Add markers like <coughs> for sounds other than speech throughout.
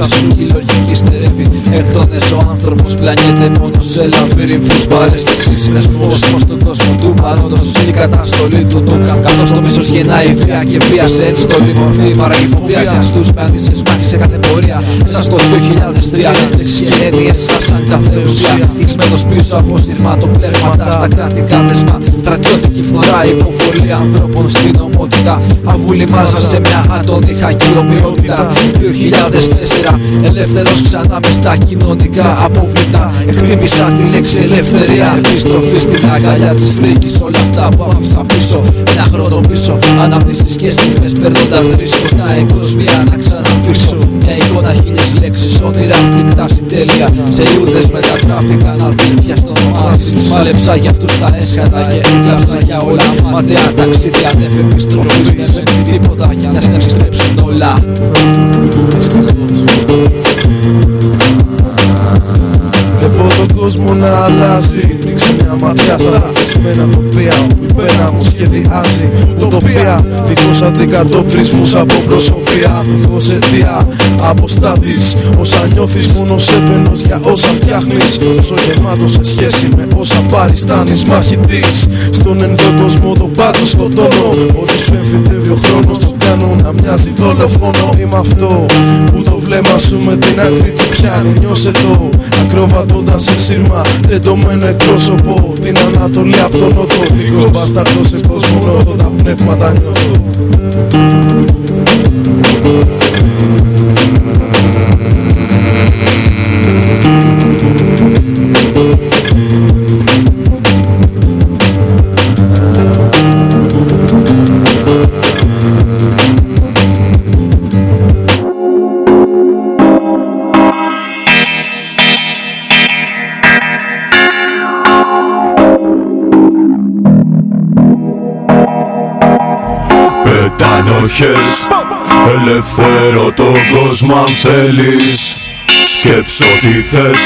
μέσα σου η λογική στερεύει. Εκ των έσω άνθρωπος πλανιέται μόνος σε λαβύρινθους παρέστησης Δεσμός πως τον κόσμος του παρόντος η καταστολή του νου Καθώς το μίσος γεννάει βία και βία σε ενστολή μορφή. Μαραγή φοβία σε αυτούς με αντίσεις μάχη σε κάθε πορεία. Μέσα στο 2003 και έννοιες χάσαν κάθε ουσία. Ixμένος πίσω από σειρματοπλέγματα στα κρατικά δεσμά Στρατιώτικη φθορά, υποβολή ανθρώπων στην ομότητα. Αβούλη μάζα σε μια άτονη χακυρομοιότητα 2004 ελεύθερος ξανά μες στα κοινωνικά αποβλητά. Εκτίμησα τη λέξη ελευθερία. Επιστροφή στην αγκαλιά της φρίκης. Όλα αυτά που άφησα πίσω Ένα χρόνο πίσω Αναμνήσεις και στιγμές παίρνοντας ρίσκο. Τα εγκόσμια να ξαναφύσω. Μια εικόνα χίλιες λέξεις όνειρα φρικτά στην τέλεια. Σε Ιούδες μετατράπηκαν αδέλφια στον μάτι. Μάλεψα για αυτούς τα έσχατα και έκλαψα για όλα. Ματέα ταξίδια ανέφε επιστροφής. Δεν μένει τίποτα για να επιστρέψουν όλα Βλέπω τον κόσμο να αλλάζει. Ρίξε μια ματιά στα πεσμένα τοπία Που η πένα μου σχεδιάζει. Ουτοπία Δίχως αντικατοπτρισμούς από προσωπία. Δίχως αιτία αποστάτης. Όσα νιώθεις μόνο σε πένος για όσα φτιάχνεις. Όσο γεμάτο σε σχέση με όσα παριστάνεις μαχητής. Στον ενδοκοσμό το μπάτσο σκοτώνω. Ό,τι σου εμφυτεύει ο χρόνος το κάνω να μοιάζει δολοφόνο Είμαι αυτό που το βλέμμα σου με την άκρη του πιάνει. Νιώσε το ακροβατώντα σε σύρμα Τεντωμένο εκπρόσωπο. Την Ανατολή από τον Νότο. Λίγος μπασταρτός σε κόσμο νόθω τα πνεύματα νιώθω Πετάνοχες Ελευθέρω τον κόσμο αν θέλεις. Σκέψω τι θες.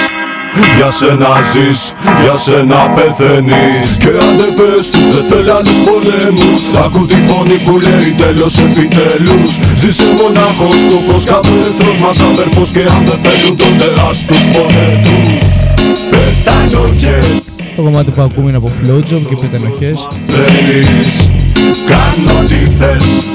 Για σένα ζεις, για σένα πεθαίνεις. Και αν δεν πες τους δεν θέλει άλλους πολέμους. Άκου τη φωνή που λέει τέλος επιτέλους. Ζήσε μονάχος στο φως κάθε εχθρός μας αδερφός Και αν δεν θέλουν τότε ας τους πονέτους. Πετάνοχες Το κομμάτι που ακούμε είναι από Flowjob και πετανοχές. θέλεις. Κάνω τι θες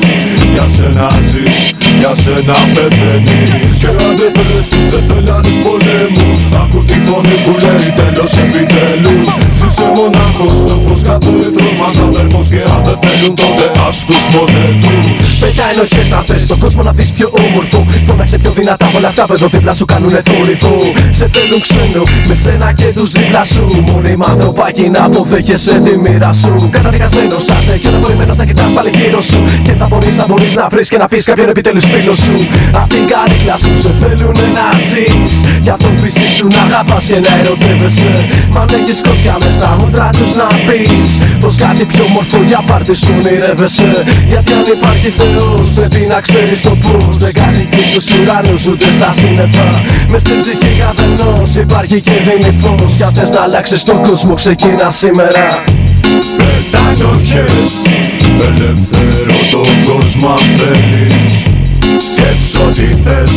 Για σένα ζεις, για σένα πεθαίνεις. Και αν δεν πες τους δεν θέλει άλλους πολέμους Άκου τη φωνή που λέει τέλος επιτέλους. Ζήσε μονάχος στο φως κάθε εχθρός μας αδερφός Και αν δεν θέλουν τότε ας τους πονέτους Πετάει ενοχές αν θες τον κόσμο να δεις πιο όμορφο. Φώναξε πιο δυνατά από όλα αυτά που εδώ δίπλα σου κάνουνε θόρυβο. Σε θέλουν ξένο με σένα και τους δίπλα σου. Μόνιμα ανθρωπάκι να αποδέχεσαι τη μοίρα σου. Καταδικασμένος άσε και οδηγημένος να κοιτάς πάλι γύρω σου. Και θα μπορείς να μπορείς να βρεις και να πεις κάποιον επιτέλους φίλος σου. Απ' την καρέκλα σου σε θέλουνε να ζεις. Για τον πίστη σου να αγαπάς και να ερωτεύεσαι. Μα αν έχεις σκοτειά μες στα μούτρα τους να πεις Πως κάτι πιο μορφό για πάρτι σου ονειρεύεσαι. Γιατί αν υπάρχει Θεός πρέπει να ξέρεις το πώς. Δεν κατοικείς στους ουρανούς ούτε στα σύννεφα. Μες στην ψυχή καθενός υπάρχει και δίνει φως. Κι αν θες να αλλάξεις τον κόσμο ξεκίνα σήμερα. Πετάνοχες Ελευθερώ τον κόσμο αν θέλεις Σκέψω τι θες.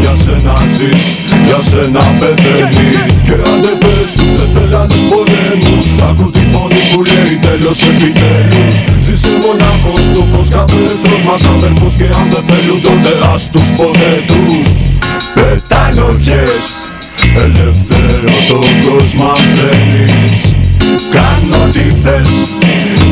Για σένα ζεις, για σένα πεθαίνεις. Και αν δεν πες τους δεν θέλει άλλους πολέμους. Άκου τη φωνή που λέει τέλος επιτέλους. Ζήσε μονάχος στο φως κάθε εχθρός μας αδερφός Και αν δεν θέλουν τότε ας τους πονέτους. Πετάνοχες Ελευθερώ τον κόσμο αν θέλεις. Κάνω τι θες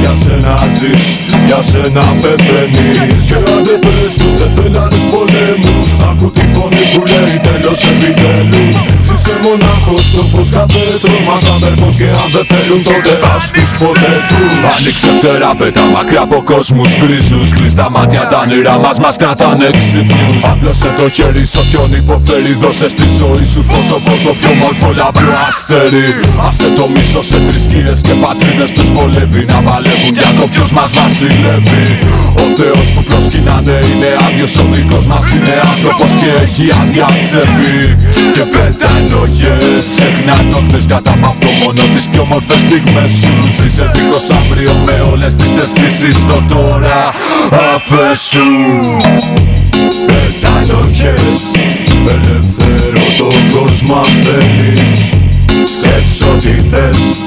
Για σένα ζεις, για σένα πεθαίνεις. Και αν δεν πες τους δεν θέλει άλλους πολέμους Άκου τη φωνή που λέει τέλος επιτέλους. Ζήσε μονάχος στο φως κάθε εχθρός μας αδερφός Και αν δεν θέλουν τότε ας τους πονέτους Άνοιξε φτερά πέτα μακριά από κόσμους γκρίζους. Κλείς τα μάτια τα νερά μας μας κρατάνε ξυπνιούς Απλώσε το χέρι σ' όποιον υποφέρει. Δώσε στη ζωή σου φως όπως το πιο μορφό λαμπρό αστέρι. Άσε το μίσο σε θρησκείες και πατρίδες τους βολεύει Να παλεύουν για το ποιος μας βασιλεύει Ο Θεός που προσκυνάνε είναι άδειος Ο δικός μας είναι άνθρωπος και έχει άδεια τσέπη Και πέτα ενοχές Ξεχνά το χθες κατά μ' αυτό μόνο τις πιο μορφές στιγμές σου. Ζήσε δίχως αύριο με όλες τις αισθήσεις το τώρα αφέσου Πέτα ενοχές μαθαίνεις Σκέψω τι θες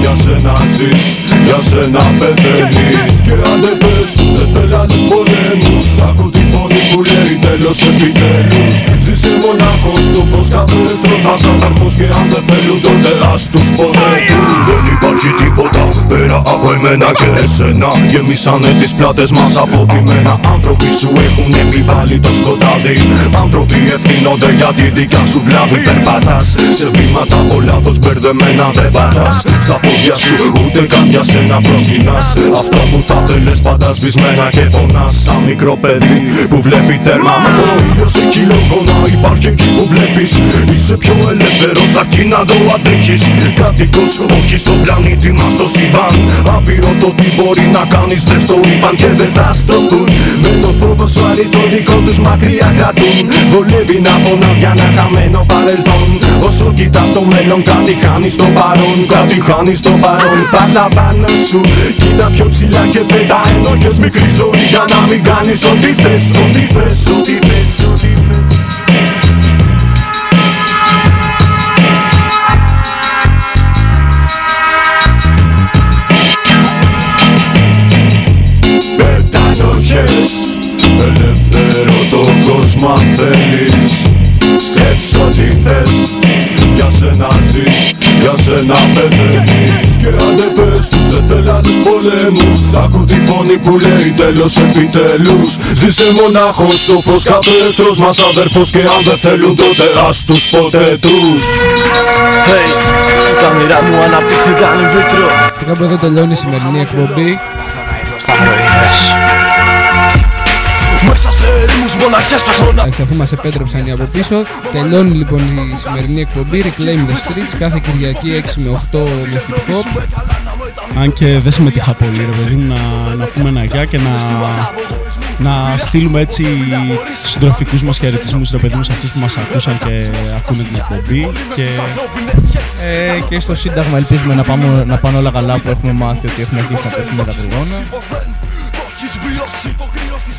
Για σένα ζεις, για σένα πεθαίνεις. Και αν δεν πες τους δεν θέλανε πολέμους. Άκου τη φωνή που λέει τέλος επιτέλους. Ζήσε μονάχος στο φως κάθε εχθρός μας αδερφός. Και αν δεν θέλουν τότε ας τους ποθέτους Δεν υπάρχει τίποτα πέρα από εμένα και εσένα. Γεμίσανε τις πλάτες μας αποθυμένα. Άνθρωποι σου έχουν επιβάλει το σκοτάδι. Άνθρωποι ευθύνονται για τη δικιά σου βλάβη. Περπατάς σε βήματα από λάθος μπερδεμένα δεν πατάς Στα πόδια σου ούτε καν για σένα προσκυνάς. Αυτό που θα θέλες πάντα σβησμένα και πονάς. Σαν μικρό παιδί που βλέπει τέρμα Ο ήλιος έχει λόγο να υπάρχει εκεί που βλέπεις Είσαι πιο ελεύθερος. Αρκεί να το αντέχεις. Κάτοικος όχι στον πλανήτη μας το σύμπαν. Άπειρο το τι μπορεί να κάνεις δεν στο είπαν και δεν θα στο πουν Με το φόβο σου άλλοι το δικό τους μακριά κρατούν. Βολεύει να πονάς για ένα χαμένο παρελθόν. Όσο κοιτάς το μέλλον κάτι χάνεις στο παρόν. Κάτι χάνεις στο παρόν. Πάρτα πάνω σου. Κοίτα πιο ψηλά και πέτα ενόχες μικρή ζωή. Για να μην κάνεις ό,τι θες Ό,τι θες, ό,τι θες, ό,τι θες. Πετανοχές Ελεύθερο τον κόσμο αν θέλεις. Σκέψω τι θες Για σένα ζεις, για σένα πεθαίνεις Και αν δεν πες τους δεν θέλαν τους πολέμους. Άκου τη φωνή που λέει τέλος επιτέλους. Ζήσε μονάχος στο φως κάθε εχθρός μας αδερφός Και αν δεν θέλουν τότε ας τους ποτέ τους. Hey, τα μοιρά μου αναπτύχθηκαν in vitro Και κάπου εδώ τελειώνει η σημερινή εκπομπή. Μέσα Εντάξει, αφού μας επέτρεψαν οι από πίσω, τελειώνει λοιπόν η σημερινή εκπομπή Reclaim the Streets κάθε Κυριακή 6 με 8 με hip hop. Αν και δεν συμμετείχα πολύ, ρε παιδί μου, να, να πούμε ένα γεια και να, να στείλουμε έτσι τους συντροφικούς μας χαιρετισμούς, ρε παιδί μου, σε αυτούς που μας ακούσαν και ακούνε την εκπομπή. Και Ε, και στο Σύνταγμα ελπίζουμε να, πάμε, να πάνε όλα καλά που έχουμε μάθει ότι έχουν αρχίσει να πέφτουν τα κρυγόνα.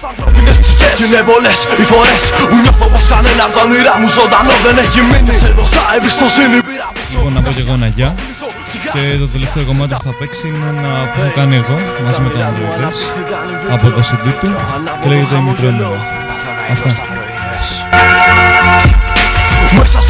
Έχεις βιώσει το κρύο στις ανθρώπινες ψυχές Είναι πολλές οι φορές που νιώθω πως κανένα από τα όνειρά μου ζωντανό δεν έχει μείνει Σε δώσα εμπιστοσύνη πήρα πίσω Λοιπόν, να πω και εγώ ένα γεια. Και το τελευταίο κομμάτι που θα παίξει είναι ένα που έχω κάνει εγώ μαζί με τον Ανδρέας από το CD του και λέγεται Μικρόνιμο. Αυτά.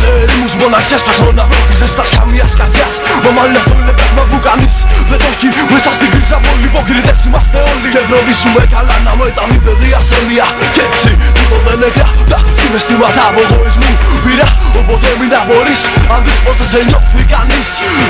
Μέσα σε ερήμους μοναξιές ψάχνω να βρω τις ζεστάς καμίας καρδιάς. Μα μάλλον αυτό είναι πράγμα που κανείς δεν το έχει Μέσα στην κρίση από υποκριτές είμαστε όλοι. Και φροντίσουμε καλά να μεταδεί παιδί ασθένεια Κι έτσι τίποτε δεν έκρα τα συναισθήματα από εγωισμού Πειρά οπότε μην απορείς αν δεις πως δεν σε νιώθει κανείς.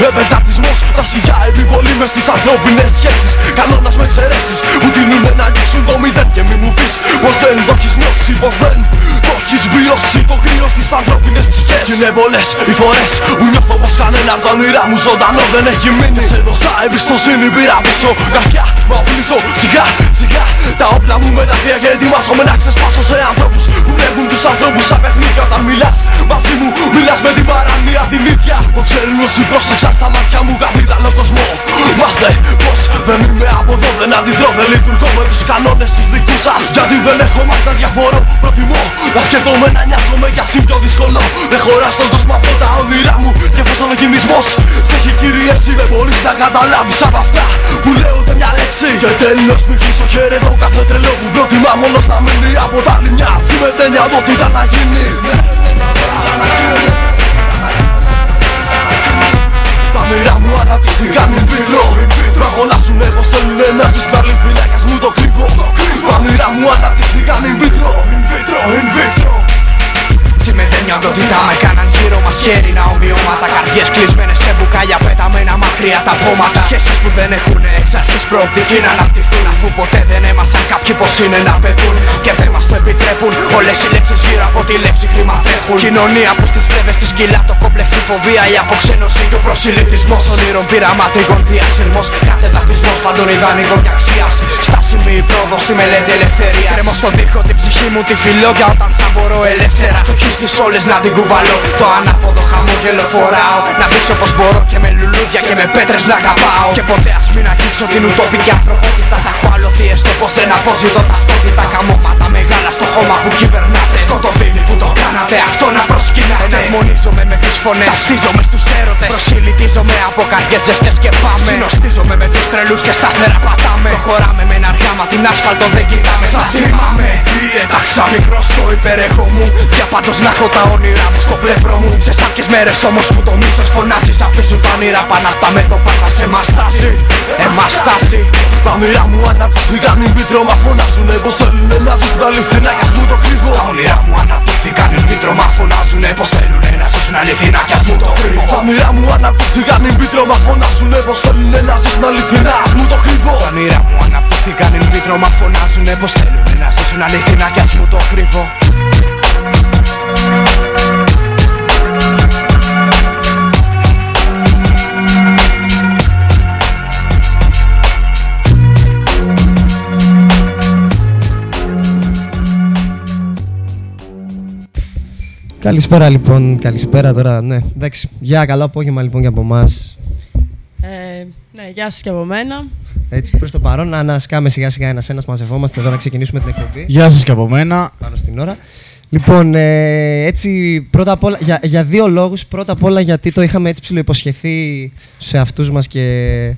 Επεκτατισμός, τάση επιβολή μες στις ανθρώπινες σχέσεις. Κανόνας με εξαιρέσεις που τείνουνε να αγγίξουν το μηδέν. Και μη μου πεις πως δεν το έχεις νιώσει πως δεν το έχεις βιώσει. Το κρύο στις ανθρώπινες ψυχές Κι είναι πολλές οι φορές που νιώθω πως κανένα από τα όνειρά μου ζωντανό δεν έχει μείνει. Σε δώσα εμπιστοσύνη πήρα πίσω Γραφιά μα πίσω σιγά σιγά Τα όπλα μου με τα χρεία και ετοιμάζομαι να ξεσπάσω σε ανθρώπους Που βλέπουν τους ανθρώπους σαν παιχνίδια. Όταν μιλάς Μαζί μου μιλάς με την παράνοια την ίδια. Το ξέρουν όσοι πρόσεξαν στα μάτια μου καθίδαλο κόσμο. Μάθε πως δεν είμαι από εδώ δεν αντιδρώ Δεν λειτουργώ με τους κανόνες τους δικούς σας. Γιατί δεν έχω μάθει να διαφορώ. Προτιμώ να σκέφτομαι να νοιάζομαι για συν πιο δύσκολο. Δεν χωρά στον κόσμο αυτό τα όνειρά μου. Και εφόσον ο κινησμός σε έχει κυριεύσει Δεν μπορείς να καταλάβεις από αυτά που λέω ούτε μια λέξη. Και τέλος μην κλείσω χαίρετο κάθε τρελό που προτιμά μόνος να μείνει Από τα λιμιά. Τσι με τένια το τι ήταν να γίνει. Τα μοιρά μου αναπτύχθηκαν in vitro. Μα γονάζουνε πως θέλουνε να ζεις με άλλη φυλάκας μου το κρύβω. Τα μοιρά μου αναπτύχθηκαν in vitro. In vitro, in vitro Συμμετένια οντότητα με κάναν γύρω μας χέρινα ομοιώματα. Καρδιές κλεισμένες σε μπουκάλια πεταμένα μακριά τα πόματα. Σχέσεις που δεν έχουν εξ αρχής προοπτική να αναπτυχθούν. Αφού ποτέ δεν έμαθαν κάποιοι πως είναι να πετούν Και δεν μας το επιτρέπουν. Όλες οι λέξεις γύρω από τη λέξη χρηματέχουν Κοινωνία που στις φλέβες της κυλά το κόμπλεξ η φοβία. Η αποξένωση και ο προσιλητισμός. Ονείρων πειραματικών διασυρμός. Κάθε δαφισμός παντών ιδανικών και αξίας Στάσιμη η πρόοδος στη μελέτη ελευθερία. Κρέμω στον τοίχο την ψυχή μου τη φιλόγια όταν θα μπορώ ελεύθερα. Το έχεις τις όλες να την κουβαλώ. Το ανάποδο χαμόγελο φοράω Να δείξω πως μπορώ και με λουλούδια και με πέτρες να αγαπάω. Και ποτέ ας μην αγγίξω την ουτοπική ανθρωπότητα. Θα έχω άλλο θύεστο πως δεν αποζητώ ταυτότητα. Καμώματα μεγάλα στο χώμα που κυβερνάτε αυτό το δίνει που το κάνατε. Αυτό να προσκυνάτε. Εναρμονίζομαι με τις φωνές. Ταυτίζομαι στους έρωτες. Προσιλητίζομαι από καρδιές ζεστές και πάμε. Συνοστίζομαι με τους τρελούς και σταθερά πατάμε. Προχωράμε με ένα αργάμα την άσφαλτο δεν κοιτάμε. Θα θυμάμαι ή έταξα μικρός στο υπερέχο μου. Για πάντως να έχω τα όνειρά μου στο πλευρό μου. Σε σάρκες μέρες όμως που το μίσος φωνάζεις Αφήσουν τα όνειρα πάνω απ' τα μέτωπα σας. Εμάς στάση Εμάς στάση. Τα όνειρά μου αναπτύχθηκαν in vitro Μα φωνάζουνε πως θέλουνε να ζήσουν αληθινά κι ας μου το κρύβω. Τα όνειρά μου αναπτύχθηκαν in vitro Μα φωνάζουνε πως θέλουνε να ζήσουν αληθινά κι ας μου το κρύβω. Τα όνειρά μου αναπτύχθηκαν in vitro Μα φωνάζουνε πως θέλουνε να ζήσουν αληθινά ας μου το κρύβω. Τα όνειρά μου αναπτύχθηκαν in vitro Μα φωνάζουνε πως θέλουνε να ζήσουν αληθινά κι ας μου το κρύβω Καλησπέρα λοιπόν, καλησπέρα τώρα, ναι. Εντάξει, για καλό απόγευμα λοιπόν και από εμάς. Ε, ναι, γεια σας και από μένα. Έτσι, προς το παρόν, να ανασκάμε σιγά σιγά ένα-ένα, μαζευόμαστε εδώ να ξεκινήσουμε την εκπομπή. Γεια σας και από μένα. Πάνω στην ώρα. Λοιπόν, ε, έτσι, πρώτα απ' όλα, για, για δύο λόγους. Πρώτα απ' όλα γιατί το είχαμε έτσι ψηλοϋποσχεθεί σε αυτούς μας και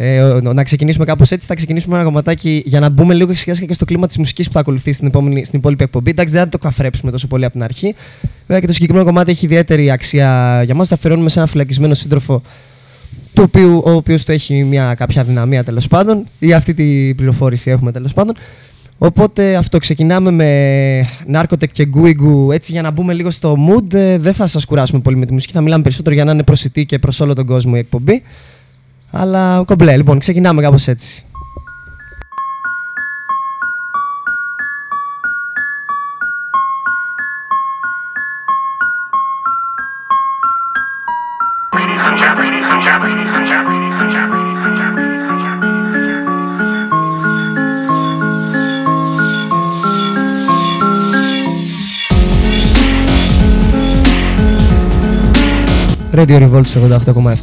ε, ο- να ξεκινήσουμε κάπως έτσι. Θα ξεκινήσουμε ένα κομματάκι για να μπούμε λίγο σιγά σιγά και στο κλίμα της μουσικής που θα ακολουθεί στην, επόμενη, στην υπόλοιπη εκπομπή. Εντάξει, δεν θα το καφρέψουμε τόσο πολύ από την αρχή. Βέβαια και το συγκεκριμένο κομμάτι έχει ιδιαίτερη αξία για μας. Το αφιερώνουμε σε ένα φυλακισμένο σύντροφο του οποίου, ο οποίος το έχει μια κάποια δυναμία τέλος πάντων ή αυτή την πληροφόρηση έχουμε τέλος πάντων. Οπότε αυτό ξεκινάμε με Narcotech και Guigu έτσι για να μπούμε λίγο στο mood. Ε, δεν θα σας κουράσουμε πολύ με τη μουσική, θα μιλάμε περισσότερο για να είναι προσιτή και προς όλο τον κόσμο η εκπομπή. Αλλά κομπλέ, λοιπόν, ξεκινάμε κάπως έτσι. Radio Revolt στους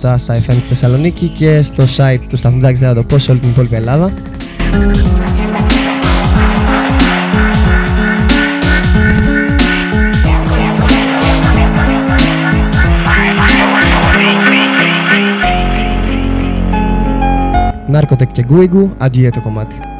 88,7 στα FM στη Θεσσαλονίκη και στο site του σταθμού εντάξει δεν θα το πω σε όλη την υπόλοιπη Ελλάδα. Narcotech και Guigu, αντιέ το κομμάτι.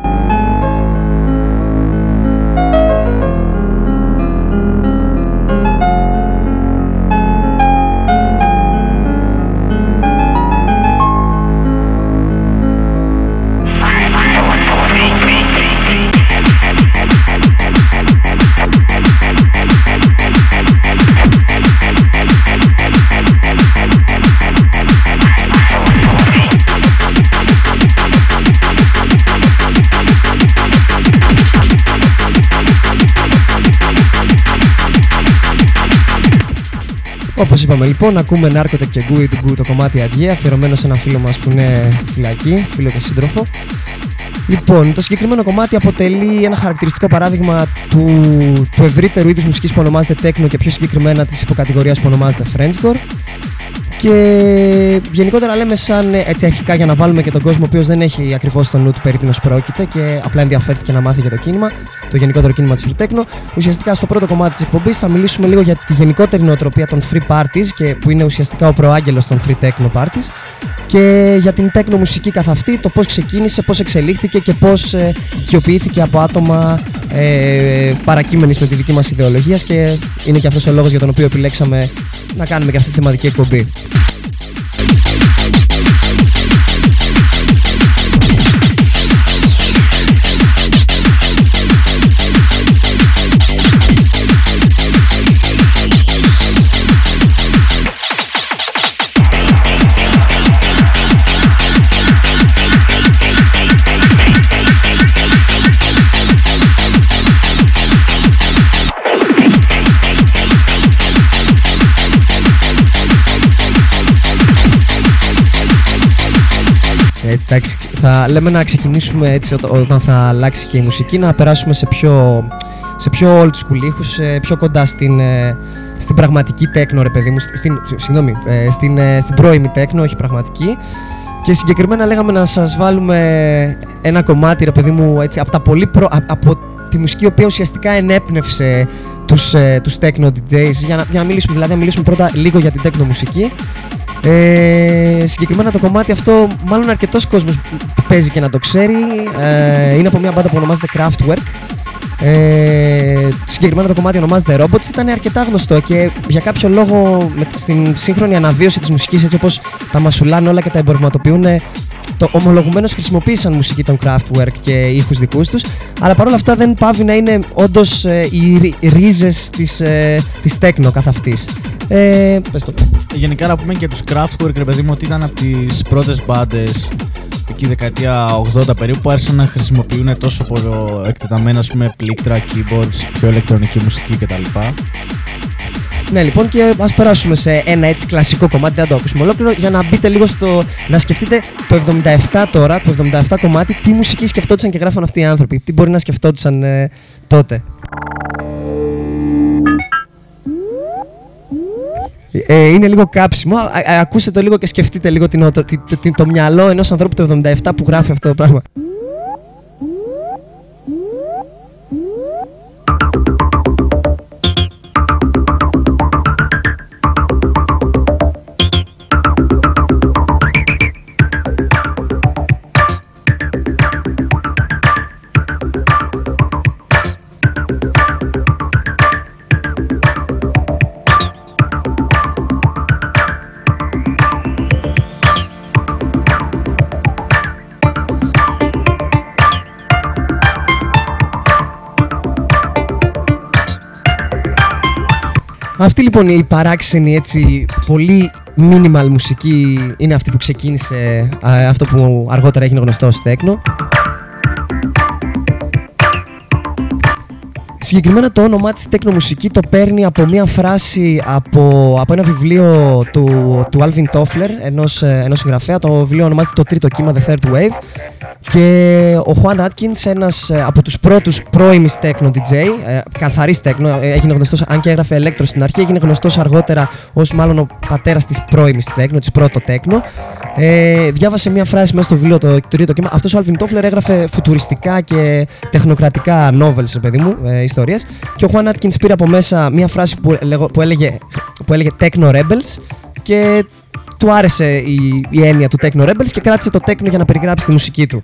Όπως είπαμε λοιπόν, ακούμε Narcotech και Gui του Gui το κομμάτι Αντιέ, αφιερωμένο σε ένα φίλο μας που είναι στη φυλακή, φίλο και σύντροφο. Λοιπόν, το συγκεκριμένο κομμάτι αποτελεί ένα χαρακτηριστικό παράδειγμα του, του ευρύτερου είδους μουσικής που ονομάζεται techno και πιο συγκεκριμένα της υποκατηγορίας που ονομάζεται Frenchcore. Και γενικότερα λέμε σαν ε, έτσι αρχικά για να βάλουμε και τον κόσμο ο οποίος δεν έχει ακριβώς στο νου του περί τίνος πρόκειται και απλά ενδιαφέρθηκε να μάθει για το κίνημα, το γενικότερο κίνημα της Free Techno. Ουσιαστικά στο πρώτο κομμάτι της εκπομπής θα μιλήσουμε λίγο για τη γενικότερη νοοτροπία των Free Parties και που είναι ουσιαστικά ο προάγγελος των Free Techno Parties και για την techno μουσική καθ' αυτή, το πώς ξεκίνησε, πώς εξελίχθηκε και πώς ε, οικειοποιήθηκε από άτομα ε, παρακείμενης με τη δική μας ιδεολογίας και είναι και αυτός ο λόγος για τον οποίο επιλέξαμε να κάνουμε και αυτή τη θεματική εκπομπή. Ε, εντάξει, θα λέμε να ξεκινήσουμε έτσι ό- όταν θα αλλάξει και η μουσική να περάσουμε σε πιο, σε πιο old school ήχους, σε πιο κοντά στην, ε, στην πραγματική τέκνο ρε παιδί μου, στη- στην, συγγνώμη, ε, στην, ε, στην πρώιμη τέκνο, όχι πραγματική. Και συγκεκριμένα λέγαμε να σας βάλουμε ένα κομμάτι ρε παιδί μου έτσι από τα πολύ προ, α- από τη μουσική η οποία ουσιαστικά ενέπνευσε τους, ε, τους techno DJs για να, για να μιλήσουμε, δηλαδή να μιλήσουμε πρώτα λίγο για την techno μουσική ε, συγκεκριμένα το κομμάτι αυτό μάλλον αρκετός κόσμος παίζει και να το ξέρει. Ε, είναι από μια μπάντα που ονομάζεται Kraftwerk. Ε, συγκεκριμένα το κομμάτι ονομάζεται Robots. Ήταν αρκετά γνωστό και για κάποιο λόγο με, στην σύγχρονη αναβίωση της μουσικής έτσι όπως τα μασουλάνε όλα και τα εμπορευματοποιούν το ομολογουμένως χρησιμοποίησαν μουσική των Kraftwerk και ήχους δικούς τους. Αλλά παρόλα αυτά δεν πάβει να είναι όντως ε, οι ρι- ρίζες της, ε, της techno καθ' αυτής. Ε, πες το. Γενικά να πούμε και τους Kraftwerk, ρε παιδί μου, ότι ήταν από τις πρώτες μπάντες εκεί δεκαετία 80 περίπου που άρχισαν να χρησιμοποιούν τόσο πολύ εκτεταμένα ας πούμε, πλήκτρα, keyboards, πιο ηλεκτρονική μουσική κτλ. Ναι, λοιπόν, και ας περάσουμε σε ένα έτσι κλασικό κομμάτι, δεν θα το ακούσουμε ολόκληρο, για να μπείτε λίγο στο. να σκεφτείτε το 77 τώρα, το 77 κομμάτι, τι μουσική σκεφτόντουσαν και γράφαν αυτοί οι άνθρωποι. Τι μπορεί να σκεφτόντουσαν ε, τότε. Ε, είναι λίγο κάψιμο. Α, α, ακούστε το λίγο και σκεφτείτε λίγο την, το, τη- το, το μυαλό ενός ανθρώπου το 77 που γράφει αυτό το πράγμα. Αυτή λοιπόν η παράξενη έτσι πολύ minimal μουσική είναι αυτή που ξεκίνησε α, αυτό που αργότερα έγινε γνωστό ως techno. Συγκεκριμένα το όνομά της techno μουσική το παίρνει από μια φράση από, από ένα βιβλίο του, του Alvin Toffler, ενός, ε, ενός συγγραφέα. Το βιβλίο ονομάζεται Το Τρίτο Κύμα, The Third Wave. Και ο Juan Atkins, ένας ε, από τους πρώτους πρώιμης techno DJ, ε, καθαρής techno, ε, έγινε γνωστός, αν και έγραφε electro στην αρχή, έγινε γνωστός αργότερα ως μάλλον ο πατέρας της πρώιμης techno, της πρώτο techno. Ε, διάβασε μια φράση μέσα στο βιβλίο το, το τρίτο κύμα. Αυτός ο Alvin Toffler έγραφε φουτουριστικά και τεχνοκρατικά novels, ρε παιδί μου, ε, ιστορίες. Και ο Juan Atkins πήρε από μέσα μια φράση που, λέγω- που, έλεγε, που έλεγε Techno Rebels και του άρεσε η, η έννοια του Techno Rebels και κράτησε το techno για να περιγράψει τη μουσική του.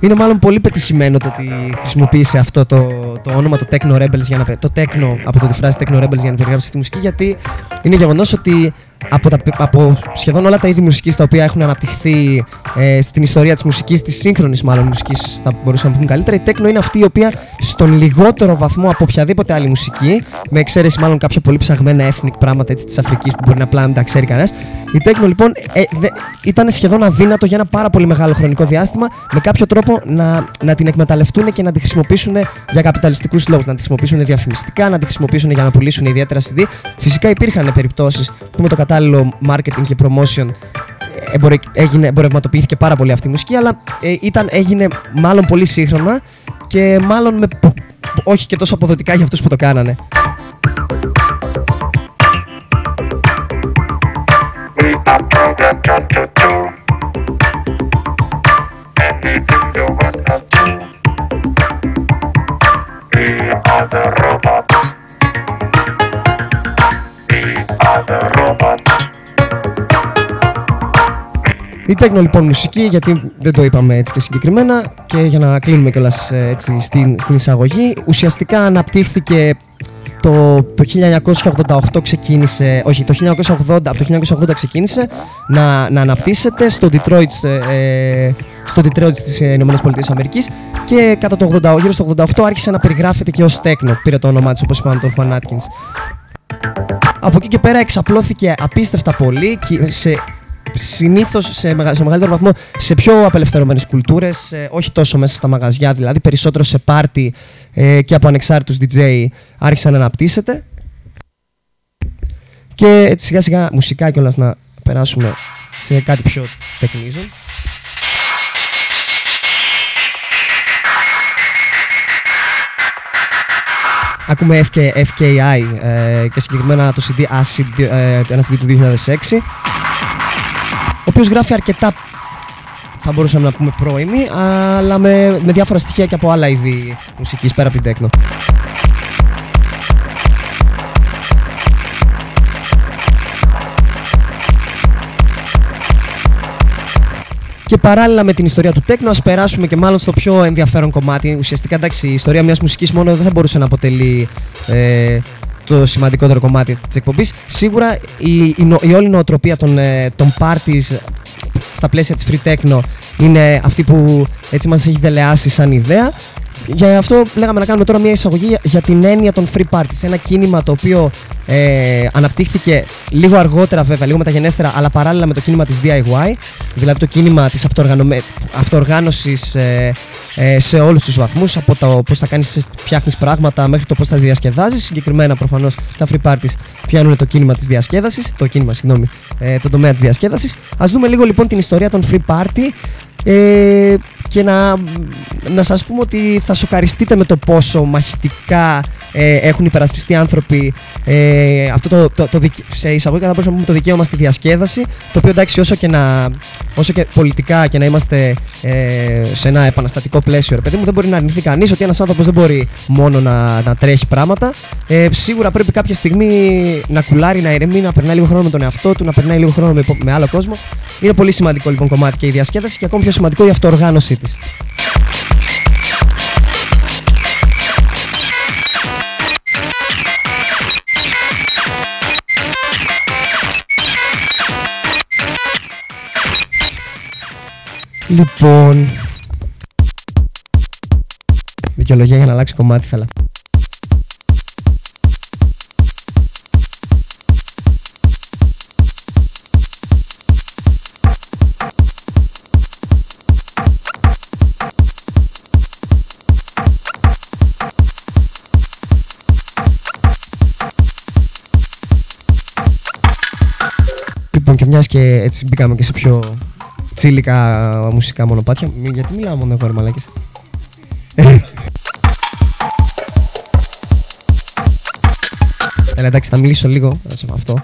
Είναι μάλλον πολύ πετυχημένο το ότι χρησιμοποίησε αυτό το, το όνομα, το Techno Rebels, για να, πε- το Techno από το τη φράση Techno Rebels για να περιγράψει αυτή τη μουσική, γιατί είναι γεγονός ότι από, τα, από σχεδόν όλα τα είδη μουσικής τα οποία έχουν αναπτυχθεί ε, στην ιστορία της μουσικής, της σύγχρονης μάλλον μουσικής, θα μπορούσαμε να πούμε καλύτερα, η Techno είναι αυτή η οποία στον λιγότερο βαθμό από οποιαδήποτε άλλη μουσική, με εξαίρεση μάλλον κάποια πολύ ψαγμένα ethnic πράγματα έτσι, της Αφρικής που μπορεί να απλά να μην τα ξέρει κανένας, η Techno λοιπόν ε, δε- ήταν σχεδόν αδύνατο για ένα πάρα πολύ μεγάλο χρονικό διάστημα με κάποιο τρόπο να, να την εκμεταλλευτούν και να τη χρησιμοποιήσουν για καπιταλιστικούς λόγους. Να τη χρησιμοποιήσουν διαφημιστικά, να τη χρησιμοποιήσουν για να πουλήσουν ιδιαίτερα CD. Φυσικά υπήρχαν περιπτώσεις που με το κατάλληλο marketing και promotion εμπορε, έγινε, εμπορευματοποιήθηκε πάρα πολύ αυτή η μουσική, αλλά ε, ήταν, έγινε μάλλον πολύ σύγχρονα και μάλλον με, πο- όχι και τόσο αποδοτικά για αυτούς που το κάνανε. Η τέκνο λοιπόν μουσική, γιατί δεν το είπαμε έτσι και συγκεκριμένα και για να κλείνουμε κιόλας έτσι στην, στην εισαγωγή, ουσιαστικά αναπτύχθηκε το, το 1988 ξεκίνησε, όχι το 1980, από το 1980 ξεκίνησε να, να αναπτύσσεται στο Detroit, ε, στο Detroit στις ε, Ηνωμένες Πολιτείες Αμερικής και κατά το 80, γύρω στο 88 άρχισε να περιγράφεται και ως τέκνο, πήρε το όνομά της όπως είπαμε τον Juan Atkins. Από εκεί και πέρα εξαπλώθηκε απίστευτα πολύ και σε συνήθως σε, μεγα- σε μεγαλύτερο βαθμό σε πιο απελευθερωμένες κουλτούρες, όχι τόσο μέσα στα μαγαζιά, δηλαδή περισσότερο σε πάρτι ε, και από ανεξάρτητους DJ άρχισε να αναπτύσσεται. Και έτσι σιγά σιγά μουσικά κιόλας να περάσουμε σε κάτι πιο τεκνίζον. Ακούμε FK, FKI ε, και συγκεκριμένα το CD Acid, ε, ένα CD του 2006. Οποίος γράφει αρκετά θα μπορούσαμε να πούμε πρώιμη, αλλά με, με διάφορα στοιχεία και από άλλα είδη μουσικής πέρα από την τέκνο. Και παράλληλα με την ιστορία του τέκνο, ας περάσουμε και μάλλον στο πιο ενδιαφέρον κομμάτι. Ουσιαστικά, εντάξει, η ιστορία μιας μουσικής μόνο δεν θα μπορούσε να αποτελεί ε, το σημαντικότερο κομμάτι της εκπομπής. Σίγουρα η, η, η, όλη νοοτροπία των, ε, των parties στα πλαίσια της free techno είναι αυτή που έτσι μας έχει δελεάσει σαν ιδέα. Για αυτό λέγαμε να κάνουμε τώρα μια εισαγωγή για την έννοια των free parties. Ένα κίνημα το οποίο ε, αναπτύχθηκε λίγο αργότερα βέβαια, λίγο μεταγενέστερα, αλλά παράλληλα με το κίνημα της DIY, δηλαδή το κίνημα της αυτοοργάνωσης ε, ε, σε όλους τους βαθμούς, από το πώς θα κάνεις, φτιάχνεις πράγματα μέχρι το πώς θα διασκεδάζεις. Συγκεκριμένα προφανώς τα free parties πιάνουν το κίνημα της διασκέδασης, το κίνημα, συγγνώμη, ε, τον τομέα της διασκέδασης. Ας δούμε λίγο λοιπόν την ιστορία των free party ε, και να, να σας πούμε ότι θα σοκαριστείτε με το πόσο μαχητικά ε, έχουν υπερασπιστεί άνθρωποι ε, αυτό το, το, το, σε εισαγωγικά θα μπορούσαμε να πούμε το δικαίωμα στη διασκέδαση το οποίο εντάξει όσο και, να, όσο και πολιτικά και να είμαστε ε, σε ένα επαναστατικό πλαίσιο ρε παιδί μου δεν μπορεί να αρνηθεί κανείς ότι ένας άνθρωπος δεν μπορεί μόνο να, να τρέχει πράγματα. Ε, σίγουρα πρέπει κάποια στιγμή να κουλάρει, να ηρεμεί, να περνάει λίγο χρόνο με τον εαυτό του, να περνάει λίγο χρόνο με, με άλλο κόσμο. Είναι πολύ σημαντικό λοιπόν κομμάτι και η διασκέδαση και ακόμη πιο σημαντικό η αυτοοργάνωσή της. Λοιπόν. Δικαιολογία για να αλλάξει κομμάτι θέλω. Και μιας και έτσι μπήκαμε και σε πιο τσίλικα μουσικά μονοπάτια. Γιατί μιλάω μόνο εγώ, ρε μαλάκες. Έλα εντάξει, θα μιλήσω λίγο σε αυτό.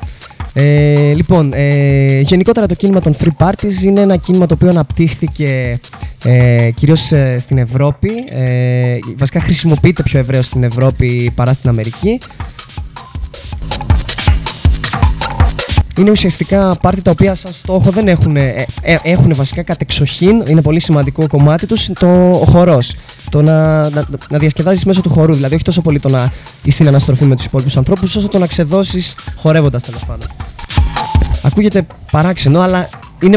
Ε, λοιπόν, ε, γενικότερα το κίνημα των Free Parties είναι ένα κίνημα το οποίο αναπτύχθηκε ε, κυρίως ε, στην Ευρώπη. Ε, βασικά χρησιμοποιείται πιο ευρέως στην Ευρώπη παρά στην Αμερική. Είναι ουσιαστικά πάρτι τα οποία σαν στόχο δεν έχουν, ε, ε, έχουν βασικά κατεξοχήν, είναι πολύ σημαντικό κομμάτι τους, το, ο χορός. Το να, να, να διασκεδάζεις μέσω του χορού, δηλαδή όχι τόσο πολύ το να είσαι αναστροφή με τους υπόλοιπους ανθρώπους, όσο το να ξεδώσεις χορεύοντας τέλος πάντων. Ακούγεται παράξενο, αλλά είναι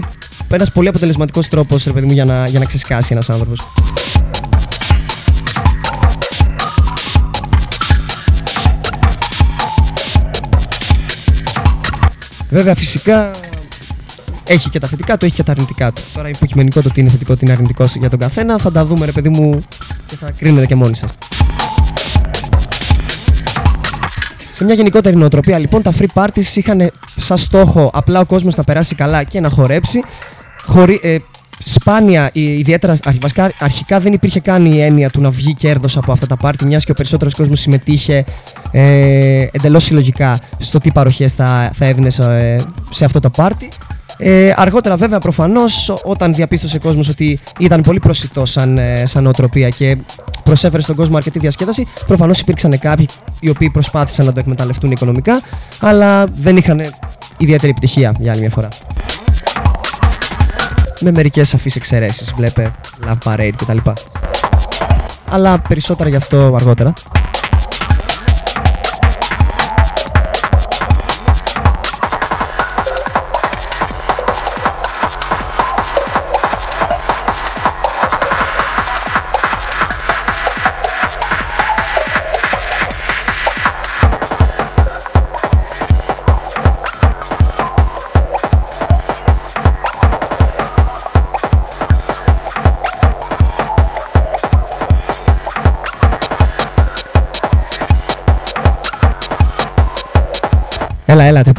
ένας πολύ αποτελεσματικός τρόπος, ρε παιδί μου, για να, για να ξεσκάσει ένας άνθρωπος. Βέβαια, φυσικά έχει και τα θετικά του, έχει και τα αρνητικά του. Τώρα υποκειμενικό το τι είναι θετικό, τι είναι αρνητικό για τον καθένα. Θα τα δούμε, ρε παιδί μου, και θα κρίνετε και μόνοι σας. Σε μια γενικότερη νοοτροπία, λοιπόν, τα free parties είχαν σαν στόχο απλά ο κόσμος να περάσει καλά και να χορέψει. Χωρί, ε, σπάνια, ιδιαίτερα βασικά, αρχικά δεν υπήρχε καν η έννοια του να βγει κέρδος από αυτά τα πάρτι, μιας και ο περισσότερος κόσμος συμμετείχε ε, εντελώς συλλογικά στο τι παροχές θα, θα έδινε σε, σε αυτό το πάρτι. Ε, αργότερα βέβαια προφανώς όταν διαπίστωσε ο κόσμος ότι ήταν πολύ προσιτό σαν, ε, σαν νοοτροπία και προσέφερε στον κόσμο αρκετή διασκέδαση προφανώς υπήρξαν κάποιοι οι οποίοι προσπάθησαν να το εκμεταλλευτούν οικονομικά αλλά δεν είχαν ιδιαίτερη επιτυχία για άλλη μια φορά με μερικές σαφείς εξαιρέσεις, βλέπε Love Parade κτλ. Αλλά περισσότερα γι' αυτό αργότερα.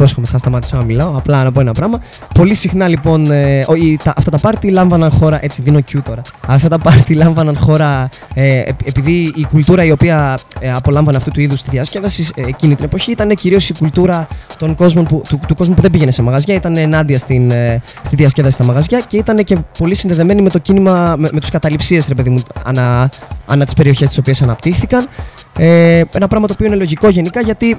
Υπόσχομαι θα σταματήσω να μιλάω. Απλά να πω ένα πράγμα. Πολύ συχνά λοιπόν ε, ο, η, τα, αυτά τα πάρτι λάμβαναν χώρα. Έτσι, δίνω Q τώρα. Αυτά τα πάρτι <laughs> λάμβαναν χώρα ε, επ- επειδή η κουλτούρα η οποία ε, απολάμβανε αυτού του είδους τη διασκέδαση ε, εκείνη την εποχή ήταν κυρίως η κουλτούρα των κόσμων που, του, του κόσμου που δεν πήγαινε σε μαγαζιά. Ήταν ενάντια στην, ε, στη διασκέδαση στα μαγαζιά και ήταν και πολύ συνδεδεμένη με το κίνημα, με, με τους καταληψίες, ρε παιδί μου, ανά, ανά τις περιοχές τι οποίες αναπτύχθηκαν. Ε, ένα πράγμα το οποίο είναι λογικό γενικά γιατί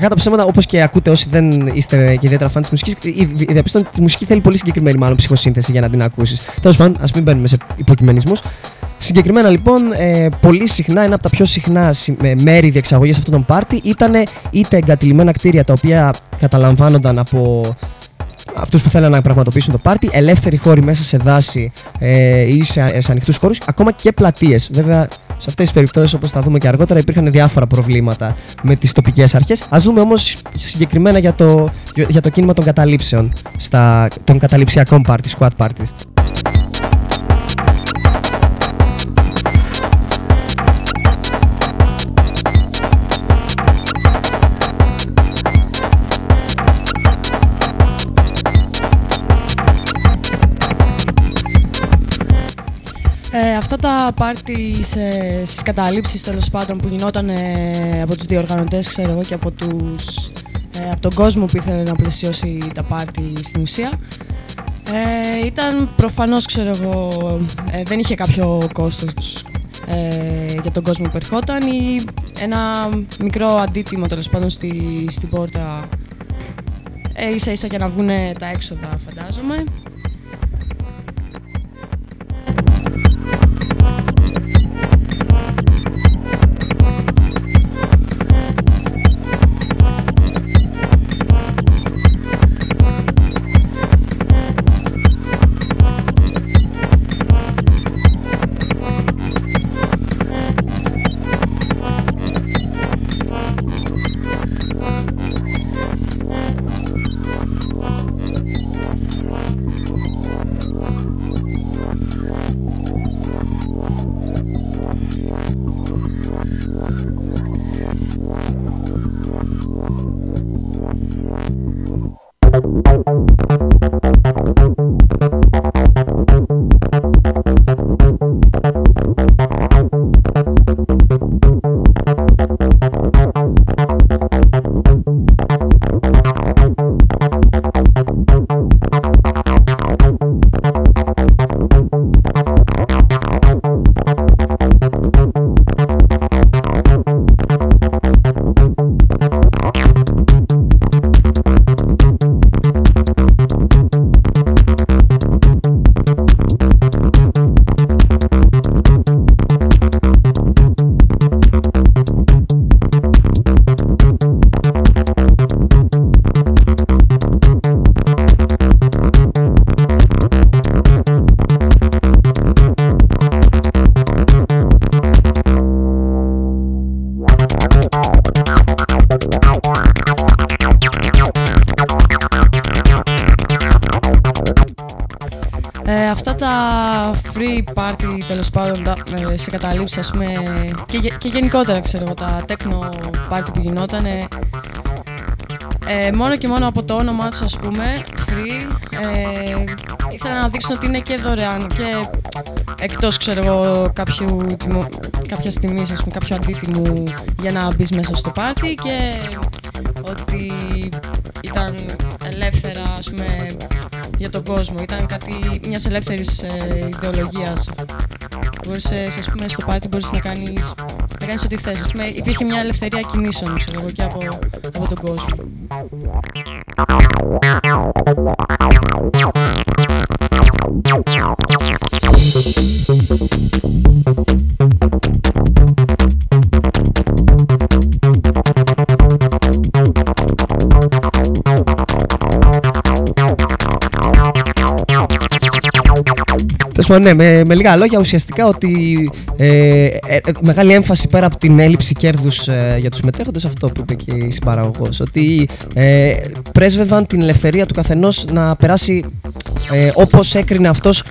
κατά ψέματα, όπως και ακούτε όσοι δεν είστε και ιδιαίτερα φαν της μουσικής, διαπιστώνω ότι η μουσική θέλει πολύ συγκεκριμένη μάλλον ψυχοσύνθεση για να την ακούσεις. Τέλος πάντων, ας μην μπαίνουμε σε υποκειμενισμούς. Συγκεκριμένα λοιπόν, ε, πολύ συχνά, ένα από τα πιο συχνά συ- ε, μέρη διεξαγωγής αυτών των πάρτι ήταν είτε εγκατηλειμμένα κτίρια τα οποία καταλαμβάνονταν από αυτούς που θέλουν να πραγματοποιήσουν το πάρτι, ελεύθεροι χώροι μέσα σε δάση ε, ή σε, σε ανοιχτούς χώρους, ακόμα και πλατείες. Βέβαια, σε αυτές τις περιπτώσεις, όπως θα δούμε και αργότερα, υπήρχαν διάφορα προβλήματα με τις τοπικές αρχές. Α δούμε όμως συγκεκριμένα για το, για το κίνημα των καταλήψεων, στα, των καταληψιακών πάρτι, squad parties. Ε, αυτά τα πάρτι σε, στις καταλήψεις τέλος πάντων που γινόταν ε, από τους διοργανωτές ξέρω εγώ και από, τους, ε, από τον κόσμο που ήθελε να πλαισιώσει τα πάρτι στην ουσία ε, ήταν προφανώς ξέρω εγώ ε, δεν είχε κάποιο κόστος ε, για τον κόσμο που ερχόταν ή ένα μικρό αντίτιμο τέλος πάντων στη, στην πόρτα ε, ίσα ίσα για να βγουν τα έξοδα φαντάζομαι Thank you. Party τέλος πάντων τα- ε, σε καταλήψει, ας πούμε, και, γε- και γενικότερα ξέρω εγώ, τα techno party που γινόταν. Ε, ε, μόνο και μόνο από το όνομά τους, ας πούμε, free, ε, ήθελα να δείξουν ότι είναι και δωρεάν και εκτός ξέρω εγώ κάποιου τιμο, κάποιας τιμής, ας πούμε, κάποιου αντίτιμου για να μπεις μέσα στο πάρτι και ότι ήταν ελεύθερα, ας πούμε, για τον κόσμο. Ήταν κάτι μιας ελεύθερης ε, ιδεολογίας. Μπορούσες, ας πούμε, στο πάρτι μπορείς να κάνεις, να κάνεις ό,τι θες. Ας πούμε, υπήρχε μια ελευθερία κινήσεων, ξέρω εγώ, και από, από τον κόσμο. Τέλο πάντων, ναι, με, με λίγα λόγια, ουσιαστικά ότι ε, ε, ε, μεγάλη έμφαση πέρα από την έλλειψη κέρδους για τους συμμετέχοντε, αυτό που είπε και η συμπαραγωγός. Ότι ε, πρέσβευαν την ελευθερία του καθενός να περάσει ε, όπως έκρινε αυτός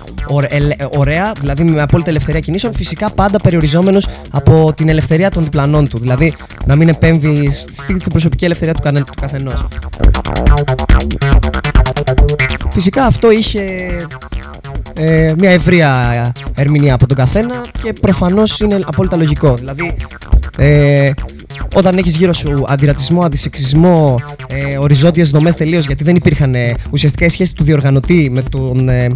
ωραία, δηλαδή με απόλυτη ελευθερία κινήσεων, φυσικά πάντα περιοριζόμενος από την ελευθερία των διπλανών του. Δηλαδή να μην επέμβει στην προσωπική ελευθερία του, του καθενός. Φυσικά αυτό είχε ε, μια ευρεία ερμηνεία από τον καθένα και προφανώς είναι απόλυτα λογικό. Δηλαδή, ε, όταν έχεις γύρω σου αντιρατσισμό, αντισεξισμό, ε, οριζόντιες δομές τελείως, γιατί δεν υπήρχαν ε, ουσιαστικά η σχέση του διοργανωτή με τον, ε,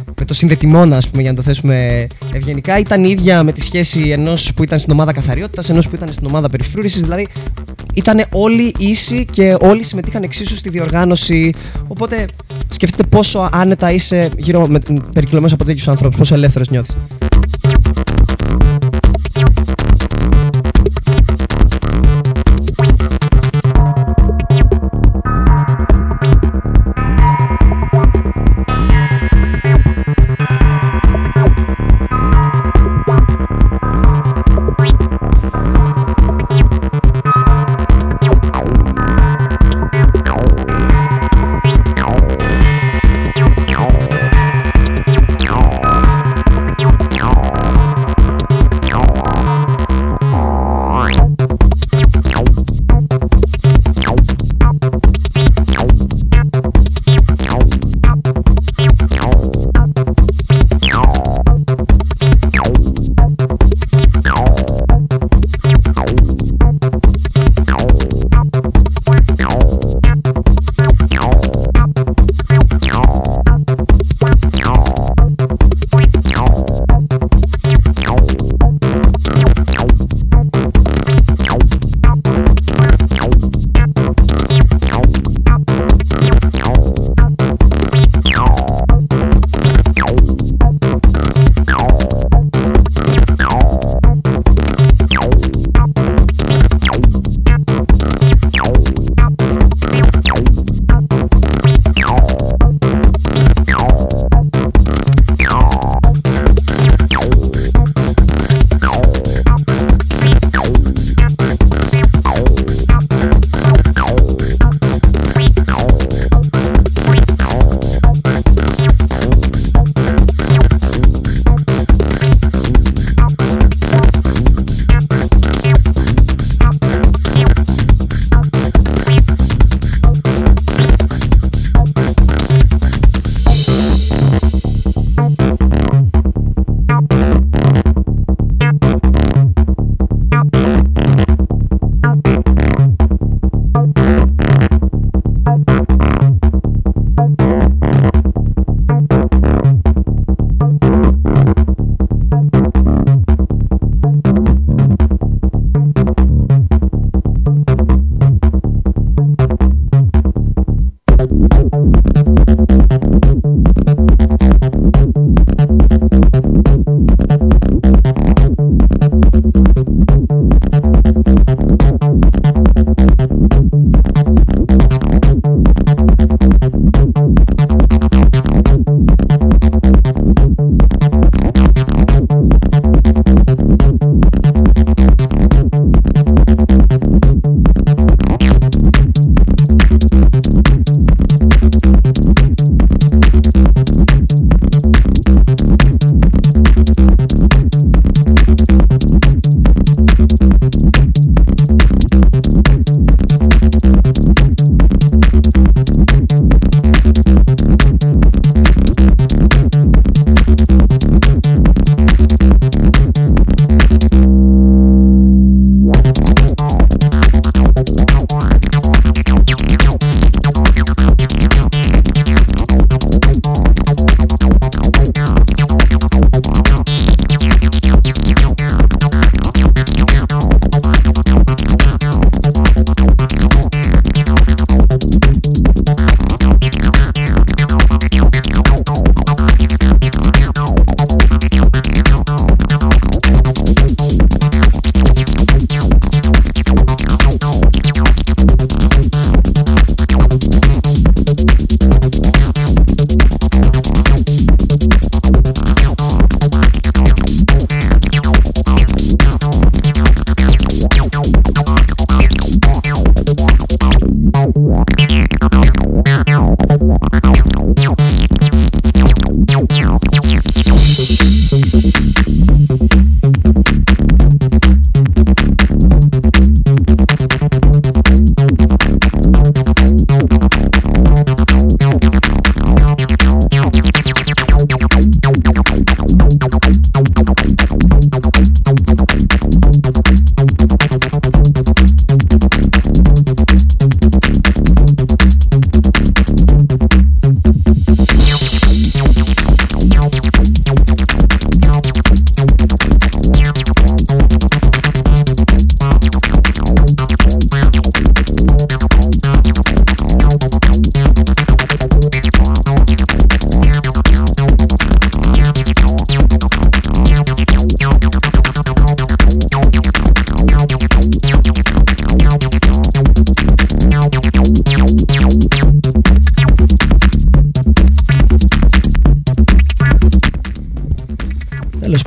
με το συνδετημόνα, ας πούμε, για να το θέσουμε ευγενικά, ήταν η ίδια με τη σχέση ενός που ήταν στην ομάδα καθαριότητας, ενός που ήταν στην ομάδα περιφρούρησης. Δηλαδή, ήταν όλοι ίσοι και όλοι συμμετείχαν εξίσου στη διοργάνωση. Οπότε, σκεφτείτε πόσο άνετα είσαι γύρω με περικυκλωμένο από τέτοιους ανθρώπους, πόσο ελεύθερος νιώθεις.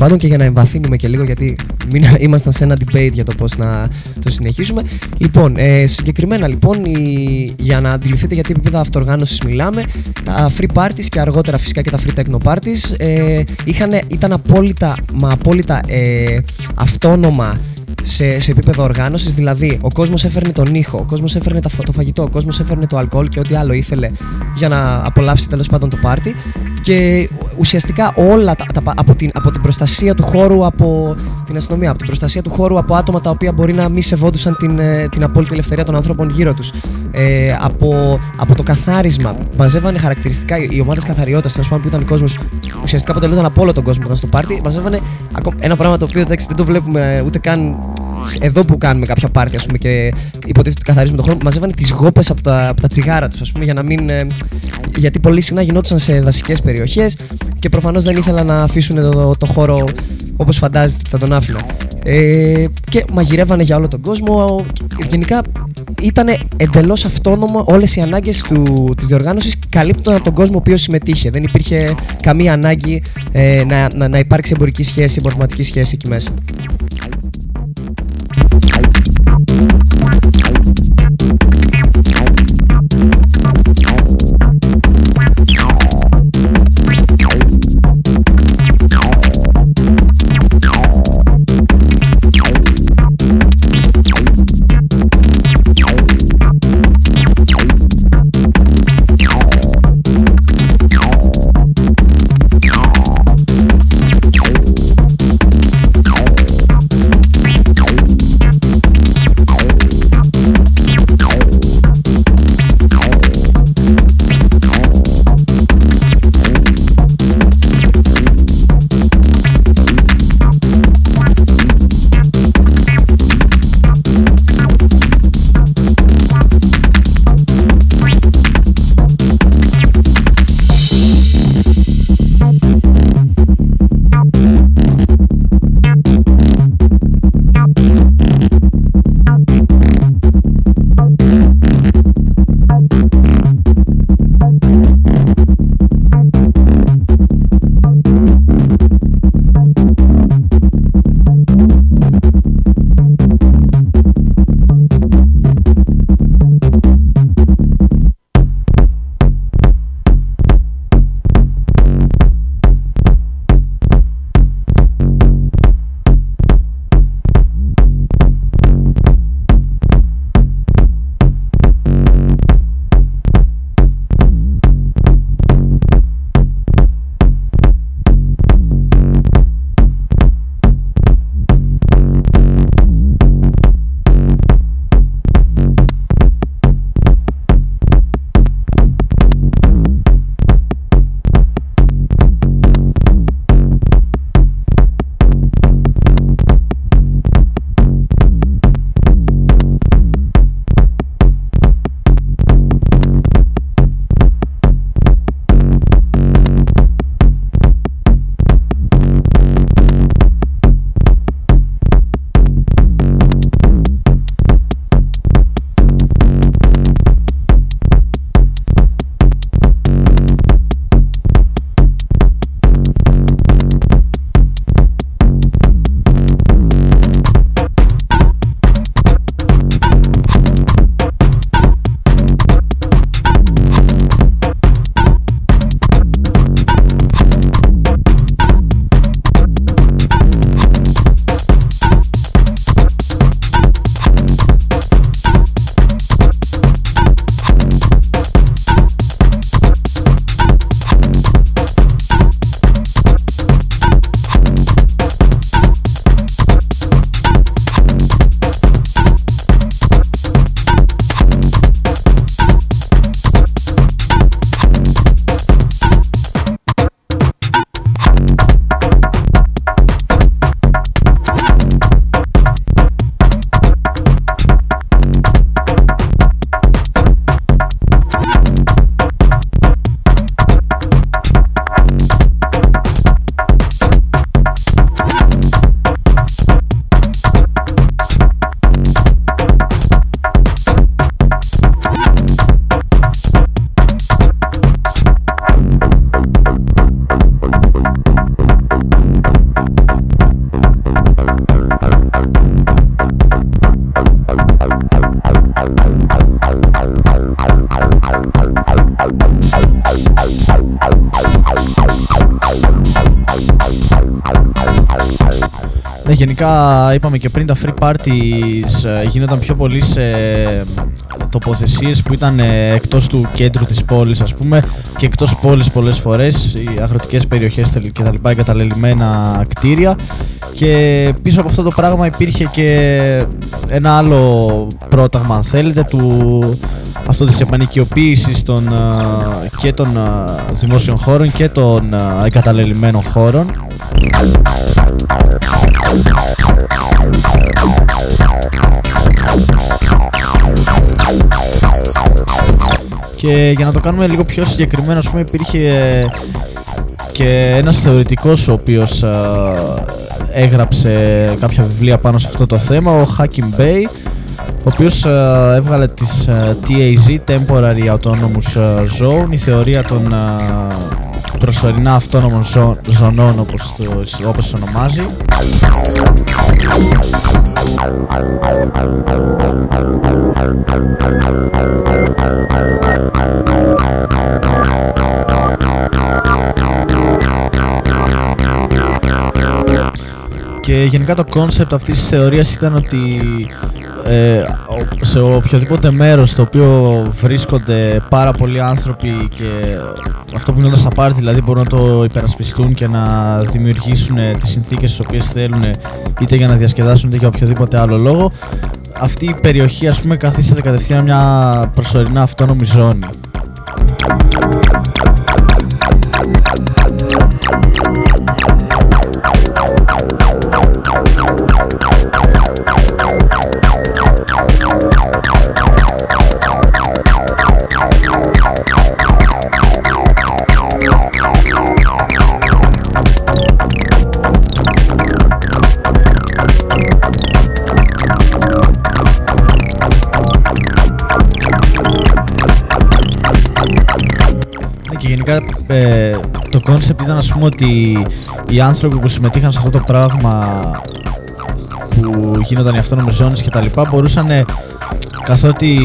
Πάντων και για να εμβαθύνουμε και λίγο, γιατί μην, <laughs> ήμασταν σε ένα debate για το πώς να το συνεχίσουμε. Λοιπόν, ε, συγκεκριμένα λοιπόν, η, για να αντιληφθείτε γιατί επίπεδα αυτοργάνωσης μιλάμε, τα free parties και αργότερα φυσικά και τα free techno parties ε, είχαν, ήταν απόλυτα, μα απόλυτα ε, αυτόνομα σε, σε επίπεδο οργάνωσης. Δηλαδή, ο κόσμος έφερνε τον ήχο, ο κόσμος έφερνε το φαγητό, ο κόσμος έφερνε το αλκοόλ και ό,τι άλλο ήθελε για να απολαύσει τέλος πάντων το πάρτι. Και ουσιαστικά όλα τα, τα, από, την, από την προστασία του χώρου από την αστυνομία, από την προστασία του χώρου από άτομα τα οποία μπορεί να μη σεβόντουσαν την, ε, την απόλυτη ελευθερία των ανθρώπων γύρω τους. Ε, από, από το καθάρισμα. Μαζεύανε χαρακτηριστικά οι ομάδες καθαριότητας, τέλος πάντων που ήταν κόσμος, ουσιαστικά αποτελούνταν από όλο τον κόσμο που ήταν στο πάρτι. Μαζεύανε ένα πράγμα το οποίο δεν το βλέπουμε ούτε καν εδώ που κάνουμε κάποια πάρτι, ας πούμε, και υποτίθεται ότι καθαρίζουμε τον χρόνο, μαζεύανε τις γόπες από τα, από τα τσιγάρα τους, ας πούμε, για να μην. Ε, γιατί πολύ συχνά γινόντουσαν σε δασικές περιοχές και προφανώς δεν ήθελαν να αφήσουν το, το χώρο όπως φαντάζεται ότι θα τον άφηναν. Ε, και μαγειρεύανε για όλο τον κόσμο. Γενικά ήταν εντελώς αυτόνομο όλες οι ανάγκες της διοργάνωσης καλύπτονταν από τον κόσμο ο οποίος συμμετείχε. Δεν υπήρχε καμία ανάγκη ε, να, να, να υπάρξει εμπορική σχέση, εμπορευματική σχέση εκεί μέσα. Είπαμε και πριν τα free parties ε, γίνονταν πιο πολύ σε τοποθεσίες που ήταν ε, εκτός του κέντρου της πόλης ας πούμε και εκτός πόλης πολλές φορές, οι αγροτικές περιοχές και τα λοιπά, εγκαταλελειμμένα κτίρια. Και πίσω από αυτό το πράγμα υπήρχε και ένα άλλο πρόταγμα αν θέλετε του αυτό της επανοικιοποίησης των, ε, και των δημόσιων χώρων και των εγκαταλελειμμένων χώρων και για να το κάνουμε λίγο πιο συγκεκριμένο, ας πούμε, υπήρχε και ένας θεωρητικός ο οποίος έγραψε κάποια βιβλία πάνω σε αυτό το θέμα, ο Hacking Bay, ο οποίος έβγαλε τις TAZ, Temporary Autonomous Zone, η θεωρία των προσωρινά αυτόνομων ζωνών όπως, το, όπως ονομάζει και γενικά το κόνσεπτ αυτής της θεωρίας ήταν ότι ε, σε οποιοδήποτε μέρος στο οποίο βρίσκονται πάρα πολλοί άνθρωποι και αυτό που γίνονται στα πάρτι δηλαδή μπορούν να το υπερασπιστούν και να δημιουργήσουν τις συνθήκες τις οποίες θέλουν είτε για να διασκεδάσουν είτε για οποιοδήποτε άλλο λόγο αυτή η περιοχή ας πούμε καθίσταται κατευθείαν μια προσωρινά αυτόνομη ζώνη ε, το concept ήταν ας πούμε ότι οι άνθρωποι που συμμετείχαν σε αυτό το πράγμα που γίνονταν οι αυτόνομες ζώνες και τα λοιπά μπορούσαν καθότι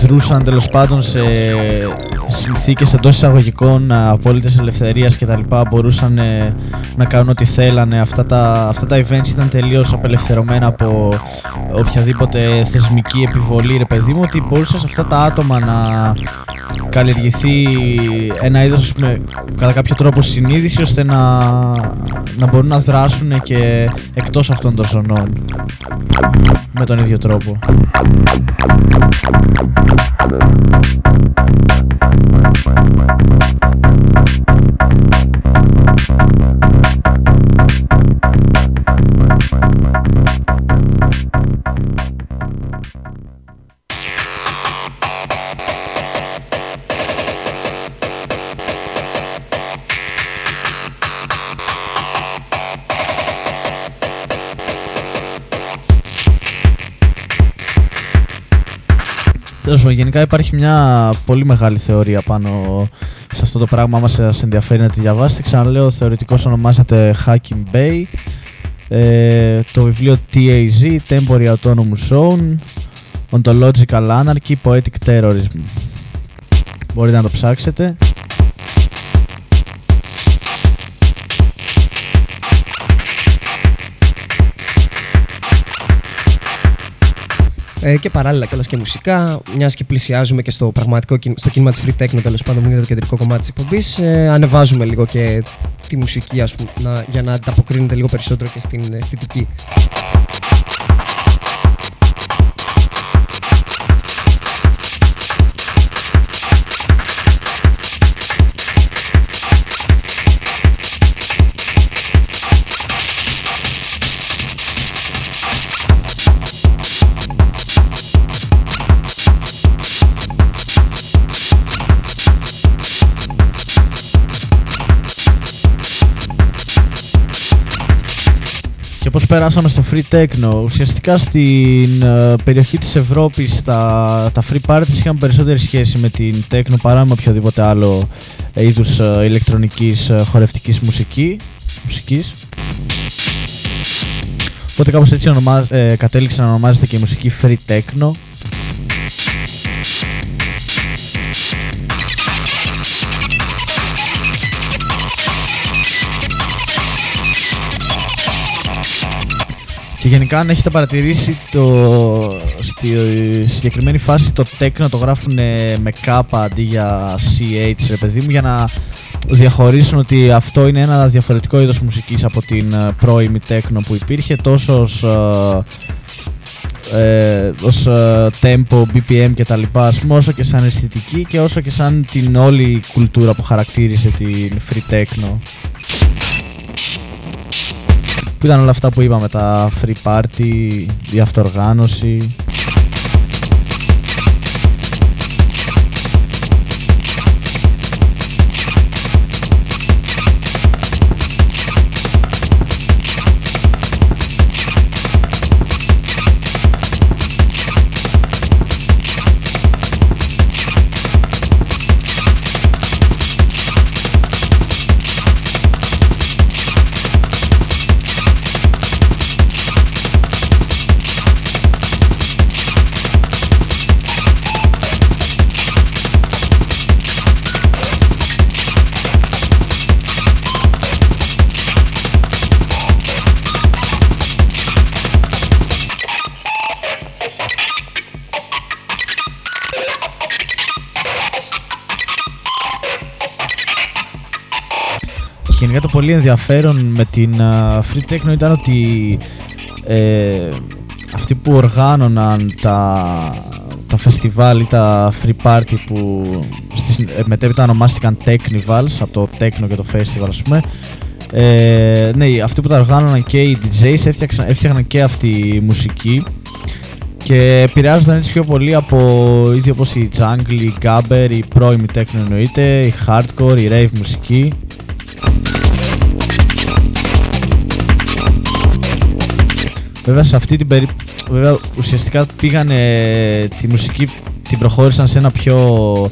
δρούσαν τέλος πάντων σε συνθήκες εντός εισαγωγικών απόλυτες ελευθερίας και τα λοιπά μπορούσαν να κάνουν ό,τι θέλανε. Αυτά τα, αυτά τα events ήταν τελείως απελευθερωμένα από οποιαδήποτε θεσμική επιβολή ρε παιδί μου ότι μπορούσαν σε αυτά τα άτομα να καλλιεργηθεί ένα είδος πούμε, κατά κάποιο τρόπο συνείδηση ώστε να, να μπορούν να δράσουν και εκτός αυτών των ζωνών με τον ίδιο τρόπο. Τέλος γενικά υπάρχει μια πολύ μεγάλη θεωρία πάνω σε αυτό το πράγμα. Άμα σας ενδιαφέρει να τη διαβάσετε, ξαναλέω, ο θεωρητικός ονομάζεται Hacking Bay. Ε, το βιβλίο TAZ, Temporary Autonomous Zone, Ontological Anarchy, Poetic Terrorism. Μπορείτε να το ψάξετε. Ε, και παράλληλα κιόλας και μουσικά, μιας και πλησιάζουμε και στο πραγματικό στο κίνημα της Free Techno, τέλος πάντων, που είναι το κεντρικό κομμάτι της εκπομπής, ε, ανεβάζουμε λίγο και τη μουσική, ας πούμε, να, για να ανταποκρίνεται λίγο περισσότερο και στην αισθητική. Πώς περάσαμε στο Free Techno. Ουσιαστικά στην ε, περιοχή της Ευρώπης τα, τα Free Parties είχαν περισσότερη σχέση με την Techno παρά με οποιοδήποτε άλλο ε, είδους ε, ηλεκτρονικής χορευτικής μουσική, μουσικής. Οπότε κάπως έτσι ονομάζ, κατέληξε να ονομάζεται και η μουσική Free Techno. Και γενικά αν έχετε παρατηρήσει το, στη συγκεκριμένη φάση το τέκνο το γράφουν με κάπα αντί για CH ρε παιδί μου για να διαχωρίσουν ότι αυτό είναι ένα διαφορετικό είδος μουσικής από την ε, πρώιμη τέκνο που υπήρχε τόσο ως, ε, ε ως ε, tempo, BPM και τα λοιπά όσο και σαν αισθητική και όσο και σαν την όλη κουλτούρα που χαρακτήρισε την free techno που ήταν όλα αυτά που είπαμε τα free party, η αυτοργάνωση γενικά το πολύ ενδιαφέρον με την uh, Free Techno ήταν ότι ε, αυτοί που οργάνωναν τα, τα φεστιβάλ ή τα free party που στις, ε, μετέπειτα ονομάστηκαν Technivals από το Techno και το Festival ας πούμε ε, ναι, αυτοί που τα οργάνωναν και οι DJs έφτιαξαν, έφτιαχναν και αυτή η μουσική και επηρεάζονταν έτσι πιο πολύ από ίδιο όπως η jungle, η gabber, η πρώιμη techno εννοείται, η hardcore, η rave μουσική Βέβαια σε αυτή την περίπτωση, βέβαια ουσιαστικά πήγανε τη μουσική, την προχώρησαν σε ένα πιο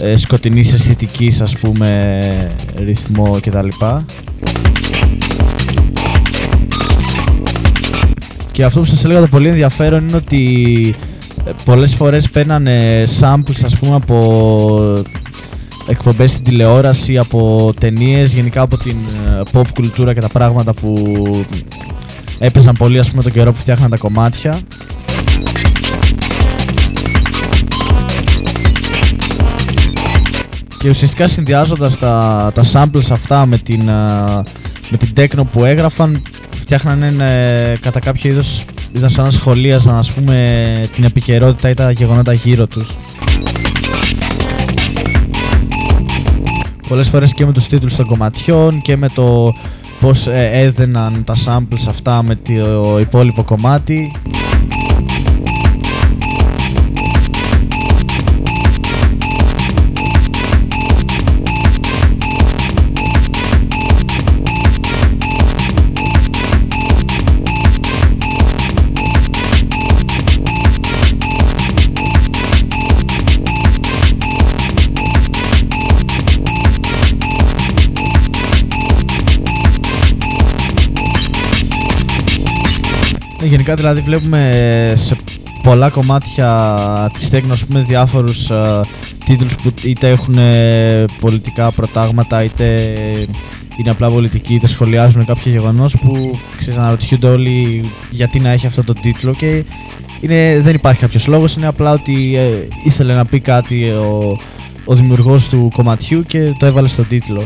ε, σκοτεινής αισθητικής ας πούμε ρυθμό κτλ. Και αυτό που σας έλεγα το πολύ ενδιαφέρον είναι ότι ε, πολλές φορές παίρνανε samples ας πούμε από εκπομπές στην τηλεόραση, από ταινίες, γενικά από την ε, pop κουλτούρα και τα πράγματα που έπαιζαν πολύ ας πούμε τον καιρό που φτιάχναν τα κομμάτια. Και ουσιαστικά συνδυάζοντας τα, τα samples αυτά με την, με την techno που έγραφαν φτιάχναν ε, κατά κάποιο είδος ήταν σαν να σχολίαζαν ας πούμε την επικαιρότητα ή τα γεγονότα γύρω τους. Πολλές φορές και με τους τίτλους των κομματιών και με το πώς ε, έδαιναν τα samples αυτά με το υπόλοιπο κομμάτι γενικά δηλαδή βλέπουμε σε πολλά κομμάτια της τέχνης πούμε διάφορους uh, τίτλους που είτε έχουν πολιτικά προτάγματα είτε είναι απλά πολιτικοί είτε σχολιάζουν κάποιο γεγονός που αναρωτιούνται όλοι γιατί να έχει αυτό το τίτλο και είναι, δεν υπάρχει κάποιος λόγος, είναι απλά ότι ε, ήθελε να πει κάτι ο, ο δημιουργός του κομματιού και το έβαλε στον τίτλο.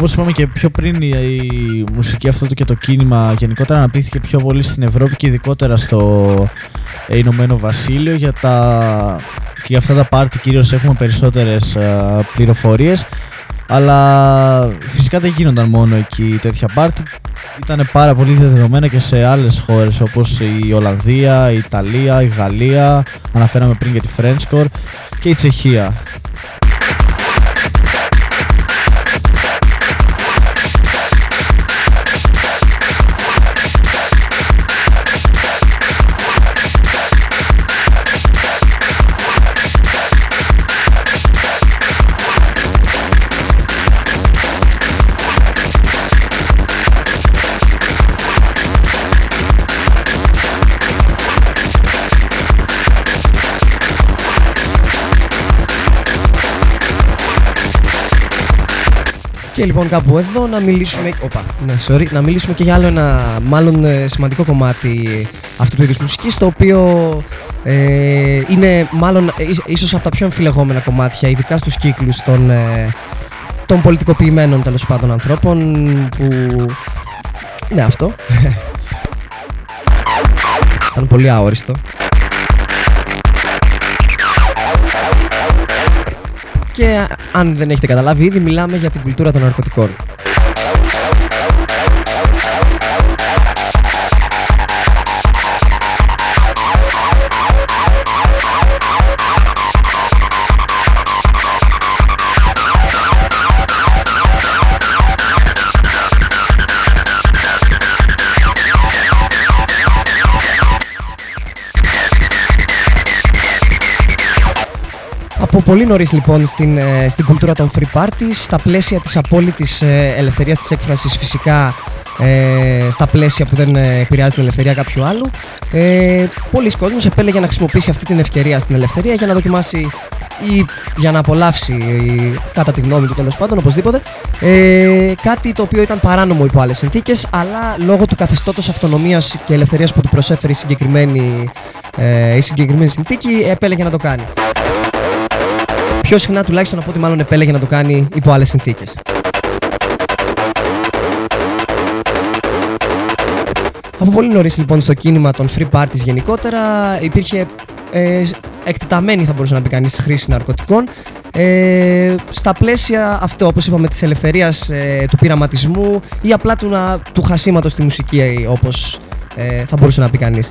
Όπως είπαμε και πιο πριν η, μουσική αυτό και το κίνημα γενικότερα αναπτύχθηκε πιο πολύ στην Ευρώπη και ειδικότερα στο Ηνωμένο Βασίλειο για τα, και για αυτά τα πάρτι κυρίως έχουμε περισσότερες πληροφορίες Αλλά φυσικά δεν γίνονταν μόνο εκεί τέτοια πάρτι. Ήταν πάρα πολύ δεδομένα και σε άλλες χώρες όπως η Ολλανδία, η Ιταλία, η Γαλλία, αναφέραμε πριν και τη French και η Τσεχία. Και λοιπόν κάπου εδώ να μιλήσουμε, οπα, ναι, sorry, να μιλήσουμε και για άλλο ένα μάλλον ε, σημαντικό κομμάτι αυτού του είδους μουσικής το οποίο ε, είναι μάλλον ε, ίσως από τα πιο αμφιλεγόμενα κομμάτια ειδικά στους κύκλους των, ε, των πολιτικοποιημένων τέλος πάντων ανθρώπων που... Ναι αυτό. <laughs> Ήταν πολύ αόριστο. Και αν δεν έχετε καταλάβει ήδη, μιλάμε για την κουλτούρα των ναρκωτικών. Από πολύ νωρίς λοιπόν στην, ε, στην κουλτούρα των free parties, στα πλαίσια της απόλυτης ε, ελευθερίας της έκφρασης φυσικά ε, στα πλαίσια που δεν ε, επηρεάζει την ελευθερία κάποιου άλλου. Ε, πολλοί κόσμος επέλεγε να χρησιμοποιήσει αυτή την ευκαιρία στην ελευθερία για να δοκιμάσει ή για να απολαύσει, κατά τη γνώμη του τέλος πάντων, οπωσδήποτε, ε, κάτι το οποίο ήταν παράνομο υπό άλλες συνθήκες, αλλά λόγω του καθεστώτος αυτονομίας και ελευθερίας που του προσέφερε η συγκεκριμένη, ε, η συγκεκριμένη συνθήκη, επέλεγε να το κάνει πιο συχνά τουλάχιστον από ό,τι μάλλον επέλεγε να το κάνει υπό άλλες συνθήκες. Από πολύ νωρίς λοιπόν στο κίνημα των free parties γενικότερα υπήρχε ε, εκτεταμένη θα μπορούσε να πει κανείς χρήση ναρκωτικών ε, στα πλαίσια αυτό όπως είπαμε της ελευθερίας ε, του πειραματισμού ή απλά του, να, του χασίματος στη μουσική όπως ε, θα μπορούσε να πει κανείς.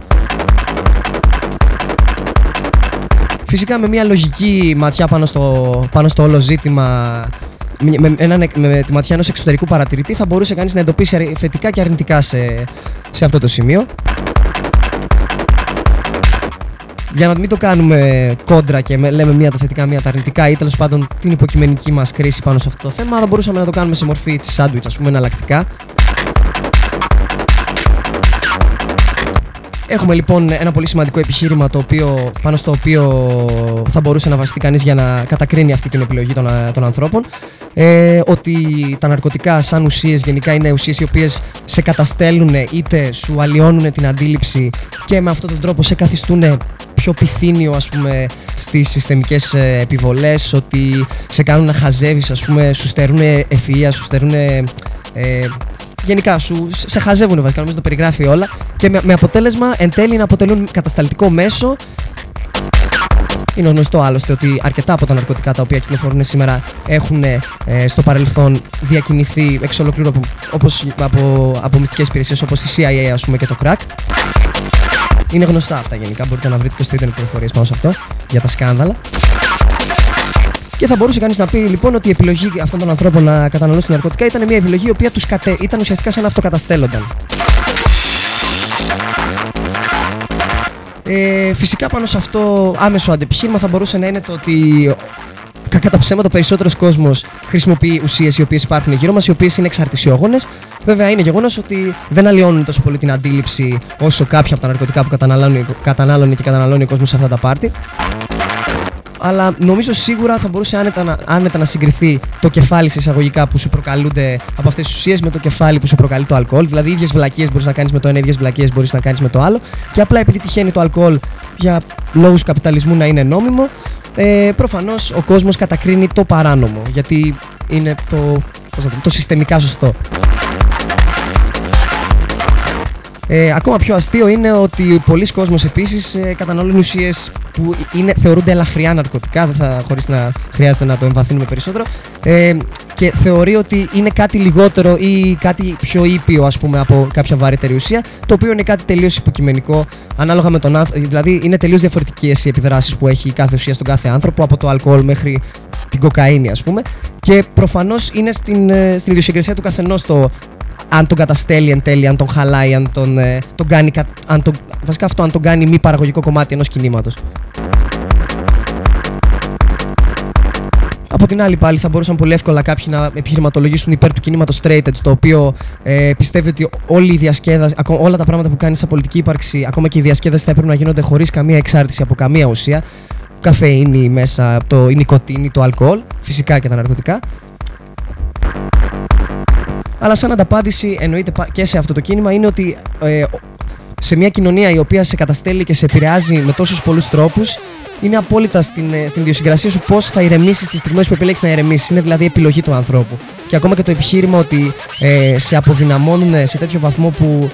Φυσικά με μια λογική ματιά πάνω στο, πάνω στο όλο ζήτημα με, με, με τη ματιά ενός εξωτερικού παρατηρητή θα μπορούσε κανείς να εντοπίσει θετικά και αρνητικά σε, σε αυτό το σημείο. Για να μην το κάνουμε κόντρα και λέμε μία τα θετικά, μία τα αρνητικά ή τέλος πάντων την υποκειμενική μας κρίση πάνω σε αυτό το θέμα, θα μπορούσαμε να το κάνουμε σε μορφή σάντουιτς, ας πούμε, εναλλακτικά. Έχουμε λοιπόν ένα πολύ σημαντικό επιχείρημα το οποίο, πάνω στο οποίο θα μπορούσε να βασιστεί κανείς για να κατακρίνει αυτή την επιλογή των, των ανθρώπων. Ε, ότι τα ναρκωτικά σαν ουσίες γενικά είναι ουσίες οι οποίες σε καταστέλνουν είτε σου αλλοιώνουν την αντίληψη και με αυτόν τον τρόπο σε καθιστούν πιο πυθύνιο ας πούμε στις συστημικές ε, επιβολές ότι σε κάνουν να χαζεύεις ας πούμε σου στερούν ευφυΐα, σου στερούν ε, γενικά σου σε χαζεύουν βασικά, νομίζω το περιγράφει όλα και με, με αποτέλεσμα εν τέλει να αποτελούν κατασταλτικό μέσο είναι γνωστό άλλωστε ότι αρκετά από τα ναρκωτικά τα οποία κυκλοφορούν σήμερα έχουν ε, στο παρελθόν διακινηθεί εξ ολοκλήρου από, όπως, από, από μυστικές υπηρεσίες όπως η CIA ας πούμε και το crack. Είναι γνωστά αυτά γενικά, μπορείτε να βρείτε και στο ίντερνετ πληροφορίες πάνω σε αυτό για τα σκάνδαλα. Και θα μπορούσε κανείς να πει λοιπόν ότι η επιλογή αυτών των ανθρώπων να καταναλώσουν ναρκωτικά ήταν μια επιλογή η οποία τους κατε... ήταν ουσιαστικά σαν να αυτοκαταστέλλονταν. Ε, φυσικά πάνω σε αυτό άμεσο αντεπιχείρημα θα μπορούσε να είναι το ότι κατά ψέματα ο περισσότερος κόσμος χρησιμοποιεί ουσίες οι οποίες υπάρχουν γύρω μας, οι οποίες είναι εξαρτησιόγονες. Βέβαια, είναι γεγονός ότι δεν αλλοιώνουν τόσο πολύ την αντίληψη όσο κάποια από τα ναρκωτικά που καταναλώνει και καταναλώνει ο κόσμος σε αυτά τα πάρτι αλλά νομίζω σίγουρα θα μπορούσε άνετα να, άνετα να συγκριθεί το κεφάλι σε εισαγωγικά που σου προκαλούνται από αυτές τις ουσίες με το κεφάλι που σου προκαλεί το αλκοόλ. Δηλαδή, ίδιες βλακίες μπορείς να κάνεις με το ένα, ίδιες βλακίες μπορείς να κάνεις με το άλλο. Και απλά επειδή τυχαίνει το αλκοόλ για λόγους καπιταλισμού να είναι νόμιμο, ε, προφανώς ο κόσμος κατακρίνει το παράνομο. Γιατί είναι το, το συστημικά σωστό. Ε, ακόμα πιο αστείο είναι ότι πολλοί κόσμος επίσης ε, καταναλώνουν ουσίες που είναι, θεωρούνται ελαφριά ναρκωτικά, δεν θα, χωρίς να χρειάζεται να το εμβαθύνουμε περισσότερο, ε, και θεωρεί ότι είναι κάτι λιγότερο ή κάτι πιο ήπιο ας πούμε από κάποια βαρύτερη ουσία το οποίο είναι κάτι τελείως υποκειμενικό ανάλογα με τον άνθρωπο δηλαδή είναι τελείως διαφορετικές οι επιδράσεις που έχει η κάθε ουσία στον κάθε άνθρωπο από το αλκοόλ μέχρι την κοκαίνη ας πούμε. Και προφανώς είναι στην, ε, στην ιδιοσυγκρισία του καθενός το αν τον καταστέλει εν τέλει, αν τον χαλάει, αν τον, ε, τον κάνει. Αν τον, βασικά αυτό, αν τον κάνει μη παραγωγικό κομμάτι ενός κινήματος. Από την άλλη, πάλι θα μπορούσαν πολύ εύκολα κάποιοι να επιχειρηματολογήσουν υπέρ του κινήματος straight edge, το οποίο ε, πιστεύει ότι όλη η διασκέδαση, όλα τα πράγματα που κάνει σαν πολιτική ύπαρξη, ακόμα και η διασκέδαση θα έπρεπε να γίνονται χωρίς καμία εξάρτηση από καμία ουσία. Καφεΐνη μέσα, το, η νοικοτήνη, το αλκοόλ, φυσικά και τα ναρκωτικά. Αλλά σαν ανταπάντηση εννοείται και σε αυτό το κίνημα είναι ότι ε, σε μια κοινωνία η οποία σε καταστέλει και σε επηρεάζει με τόσους πολλούς τρόπους είναι απόλυτα στην, ε, στην ιδιοσυγκρασία σου πώς θα ηρεμήσεις τις στιγμές που επιλέξει να ηρεμήσεις. Είναι δηλαδή επιλογή του ανθρώπου. Και ακόμα και το επιχείρημα ότι ε, σε αποδυναμώνουν σε τέτοιο βαθμό που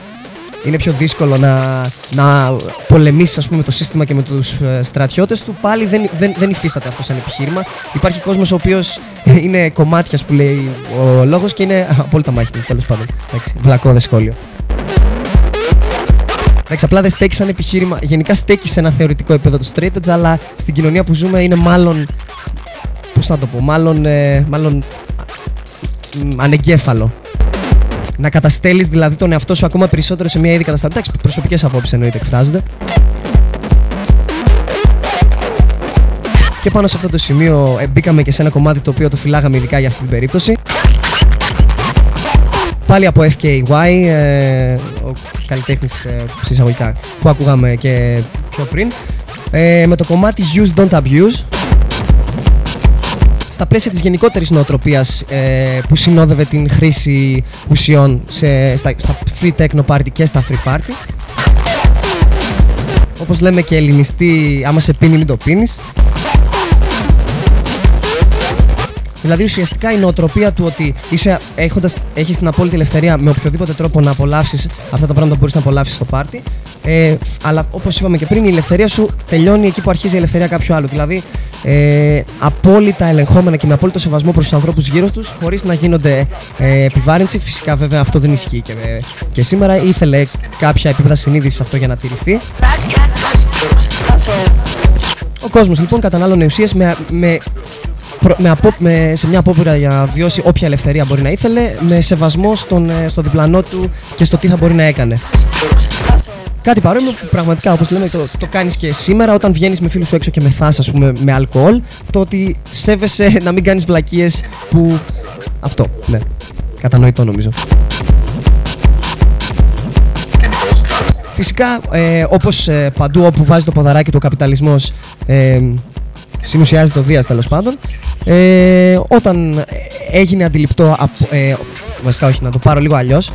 είναι πιο δύσκολο να, να πολεμήσεις ας πούμε, το σύστημα και με τους ε, στρατιώτες του, πάλι δεν, δεν, δεν υφίσταται αυτό σαν επιχείρημα. Υπάρχει κόσμος ο οποίος <laughs> είναι κομμάτια που λέει ο λόγος και είναι απόλυτα μάχημο. Τέλος πάντων. Βλακώδε σχόλιο. Εντάξει, απλά δεν στέκει σαν επιχείρημα. Γενικά στέκει σε ένα θεωρητικό επίπεδο το straight edge, αλλά στην κοινωνία που ζούμε είναι μάλλον. Πώς θα το πω, μάλλον. Ε, μάλλον ανεγκέφαλο. Να καταστέλεις δηλαδή τον εαυτό σου ακόμα περισσότερο σε μια ήδη κατασταλή. Εντάξει, προσωπικές απόψεις εννοείται εκφράζονται. Και πάνω σε αυτό το σημείο ε, μπήκαμε και σε ένα κομμάτι το οποίο το φυλάγαμε ειδικά για αυτή την περίπτωση. Πάλι από FKY, ε, ο καλλιτέχνης ε, συσσαγωγικά που ακούγαμε και πιο πριν. Ε, με το κομμάτι Use Don't Abuse. Στα πλαίσια της γενικότερης νοοτροπίας ε, που συνόδευε την χρήση ουσιών σε, στα, στα free techno party και στα free party. Όπως λέμε και ελληνιστή, άμα σε πίνει μην το πίνεις. Δηλαδή ουσιαστικά η νοοτροπία του ότι είσαι, έχοντας, έχεις την απόλυτη ελευθερία με οποιοδήποτε τρόπο να απολαύσεις αυτά τα πράγματα που μπορείς να απολαύσεις στο πάρτι. Ε, αλλά όπως είπαμε και πριν, η ελευθερία σου τελειώνει εκεί που αρχίζει η ελευθερία κάποιου άλλου. Δηλαδή ε, απόλυτα ελεγχόμενα και με απόλυτο σεβασμό προς τους ανθρώπους γύρω τους χωρίς να γίνονται ε, επιβάρυνση. Φυσικά βέβαια αυτό δεν ισχύει και, και σήμερα. Ήθελε κάποια επίπεδα συνείδησης αυτό για να τηρηθεί. Ο κόσμος λοιπόν κατανάλωνε ουσίες με, με με απο, με, σε μια απόπειρα για να βιώσει όποια ελευθερία μπορεί να ήθελε, με σεβασμό στον, ε, στο διπλανό του και στο τι θα μπορεί να έκανε. Κάτι παρόμοιο που πραγματικά όπως λέμε το, το κάνεις και σήμερα όταν βγαίνεις με φίλους σου έξω και μεθάς ας πούμε με αλκοόλ το ότι σέβεσαι να μην κάνεις βλακίες που... Αυτό, ναι. Κατανοητό νομίζω. Φυσικά, ε, όπως ε, παντού όπου βάζει το ποδαράκι του ο καπιταλισμός ε, συνουσιάζει το Δίας τέλος πάντων. Ε, όταν έγινε αντιληπτό, από, ε, βασικά όχι να το πάρω λίγο αλλιώς,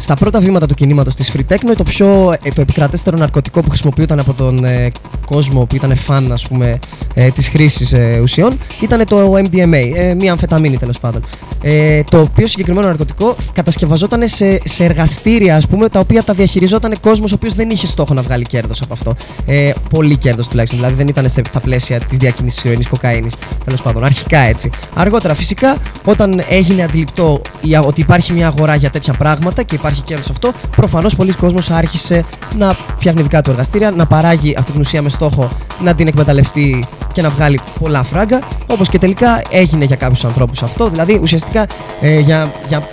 στα πρώτα βήματα του κινήματος της Free Techno το πιο ε, το επικρατέστερο ναρκωτικό που χρησιμοποιούταν από τον ε, κόσμο που ήταν φαν ας πούμε ε, της χρήσης ε, ουσιών ήταν το MDMA, ε, μία αμφεταμίνη τέλος πάντων. Ε, το οποίο συγκεκριμένο ναρκωτικό κατασκευαζόταν σε, σε εργαστήρια ας πούμε τα οποία τα διαχειριζόταν κόσμος ο οποίος δεν είχε στόχο να βγάλει κέρδος από αυτό. Ε, πολύ κέρδος τουλάχιστον, δηλαδή δεν ήταν στα πλαίσια της διακίνησης ηρωίνης κοκαίνης τέλος πάντων, αρχικά έτσι. Αργότερα φυσικά όταν έγινε αντιληπτό ότι υπάρχει μια αγορά για τέτοια πράγματα και υπάρχει κέρδο αυτό, προφανώς πολλοί κόσμος άρχισε να φτιάχνει δικά του εργαστήρια, να παράγει αυτή την ουσία με στόχο να την εκμεταλλευτεί και να βγάλει πολλά φράγκα. Όπως και τελικά έγινε για κάποιους ανθρώπους αυτό. Δηλαδή ουσιαστικά ε, για, για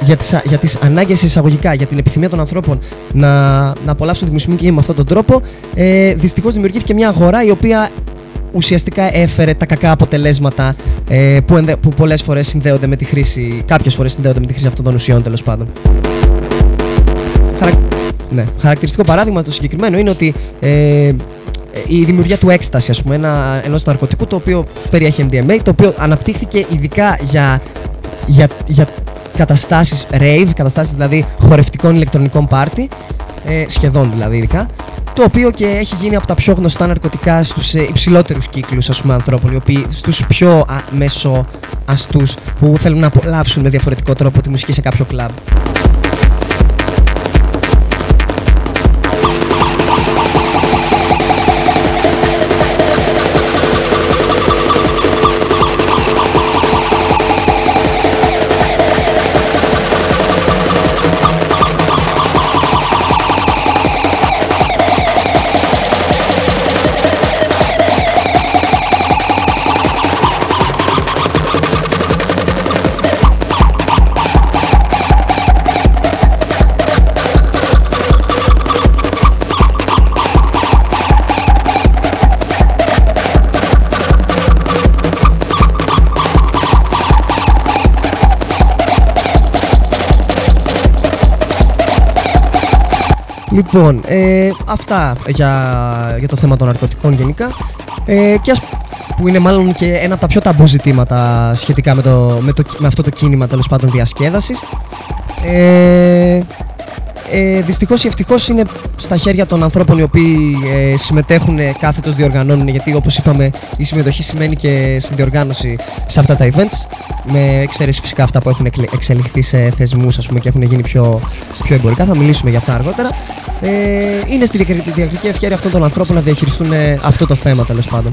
για τις, για τις ανάγκες εισαγωγικά, για την επιθυμία των ανθρώπων να, να απολαύσουν τη μουσική με αυτόν τον τρόπο, ε, δυστυχώς δημιουργήθηκε μια αγορά η οποία ουσιαστικά έφερε τα κακά αποτελέσματα ε, που, ενδε, που πολλές φορές συνδέονται με τη χρήση, κάποιες φορές συνδέονται με τη χρήση αυτών των ουσιών τέλος πάντων. Χαρα... Ναι. Χαρακτηριστικό παράδειγμα το συγκεκριμένο είναι ότι ε, η δημιουργία του έκσταση, ας πούμε, ένα, ενός ναρκωτικού το οποίο περιέχει MDMA, το οποίο αναπτύχθηκε ειδικά για, για, για καταστάσεις rave, καταστάσεις δηλαδή χορευτικών ηλεκτρονικών πάρτι, ε, σχεδόν δηλαδή ειδικά, το οποίο και έχει γίνει από τα πιο γνωστά ναρκωτικά στους ε, υψηλότερους κύκλους ας πούμε, ανθρώπων, οι οποίοι στους πιο α, μέσο αστούς που θέλουν να απολαύσουν με διαφορετικό τρόπο τη μουσική σε κάποιο κλαμπ. Λοιπόν, ε, αυτά για, για το θέμα των ναρκωτικών γενικά. Ε, και ας, που είναι μάλλον και ένα από τα πιο ταμπού ζητήματα σχετικά με, το, με, το, με αυτό το κίνημα τέλος πάντων διασκέδασης. Ε, ε, Δυστυχώς ή ευτυχώς είναι στα χέρια των ανθρώπων οι οποίοι ε, συμμετέχουν κάθετο διοργανώνουν. Γιατί όπως είπαμε, η συμμετοχή σημαίνει και συνδιοργάνωση σε αυτά τα events. Με εξαίρεση φυσικά αυτά που έχουν εκλε- εξελιχθεί σε θεσμούς και έχουν γίνει πιο, πιο εμπορικά. Θα μιλήσουμε για αυτά αργότερα. Ε, είναι στη διακρι- διακριτική ευχαίρεια αυτών των ανθρώπων να διαχειριστούν ε, αυτό το θέμα τέλος πάντων.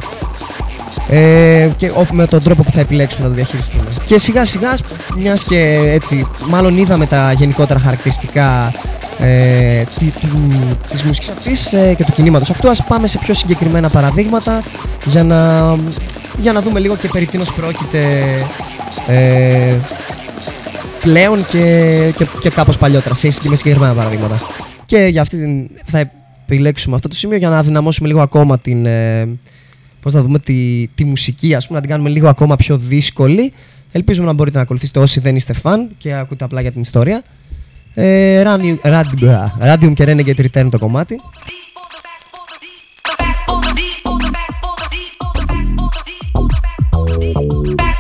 Ε, και ο- με τον τρόπο που θα επιλέξουν να το διαχειριστούν. Και σιγά σιγά, μιας και έτσι, μάλλον είδαμε τα γενικότερα χαρακτηριστικά ε, τη, του, της μουσικής αυτής ε, και του κινήματος αυτού, ας πάμε σε πιο συγκεκριμένα παραδείγματα για να, για να δούμε λίγο και περί τίνος πρόκειται ε, πλέον και, και, και κάπως παλιότερα, σε συγκεκρι- με συγκεκριμένα παραδείγματα. Και για αυτή την, θα επιλέξουμε αυτό το σημείο για να δυναμώσουμε λίγο ακόμα την, ε, πώς να δούμε τη, τη μουσική, ας πούμε, να την κάνουμε λίγο ακόμα πιο δύσκολη. Ελπίζουμε να μπορείτε να ακολουθήσετε όσοι δεν είστε φαν και ακούτε απλά για την ιστορία. Ε, Radium, Radium, Radium και Renegade Return το κομμάτι. Και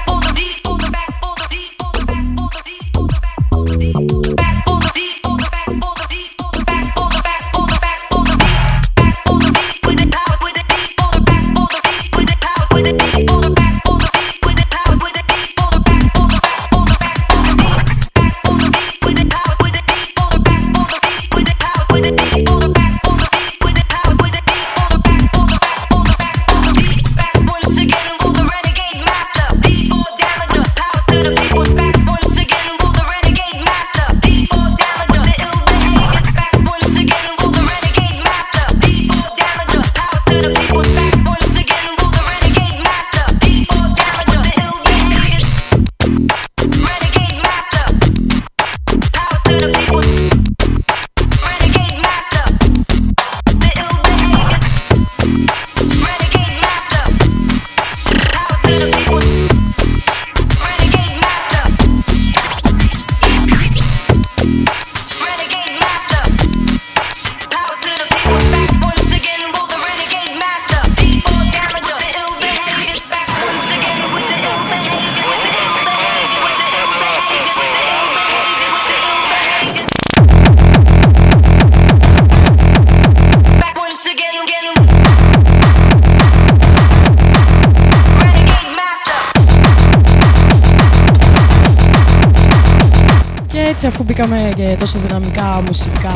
και τόσο δυναμικά μουσικά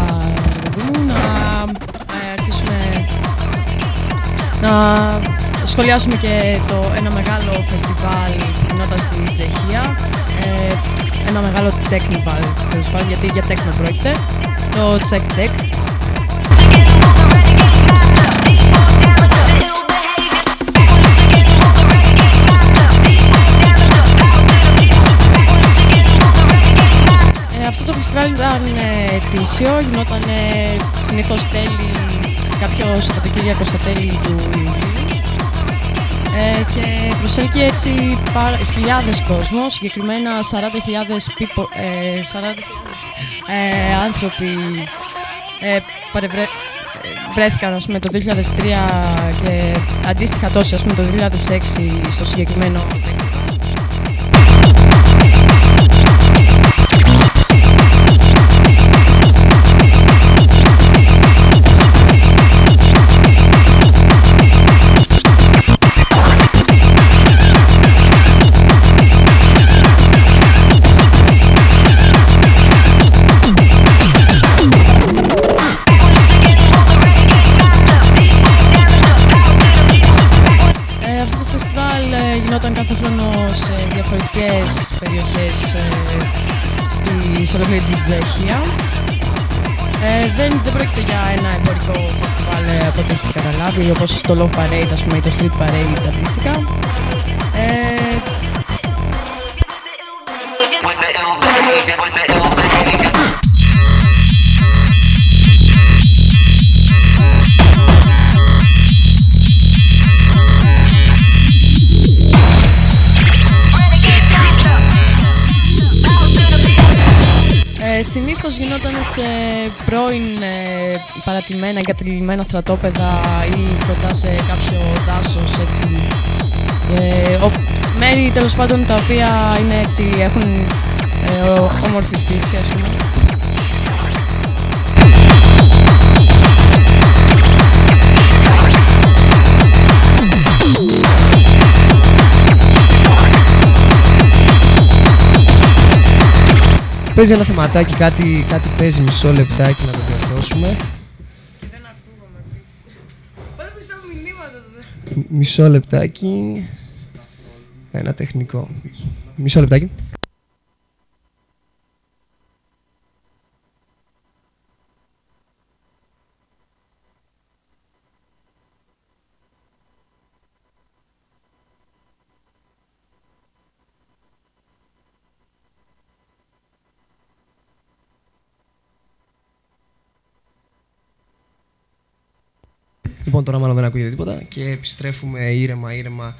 ρε παιδί μου, να ε, αρχίσουμε να σχολιάσουμε και το ένα μεγάλο φεστιβάλ που γινόταν στη Τσεχία ε, ένα μεγάλο technival τέλος πάντων, γιατί για τέκνο πρόκειται το Czech Tech ετήσιο, γινόταν ε, συνήθως τέλη, κάποιο Σαββατοκύριακο στα τέλη του Ιουλίου. Ε, και προσέλκει έτσι πάρα, χιλιάδες κόσμο, συγκεκριμένα 40.000 people, ε, 40.000 ε, άνθρωποι ε, παρευρε, ε, βρέθηκαν ας πούμε, το 2003 και αντίστοιχα τόσοι ας πούμε, το 2006 στο συγκεκριμένο όπως το Love Parade ας πούμε, ή το Street Parade αντίστοιχα. Σε πρώην ε, παρατημένα, εγκατελειμμένα στρατόπεδα ή κοντά σε κάποιο δάσος. Έτσι. Ε, ο, μέρη τέλος πάντων τα οποία είναι έτσι, έχουν ε, ο- όμορφη φύση, ας πούμε. Παίζει ένα θεματάκι, κάτι, κάτι παίζει μισό λεπτάκι να το διορθώσουμε. Μ- Μισό λεπτάκι. Ένα τεχνικό. Μισό λεπτάκι. Τώρα μάλλον δεν ακούγεται τίποτα και επιστρέφουμε ήρεμα, ήρεμα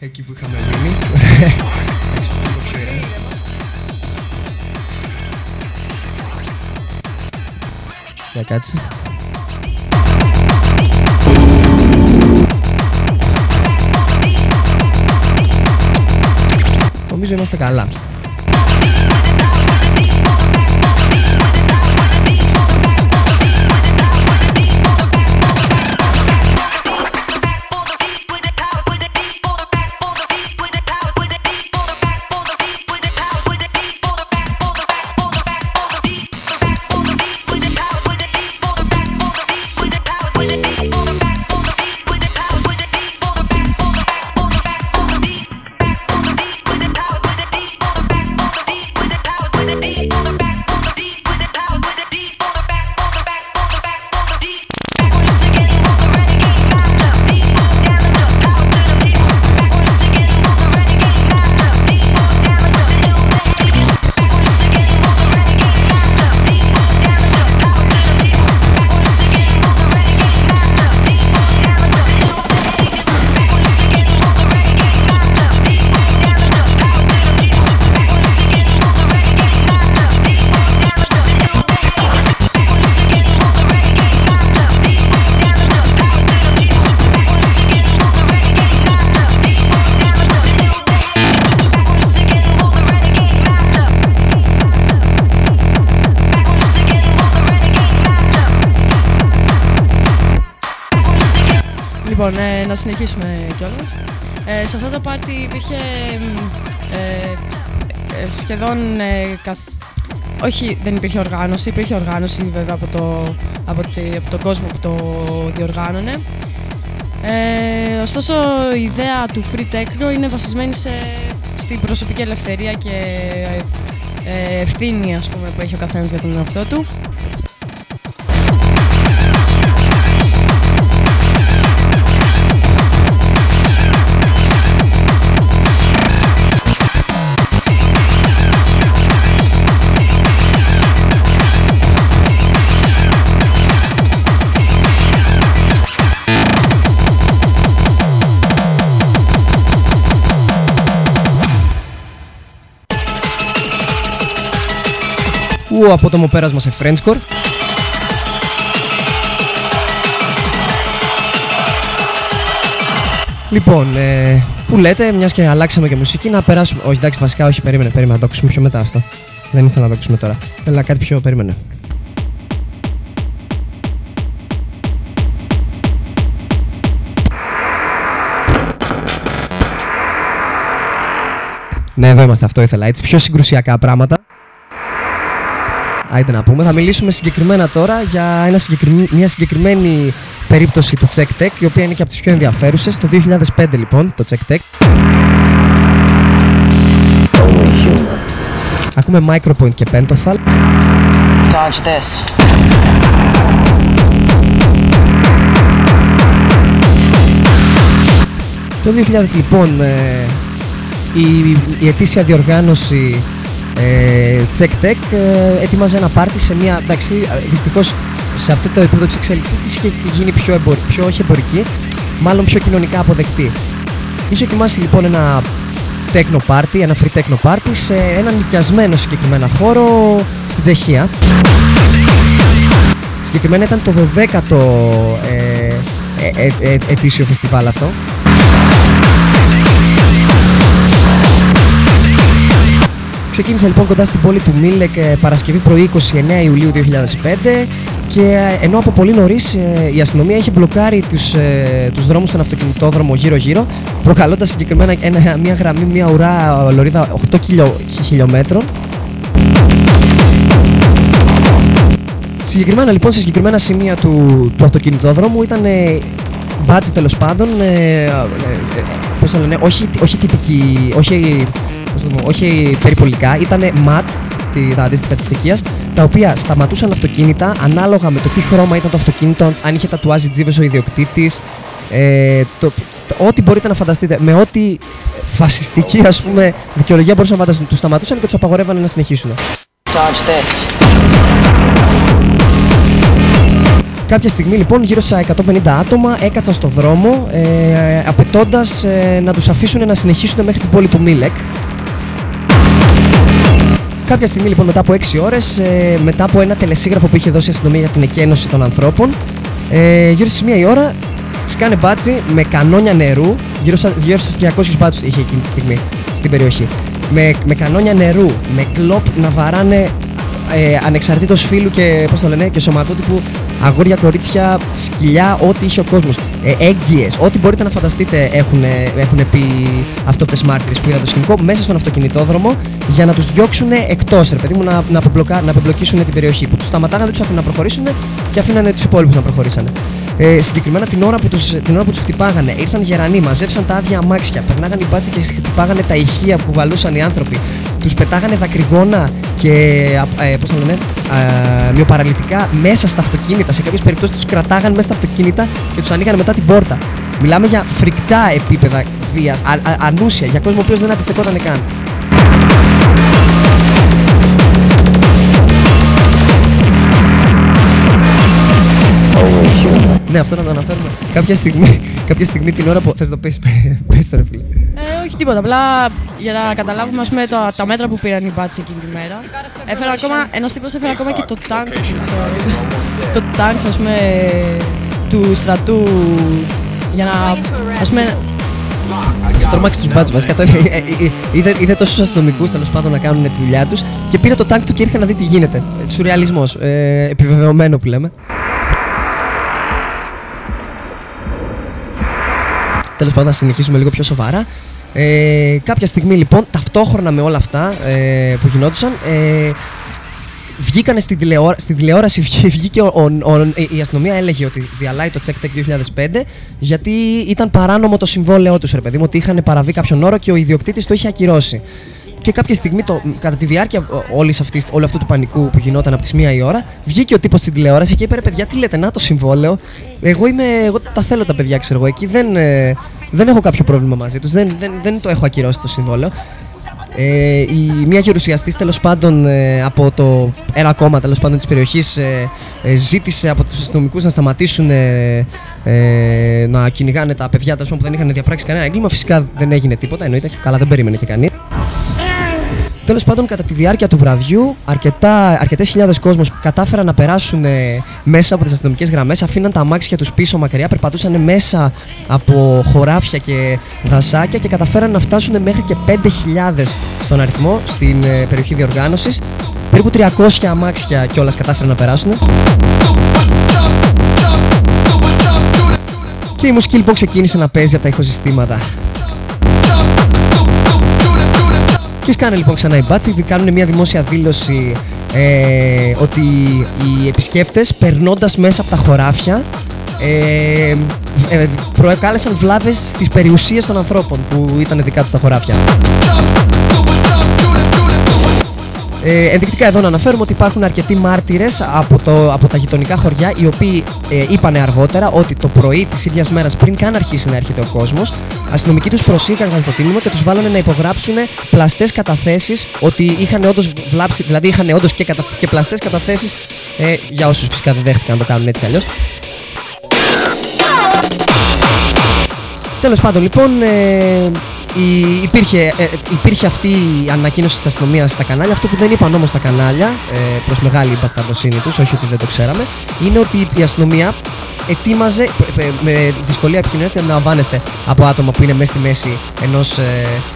εκεί που είχαμε μείνει. Εντάξει, λίγο πιο ήρεμα. Για κάτσε. Νομίζω είμαστε καλά. Ε, σε αυτό το πάρτι υπήρχε μ, ε, ε, σχεδόν ε, καθ... Όχι, δεν υπήρχε οργάνωση, υπήρχε οργάνωση βέβαια από, το, από, τη, από τον κόσμο που το διοργάνωνε. Ε, ωστόσο, η ιδέα του free techno είναι βασισμένη σε, στην προσωπική ελευθερία και ε, ευθύνη ας πούμε, που έχει ο καθένας για τον εαυτό του. Ου, απότομο πέρασμα σε Frenchcore. Λοιπόν, ε, που λέτε, μιας και αλλάξαμε και μουσική, να περάσουμε. Όχι, εντάξει, βασικά όχι, περίμενε, περίμενε, να το ακούσουμε πιο μετά αυτό. Δεν ήθελα να το ακούσουμε τώρα. Έλα, κάτι πιο περίμενε. Ναι, εδώ είμαστε, αυτό ήθελα. Έτσι, πιο συγκρουσιακά πράγματα. Άιντε να πούμε. Θα μιλήσουμε συγκεκριμένα τώρα για ένα συγκεκριμέ- μια συγκεκριμένη περίπτωση του Check Tech, η οποία είναι και από τις πιο ενδιαφέρουσες. Το 2005 λοιπόν, το Check Tech. Ακούμε Micropoint και Pentothal. Dodge this. Το 2000 λοιπόν ε, η, η ετήσια διοργάνωση ε, Check Tech ε, ετοιμάζει ένα πάρτι σε μια. Εντάξει, ε, δυστυχώς σε αυτό το επίπεδο της εξέλιξης της είχε γίνει πιο, εμπορ, πιο όχι εμπορική, μάλλον πιο κοινωνικά αποδεκτή. Είχε ετοιμάσει λοιπόν ένα techno party, ένα free techno party σε έναν νοικιασμένο συγκεκριμένα χώρο στην Τσεχία. Συγκεκριμένα ήταν το 12ο ε, ε, ε, ε, ετήσιο φεστιβάλ αυτό. Ξεκίνησε λοιπόν κοντά στην πόλη του Μίλεκ ε, Παρασκευή πρωί 29 Ιουλίου 2005 και ε, ενώ από πολύ νωρίς η αστυνομία είχε μπλοκάρει τους, ε, τους δρόμους στον αυτοκινητόδρομο γύρω-γύρω προκαλώντας συγκεκριμένα ένα, μια γραμμή, μια ουρά λωρίδα 8 χιλιο, χιλιόμετρων. Συγκεκριμένα λοιπόν σε συγκεκριμένα σημεία του, του αυτοκινητόδρομου ήταν ε, μπάτσι τέλος πάντων, ε, ε, ε, πώς το λένε, όχι, όχι τυπική, όχι, πώς το πω, όχι περιπολικά, ήταν ματ, τη- τα αντίστοιχα της Τσεχίας, τα οποία σταματούσαν αυτοκίνητα ανάλογα με το τι χρώμα ήταν το αυτοκίνητο, αν είχε τατουάζει τζίβες ο ιδιοκτήτης, ε, το, το- ό,τι μπορείτε να φανταστείτε, με ό,τι φασιστική ας πούμε δικαιολογία μπορούσαν να φανταστούν, τους σταματούσαν και τους απαγορεύανε να συνεχίσουν. Dodge this. Κάποια στιγμή λοιπόν γύρω στα 150 άτομα έκατσαν στο δρόμο ε, απαιτώντας ε, να τους αφήσουν να συνεχίσουν μέχρι την πόλη του Μίλεκ. Κάποια στιγμή λοιπόν μετά από 6 ώρες, ε, μετά από ένα τελεσίγραφο που είχε δώσει η αστυνομία για την εκένωση των ανθρώπων, ε, γύρω στις 1 η ώρα σκάνε μπάτσι με κανόνια νερού, γύρω, στα, γύρω στους 300 μπάτσους είχε εκείνη τη στιγμή στην περιοχή. Με, με κανόνια νερού, με κλόπ να βαράνε ε, ανεξαρτήτως φίλου και, πώς το λένε, και σωματότυπου αγόρια, κορίτσια, σκυλιά, ό,τι είχε ο κόσμος. Ε, έγκυες, ό,τι μπορείτε να φανταστείτε έχουν, έχουν πει αυτόπτες μάρτυρες που είδαν το σκηνικό μέσα στον αυτοκινητόδρομο για να τους διώξουν εκτός, ρε παιδί μου, να, να, απεμπλοκα- να απεμπλοκίσουν την περιοχή. Που τους σταματάγανε, δεν τους αφήναν να προχωρήσουν και αφήνανε τους υπόλοιπους να προχωρήσανε. Ε, συγκεκριμένα την ώρα, που τους, την ώρα που τους χτυπάγανε, ήρθαν γερανοί, μαζέψαν τα άδεια αμάξια, περνάγανε οι μπάτσες και χτυπάγανε τα ηχεία που βαλούσαν οι άνθρωποι. Τους πετάγανε δακρυγόνα και α, ε, πώς το λένε, α, μυοπαραλυτικά μέσα στα αυτοκίνητα. Σε κάποιες περιπτώσεις τους κρατάγανε μέσα στα αυτοκίνητα και τους ανοίγανε μετά την πόρτα. Μιλάμε για φρικτά επίπεδα βίας, α, α, ανούσια, για κόσμο ο οποίος δεν αντιστεκόταν καν. Ναι, αυτό να το αναφέρουμε. Κάποια στιγμή, <laughs> κάποια στιγμή την ώρα που. Θες να το πεις, πες το ρε φίλε. Ε, όχι τίποτα. Απλά για να καταλάβουμε ας πούμε, τα, τα μέτρα που πήραν οι μπάτσοι εκείνη τη μέρα. Έφερα ακόμα, ένας τύπος έφερε ακόμα και το τάγκ. Το, το τάγκ, ας πούμε, του στρατού για να. Ας πούμε, Τρομάξει τους μπάτσου βασικά. Το, ε, ε, ε, είδε, είδε τόσους αστυνομικούς τέλος πάντων να κάνουν τη δουλειά τους και πήρε το τάγκ του και ήρθε να δει τι γίνεται. Σουρεαλισμός. Ε, επιβεβαιωμένο που λέμε. Τέλος πάντων, να συνεχίσουμε λίγο πιο σοβαρά. Ε, κάποια στιγμή λοιπόν, ταυτόχρονα με όλα αυτά ε, που γινόντουσαν, ε, βγήκανε στην, τηλεόρα, στην τηλεόραση, βγή- βγήκε ο, ο- ο- η αστυνομία έλεγε ότι διαλάει το Check Tech 2005 γιατί ήταν παράνομο το συμβόλαιό τους, ρε παιδί μου, ότι είχαν παραβεί κάποιον όρο και ο ιδιοκτήτης το είχε ακυρώσει. Και κάποια στιγμή, το, κατά τη διάρκεια όλης αυτής, όλου αυτού του πανικού που γινόταν από τις μία η ώρα, βγήκε ο τύπος στην τηλεόραση και είπε ρε παιδιά, τι λέτε, να το συμβόλαιο. Εγώ, είμαι, εγώ τα θέλω τα παιδιά, ξέρω εγώ. Εκεί δεν, ε, δεν έχω κάποιο πρόβλημα μαζί τους, δεν, δεν, δεν το έχω ακυρώσει το συμβόλαιο. Ε, η, μια γερουσιαστής τέλος πάντων ε, από το ένα κόμμα τέλος πάντων της περιοχής ε, ε, ζήτησε από τους αστυνομικούς να σταματήσουν ε, ε, να κυνηγάνε τα παιδιά τέλος πάντων, που δεν είχαν διαπράξει κανένα έγκλημα. Φυσικά δεν έγινε τίποτα, εννοείται. Καλά, δεν περίμενε και κανείς. Τέλος πάντων, κατά τη διάρκεια του βραδιού, αρκετά, αρκετές χιλιάδες κόσμος κατάφεραν να περάσουν ε, μέσα από τις αστυνομικές γραμμές, αφήναν τα αμάξια τους πίσω μακριά, περπατούσαν μέσα από χωράφια και δασάκια και καταφέραν να φτάσουν μέχρι και 5.000 στον αριθμό στην ε, περιοχή διοργάνωσης. Περίπου 300 αμάξια κιόλας κατάφεραν να περάσουν. Και η μουσική λοιπόν ξεκίνησε να παίζει από τα ηχοσυστήματα. Και σκάνε λοιπόν ξανά οι μπάτσοι, κάνουν μια δημόσια δήλωση ε, ότι οι επισκέπτες περνώντας μέσα από τα χωράφια ε, ε, προκάλεσαν βλάβες στις περιουσίες των ανθρώπων που ήταν δικά τους τα χωράφια. Ε, ενδεικτικά εδώ να αναφέρουμε ότι υπάρχουν αρκετοί μάρτυρες από, το, από τα γειτονικά χωριά οι οποίοι ε, είπαν αργότερα ότι το πρωί της ίδιας μέρας πριν καν αρχίσει να έρχεται ο κόσμος, αστυνομικοί τους προσήγαγαν στο τίμημα και τους βάλανε να υπογράψουν πλαστές καταθέσεις ότι είχαν όντως βλάψει, δηλαδή είχαν όντως και, κατα, και πλαστές καταθέσεις ε, για όσους φυσικά δεν δέχτηκαν να το κάνουν έτσι κι αλλιώς. Τέλος πάντων, λοιπόν, ε, η, υπήρχε, ε, υπήρχε αυτή η ανακοίνωση της αστυνομίας στα κανάλια. Αυτό που δεν είπαν όμως στα κανάλια, ε, προς μεγάλη μπασταρδοσύνη τους, όχι ότι δεν το ξέραμε, είναι ότι η αστυνομία ετοίμαζε ε, ε, με δυσκολία επικοινωνία να λαμβάνεστε από άτομα που είναι μέσα στη μέση ενός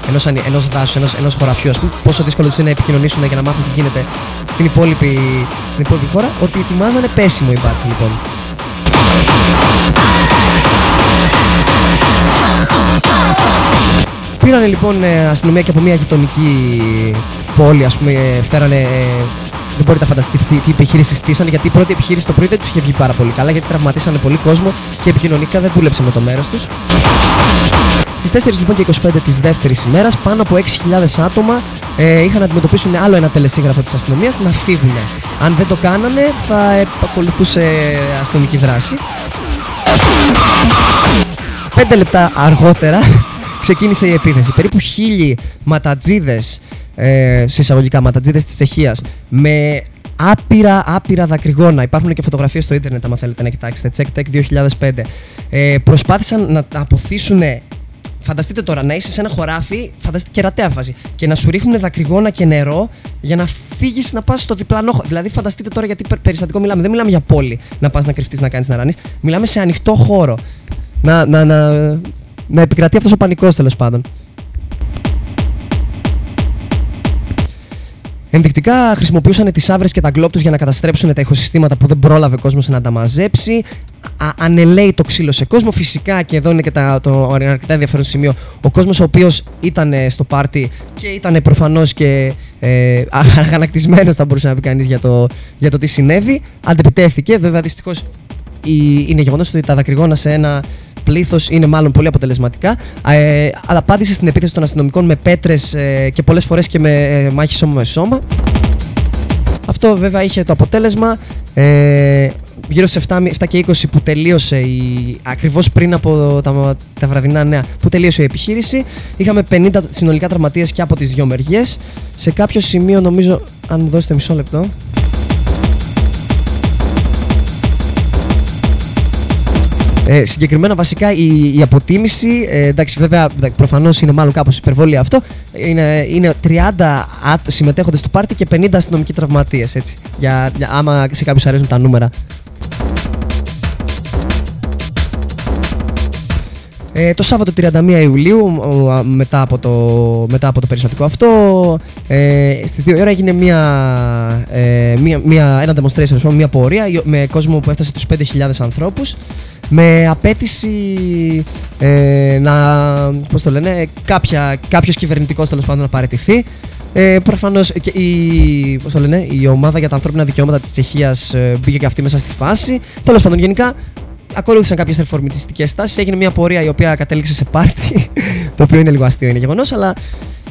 ενός, ανι- ενός δάσους, ενός ενός χωραφιού, ας πούμε, πόσο δύσκολο τους είναι να επικοινωνήσουν για να μάθουν τι γίνεται στην υπόλοιπη, στην υπόλοιπη χώρα, ότι ετοιμάζανε πέσιμο οι μπάτσοι λοιπόν. Πήρανε λοιπόν ε, αστυνομία και από μια γειτονική πόλη, ας πούμε, ε, φέρανε. ε, Δεν μπορείτε να φανταστείτε τι, τι επιχείρηση στήσανε, γιατί η πρώτη επιχείρηση το πρωί δεν τους είχε βγει πάρα πολύ καλά, γιατί τραυματίσανε πολύ κόσμο και επικοινωνικά δεν δούλεψε με το μέρος τους. Στις 4 λοιπόν και 25 της δεύτερης ημέρας, πάνω από 6.000 άτομα ε, είχαν να αντιμετωπίσουν άλλο ένα τελεσίγραφο της αστυνομίας να φύγουν. Αν δεν το κάνανε, θα επακολουθούσε αστυνομική δράση. Πέντε λεπτά αργότερα ξεκίνησε η επίθεση. Περίπου χίλιοι ματατζίδες, ε, συσσαγωγικά ματατζίδες της Τσεχίας, με άπειρα, άπειρα δακρυγόνα. Υπάρχουν και φωτογραφίες στο ίντερνετ, άμα θέλετε να κοιτάξετε. Check Tech 2005. Ε, προσπάθησαν να τα αποθήσουν. Φανταστείτε τώρα να είσαι σε ένα χωράφι, φανταστείτε κερατέα φάση, και να σου ρίχνουν δακρυγόνα και νερό για να φύγεις να πας στο διπλανό χώρο. Δηλαδή, φανταστείτε τώρα γιατί περ- περιστατικό μιλάμε. Δεν μιλάμε για πόλη να πας να κρυφτείς να κάνεις να ράνεις. Μιλάμε σε ανοιχτό χώρο. Να, να, να, να επικρατεί αυτός ο πανικός τέλος πάντων. Ενδεικτικά χρησιμοποιούσαν τις άβρες και τα γκλόπ τους για να καταστρέψουν τα ηχοσυστήματα που δεν πρόλαβε ο κόσμος να τα μαζέψει. Α, ανελαίει το ξύλο σε κόσμο. Φυσικά και εδώ είναι και τα, το αρκετά ενδιαφέρον σημείο. Ο κόσμος ο οποίος ήταν ε, στο πάρτι και ήταν προφανώς και ε, αγανακτισμένος, θα μπορούσε να πει κανείς για το, για το τι συνέβη, αντεπιτέθηκε. Βέβαια, δυστυχώς είναι γεγονός ότι τα δακρυγόνα σε ένα πλήθος είναι μάλλον πολύ αποτελεσματικά. Ε, αλλά απάντησε στην επίθεση των αστυνομικών με πέτρες και πολλές φορές και με ε, μάχη σώμα με σώμα. Αυτό βέβαια είχε το αποτέλεσμα ε, γύρω στις 7, 7 και 20 που τελείωσε η, ακριβώς πριν από τα, τα βραδινά νέα που τελείωσε η επιχείρηση είχαμε 50 συνολικά τραυματίες και από τις δυο μεριές σε κάποιο σημείο νομίζω αν μου δώσετε μισό λεπτό Ε, συγκεκριμένα βασικά η, η αποτίμηση, ε, εντάξει βέβαια προφανώς είναι μάλλον κάπως υπερβολή αυτό, είναι, είναι 30 άτο, συμμετέχοντες στο πάρτι και 50 αστυνομικοί τραυματίες έτσι, για, για, άμα σε κάποιους αρέσουν τα νούμερα. Ε, το Σάββατο 31 Ιουλίου, ο, α, μετά, από το, μετά από το περιστατικό αυτό, ε, στις 2 η ώρα έγινε μια, ε, μια, μια, ένα demonstration, ας πούμε, μια πορεία η- με κόσμο που έφτασε τους 5.000 ανθρώπους με απέτηση ε, να, πώς το λένε, κάποια, κάποιος κυβερνητικός τέλος πάντων να παραιτηθεί. Ε, Προφανώς και η, πώς το λένε, η ομάδα για τα ανθρώπινα δικαιώματα της Τσεχίας ε, μπήκε και αυτή μέσα στη φάση. Τέλος πάντων, γενικά ακολούθησαν κάποιες ρεφορμιστικέ στάσεις. Έγινε μια πορεία η οποία κατέληξε σε πάρτι. το οποίο είναι λίγο αστείο, είναι γεγονός, αλλά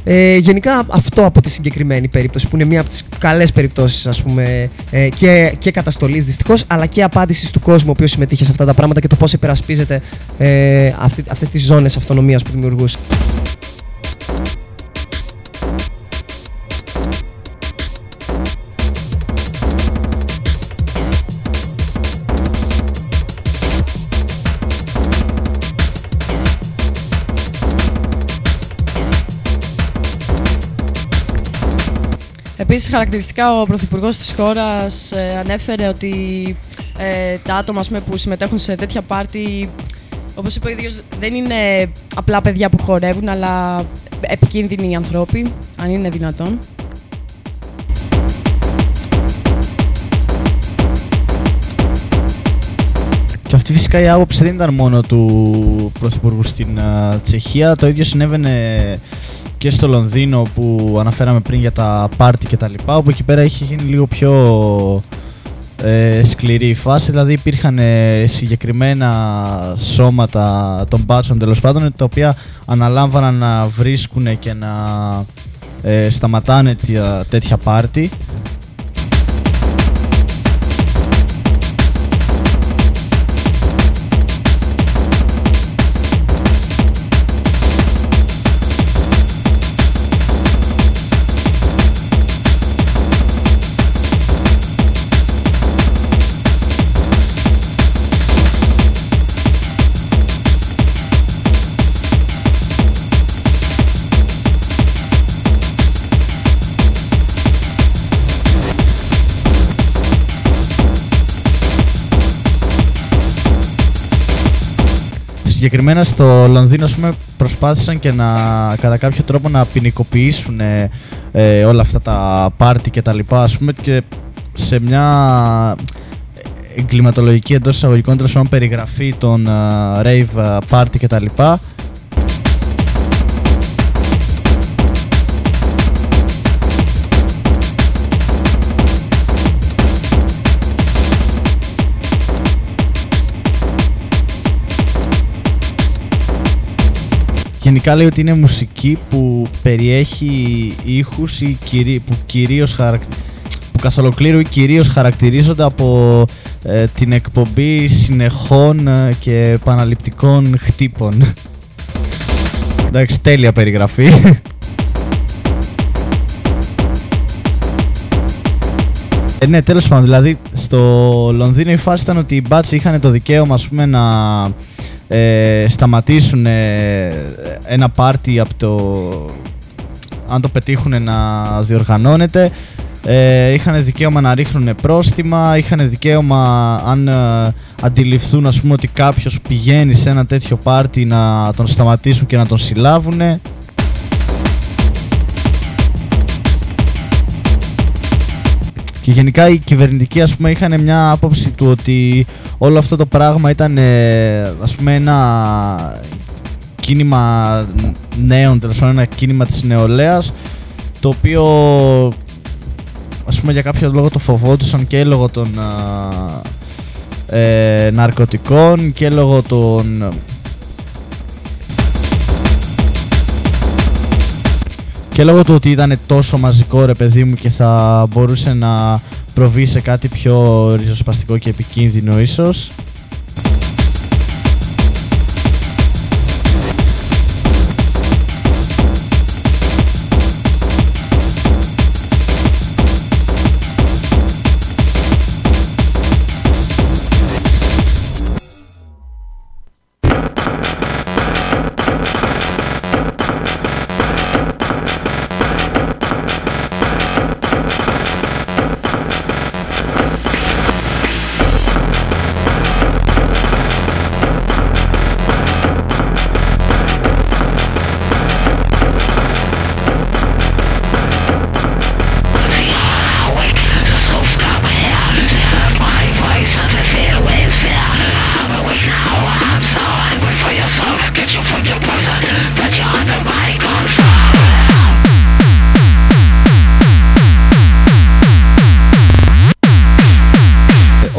ε, γενικά αυτό από τη συγκεκριμένη περίπτωση που είναι μια από τις καλές περιπτώσεις ας πούμε ε, και, και καταστολής δυστυχώς, αλλά και απάντησης του κόσμου ο οποίος συμμετείχε σε αυτά τα πράγματα και το πώς υπερασπίζεται ε, αυτή, αυτές τις ζώνες αυτονομίας που δημιουργούσε. Επίσης, χαρακτηριστικά ο Πρωθυπουργός της χώρας ε, ανέφερε ότι ε, τα άτομα ας πούμε, που συμμετέχουν σε τέτοια πάρτι, όπως είπε ο ίδιος, δεν είναι απλά παιδιά που χορεύουν, αλλά επικίνδυνοι άνθρωποι, αν είναι δυνατόν. Και αυτή φυσικά η άποψη δεν ήταν μόνο του Πρωθυπουργού στην α, Τσεχία. Το ίδιο συνέβαινε και στο Λονδίνο που αναφέραμε πριν για τα πάρτι και τα λοιπά, όπου εκεί πέρα είχε γίνει λίγο πιο ε, σκληρή η φάση, δηλαδή υπήρχαν ε, συγκεκριμένα σώματα των μπάτσων τέλος πάντων, τα οποία αναλάμβαναν να βρίσκουν και να ε, σταματάνε τέτοια- τέτοια πάρτι συγκεκριμένα στο Λονδίνο ας πούμε, προσπάθησαν και να κατά κάποιο τρόπο να ποινικοποιήσουν ε, ε, όλα αυτά τα πάρτι και τα λοιπά ας πούμε και σε μια εγκληματολογική εντός εισαγωγικών τέλος πάντων περιγραφή των ε, rave ε, party και Γενικά λέει ότι είναι μουσική που περιέχει ήχους ή κυρί, που κυρίως χαρακ, που καθ' ολοκλήρου ή κυρίως χαρακτηρίζονται από ε, την εκπομπή συνεχών ε, και επαναληπτικών χτύπων. Εντάξει, τέλεια περιγραφή. Ε, ναι, τέλος πάντων, δηλαδή στο Λονδίνο η φάση ήταν ότι οι μπάτσοι είχαν το δικαίωμα ας πούμε, να ε, σταματήσουν ένα πάρτι από το αν το πετύχουν να διοργανώνεται ε, είχαν δικαίωμα να ρίχνουν πρόστιμα, είχαν δικαίωμα αν ε, αντιληφθούν ας πούμε ότι κάποιος πηγαίνει σε ένα τέτοιο πάρτι να τον σταματήσουν και να τον συλλάβουν Και γενικά οι κυβερνητικοί ας πούμε είχαν μια άποψη του ότι όλο αυτό το πράγμα ήταν ε, ας πούμε ένα κίνημα νέων, τέλος πάντων ένα κίνημα της νεολαίας το οποίο ας πούμε για κάποιο λόγο το φοβόντουσαν και λόγω των ε, ναρκωτικών και λόγω των και λόγω του ότι ήταν τόσο μαζικό ρε παιδί μου και θα μπορούσε να προβεί σε κάτι πιο ριζοσπαστικό και επικίνδυνο ίσως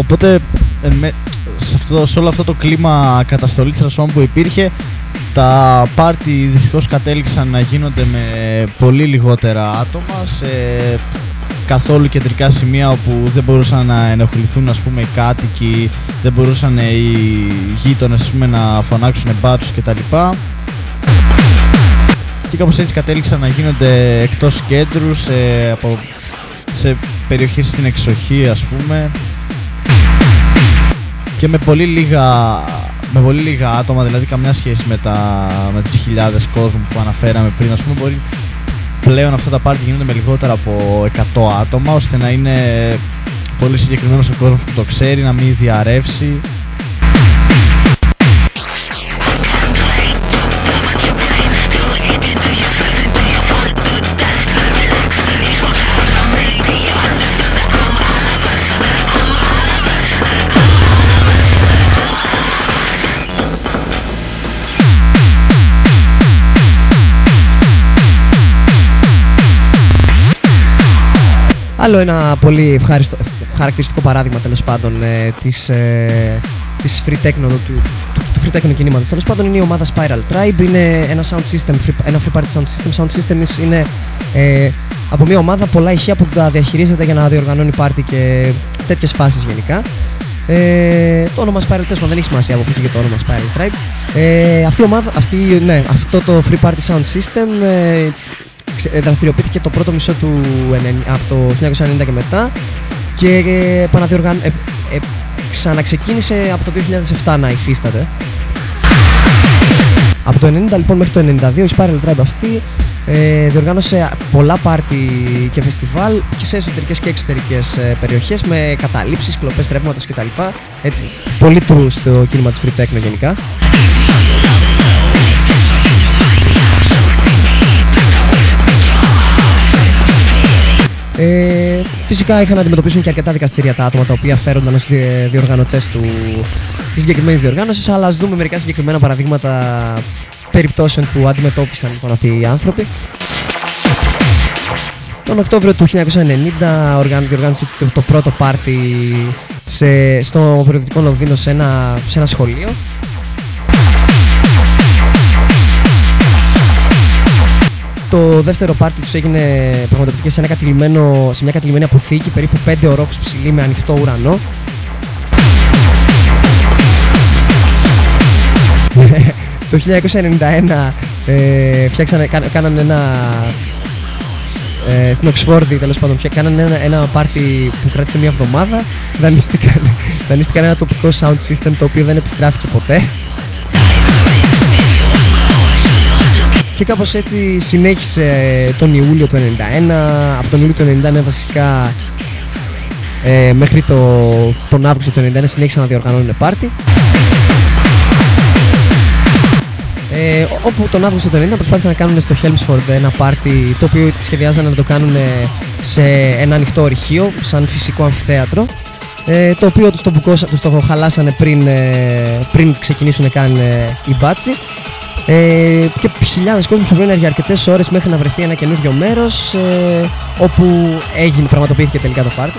Οπότε ε, με, σε, αυτό, σε όλο αυτό το κλίμα καταστολή θρασών που υπήρχε τα πάρτι δυστυχώς κατέληξαν να γίνονται με πολύ λιγότερα άτομα σε καθόλου κεντρικά σημεία όπου δεν μπορούσαν να ενοχληθούν ας πούμε οι κάτοικοι, δεν μπορούσαν οι γείτονες να φωνάξουν μπάτσους κτλ. Και κάπως έτσι κατέληξαν να γίνονται εκτός κέντρου, σε, από, σε περιοχές στην εξοχή ας πούμε και με πολύ λίγα, με πολύ λίγα άτομα, δηλαδή καμιά σχέση με, τα, με τις χιλιάδες κόσμου που αναφέραμε πριν, ας πούμε μπορεί πλέον αυτά τα πάρτι γίνονται με λιγότερα από 100 άτομα ώστε να είναι πολύ συγκεκριμένος ο κόσμος που το ξέρει, να μην διαρρεύσει Άλλο ένα πολύ ευχάριστο, χαρακτηριστικό παράδειγμα τέλος πάντων ε, της, ε, της free techno, του, του, του free techno κινήματος. Τέλος πάντων είναι η ομάδα Spiral Tribe είναι ένα sound system, ένα free party sound system. Sound system είναι ε, από μια ομάδα πολλά ηχεία που θα διαχειρίζεται για να διοργανώνει πάρτι και τέτοιες φάσεις γενικά. Ε, το όνομα Spiral Tribe δεν έχει σημασία από πού και το όνομα Spiral Tribe. Ε, αυτή η ομάδα, αυτή, ναι, αυτό το free party sound system ε, ε, δραστηριοποιήθηκε το πρώτο μισό του από το 1990 και μετά και ε, ε, ε, ξαναξεκίνησε από το 2007 να υφίσταται. Από το 90 λοιπόν μέχρι το 92 η Spiral Tribe αυτή ε, διοργάνωσε πολλά πάρτι και φεστιβάλ και σε εσωτερικές και εξωτερικές ε, περιοχές με καταλήψεις, κλοπές ρεύματος κτλ. Έτσι, πολύ true στο κίνημα της Free Techno γενικά. Ε, φυσικά είχαν να αντιμετωπίσουν και αρκετά δικαστήρια τα άτομα τα οποία φέρονταν ως διοργανωτές του, της συγκεκριμένης διοργάνωσης αλλά ας δούμε μερικά συγκεκριμένα παραδείγματα περιπτώσεων που αντιμετώπισαν λοιπόν αυτοί οι άνθρωποι. Τον Οκτώβριο του 1990 διοργάνωσε το, το πρώτο πάρτι σε, στο βορειοδυτικό Λονδίνο σε ένα, σε ένα σχολείο. Το δεύτερο πάρτι τους έγινε πραγματοποιήθηκε σε, ένα σε μια κατηλημένη αποθήκη περίπου 5 ορόφους ψηλή με ανοιχτό ουρανό. <laughs> το 1991 ε, φτιάξανε, κάνανε ένα ε, στην Οξφόρδη τέλος πάντων κάνανε ένα, ένα πάρτι που κράτησε μια εβδομάδα δανείστηκαν, <laughs> δανείστηκαν ένα τοπικό sound system το οποίο δεν επιστράφηκε ποτέ και κάπως έτσι συνέχισε τον Ιούλιο του 91 από τον Ιούλιο του 91 βασικά ε, μέχρι το, τον Αύγουστο του 91 συνέχισαν να διοργανώνουν πάρτι ε, όπου τον Αύγουστο του 90 προσπάθησαν να κάνουν στο Helmsford ένα πάρτι το οποίο σχεδιάζανε να το κάνουν σε ένα ανοιχτό ορυχείο, σαν φυσικό αμφιθέατρο. Ε, το οποίο τους το, μπουκώσα, τους το χαλάσανε πριν, ε, πριν ξεκινήσουν καν ε, οι μπάτσι. Ε, και χιλιάδες κόσμος πρέπει για αρκετές ώρες μέχρι να βρεθεί ένα καινούριο μέρος ε, όπου έγινε, πραγματοποιήθηκε τελικά το πάρτι.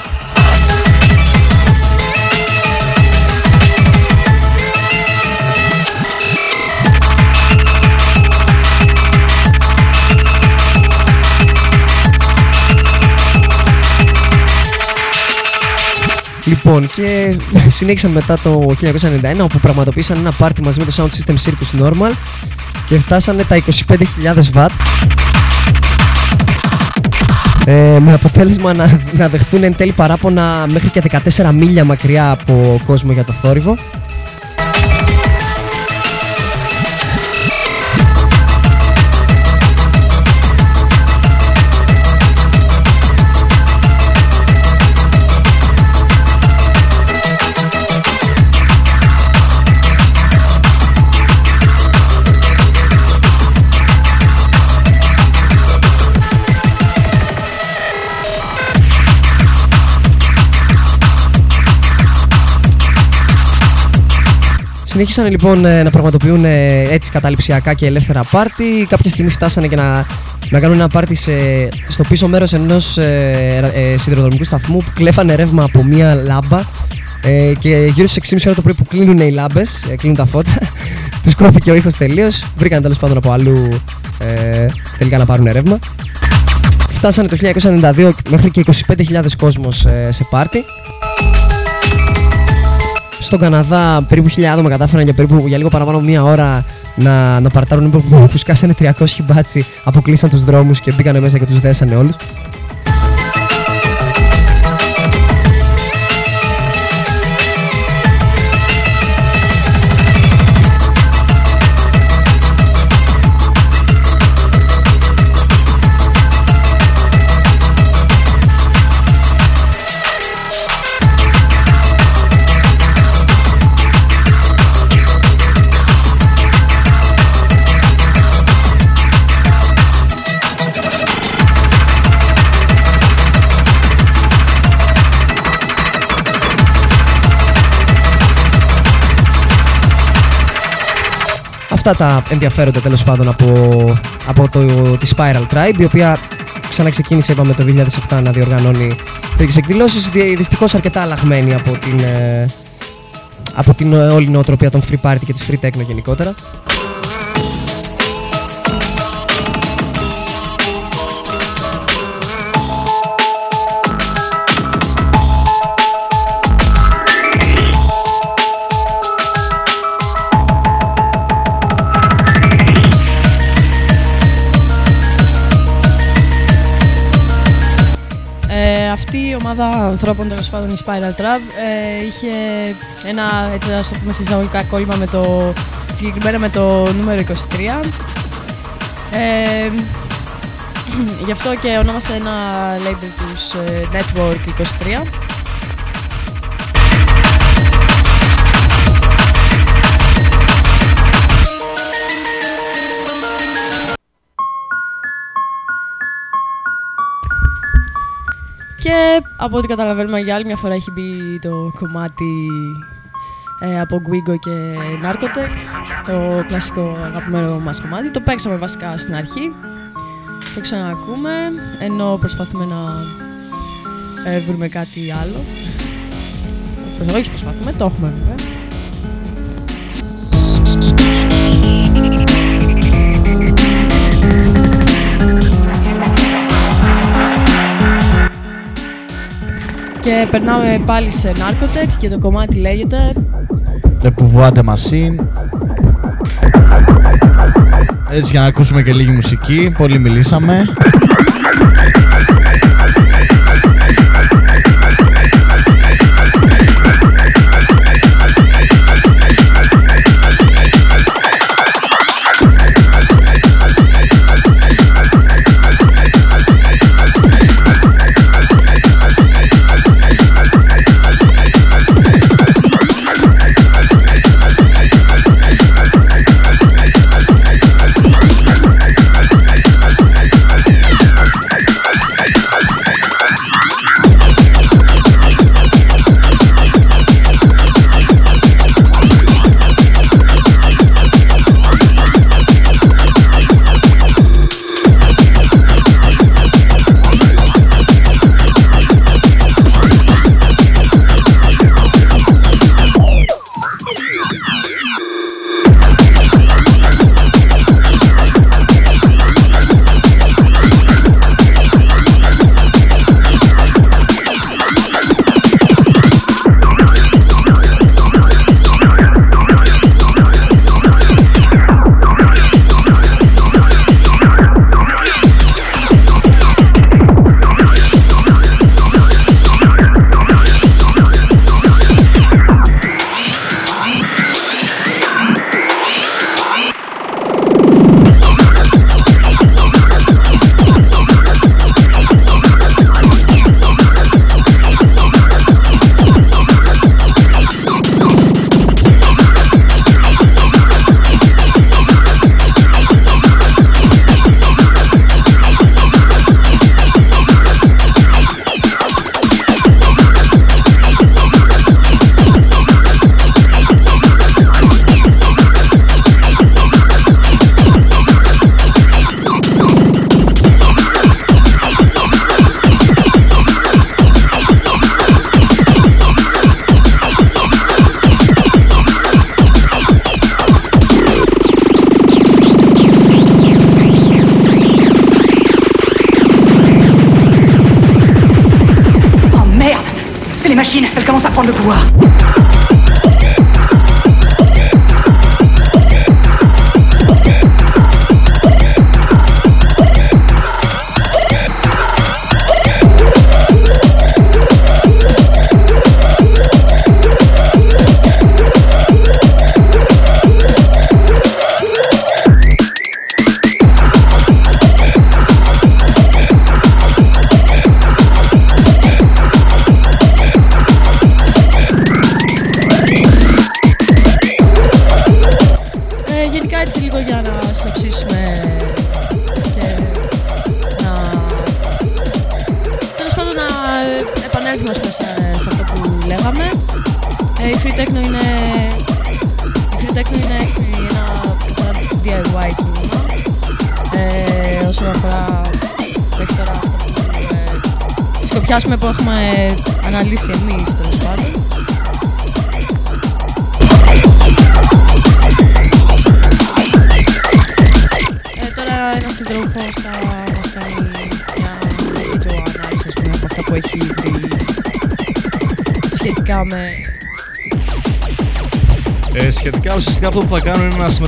Λοιπόν, και συνέχισαν μετά το 1991 όπου πραγματοποίησαν ένα πάρτι μαζί με το Sound System Circus Normal και φτάσανε τα 25.000 W ε, με αποτέλεσμα να, να δεχτούν εν τέλει παράπονα μέχρι και 14 μίλια μακριά από κόσμο για το θόρυβο Συνέχισαν λοιπόν ε, να πραγματοποιούν ε, έτσι καταληψιακά και ελεύθερα πάρτι. Κάποια στιγμή φτάσανε και να, να κάνουν ένα πάρτι σε, στο πίσω μέρος ενός ε, ε, σιδηροδρομικού σταθμού που κλέφανε ρεύμα από μία λάμπα ε, και γύρω στις 6.30 ώρα το πρωί που κλείνουν οι λάμπες, ε, κλείνουν τα φώτα, <laughs> τους κόπηκε ο ήχος τελείως, βρήκαν τέλος πάντων από αλλού ε, τελικά να πάρουν ρεύμα. Φτάσανε το 1992 μέχρι και 25.000 κόσμος σε πάρτι. Στον Καναδά περίπου χιλιά άτομα κατάφεραν για περίπου για λίγο παραπάνω μία ώρα να, να παρτάρουν που σκάσανε 300 μπάτσι, αποκλείσαν τους δρόμους και μπήκανε μέσα και τους δέσανε όλους. Αυτά τα ενδιαφέροντα τέλος πάντων από, από το, τη Spiral Tribe, η οποία ξαναξεκίνησε είπαμε το 2007 να διοργανώνει τέτοιες εκδηλώσεις, δυστυχώς αρκετά αλλαγμένη από την, ε, από την ε, όλη νοοτροπία των free party και της free techno γενικότερα. Ομάδα ανθρώπων τέλος πάντων η Spiral Trap ε, είχε ένα έτσι να το πούμε εισαγωγικά κόλλημα με το συγκεκριμένα με το νούμερο 23 ε, <clears throat> γι' αυτό και ονόμασε ένα label τους ε, Network 23 από ό,τι καταλαβαίνουμε για άλλη μια φορά έχει μπει το κομμάτι ε, από Guigo και Narcotech, το κλασικό αγαπημένο μας κομμάτι. Το παίξαμε βασικά στην αρχή, το ξανακούμε, ενώ προσπαθούμε να ε, βρούμε κάτι άλλο. Όχι προσπαθούμε, το έχουμε βέβαια. Και περνάμε πάλι σε Narcotech και το κομμάτι λέγεται Le Pouvoir de Machine. Έτσι για να ακούσουμε και λίγη μουσική, πολύ μιλήσαμε.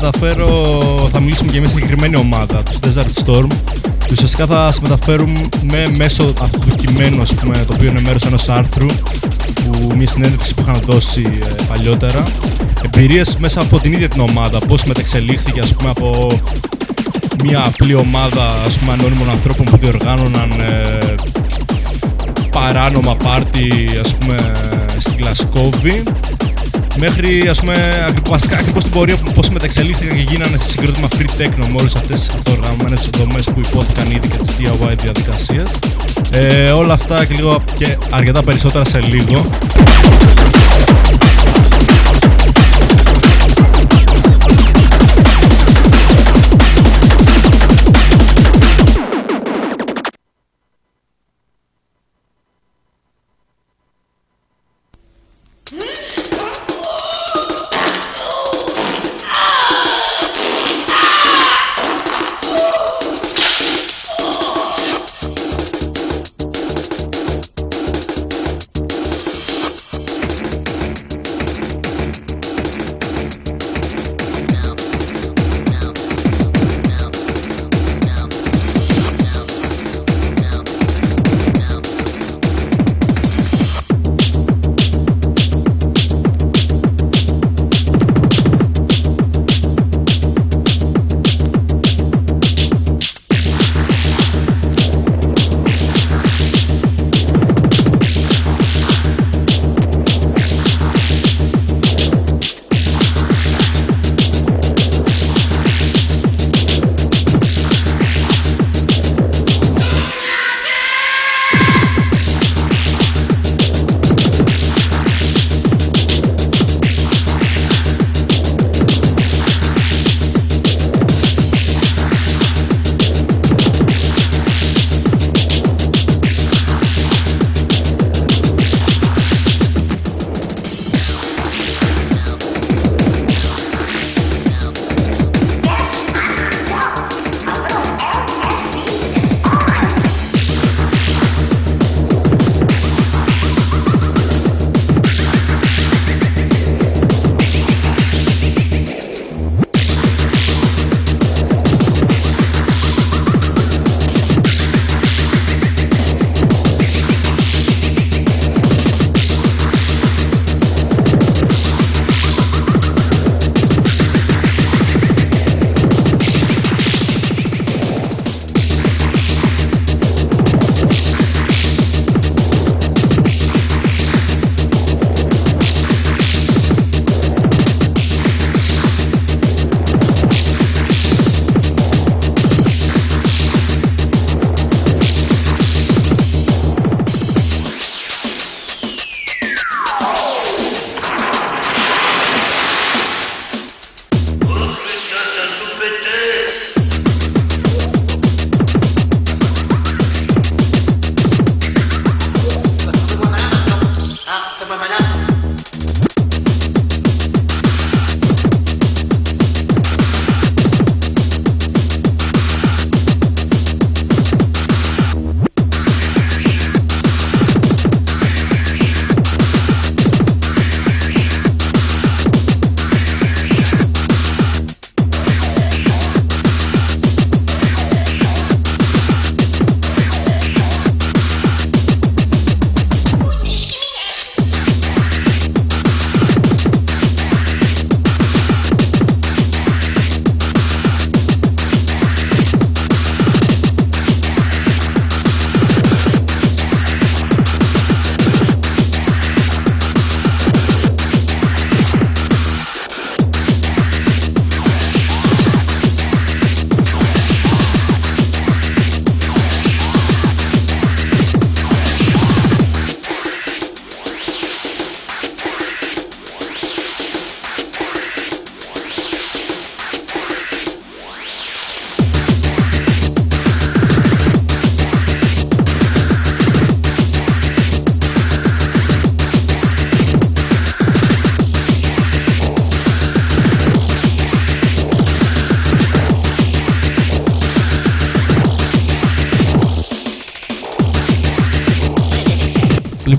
Μεταφέρω, θα μιλήσουμε για μια συγκεκριμένη ομάδα, τους Desert Storm. Και ουσιαστικά θα σας μεταφέρουμε μέσω αυτού του κειμένου, ας πούμε, το οποίο είναι μέρος ενός άρθρου, που μια συνέντευξη που είχαν δώσει ε, παλιότερα. Εμπειρίες μέσα από την ίδια την ομάδα, πώς μεταξελίχθηκε ας πούμε από μια απλή ομάδα ας πούμε ανώνυμων ανθρώπων που διοργάνωναν ε, παράνομα πάρτι ας πούμε στην Γλασκόβη μέχρι ας πούμε ακρι- βασικά ακριβώς την πορεία που πώς μεταξελίχθηκαν και γίνανε σε συγκρότημα free techno με όλες αυτές τις αυτοοργανωμένες δομές που υπόθηκαν ήδη και τις DIY διαδικασίες. Ε, όλα αυτά και λίγο και αρκετά περισσότερα σε λίγο.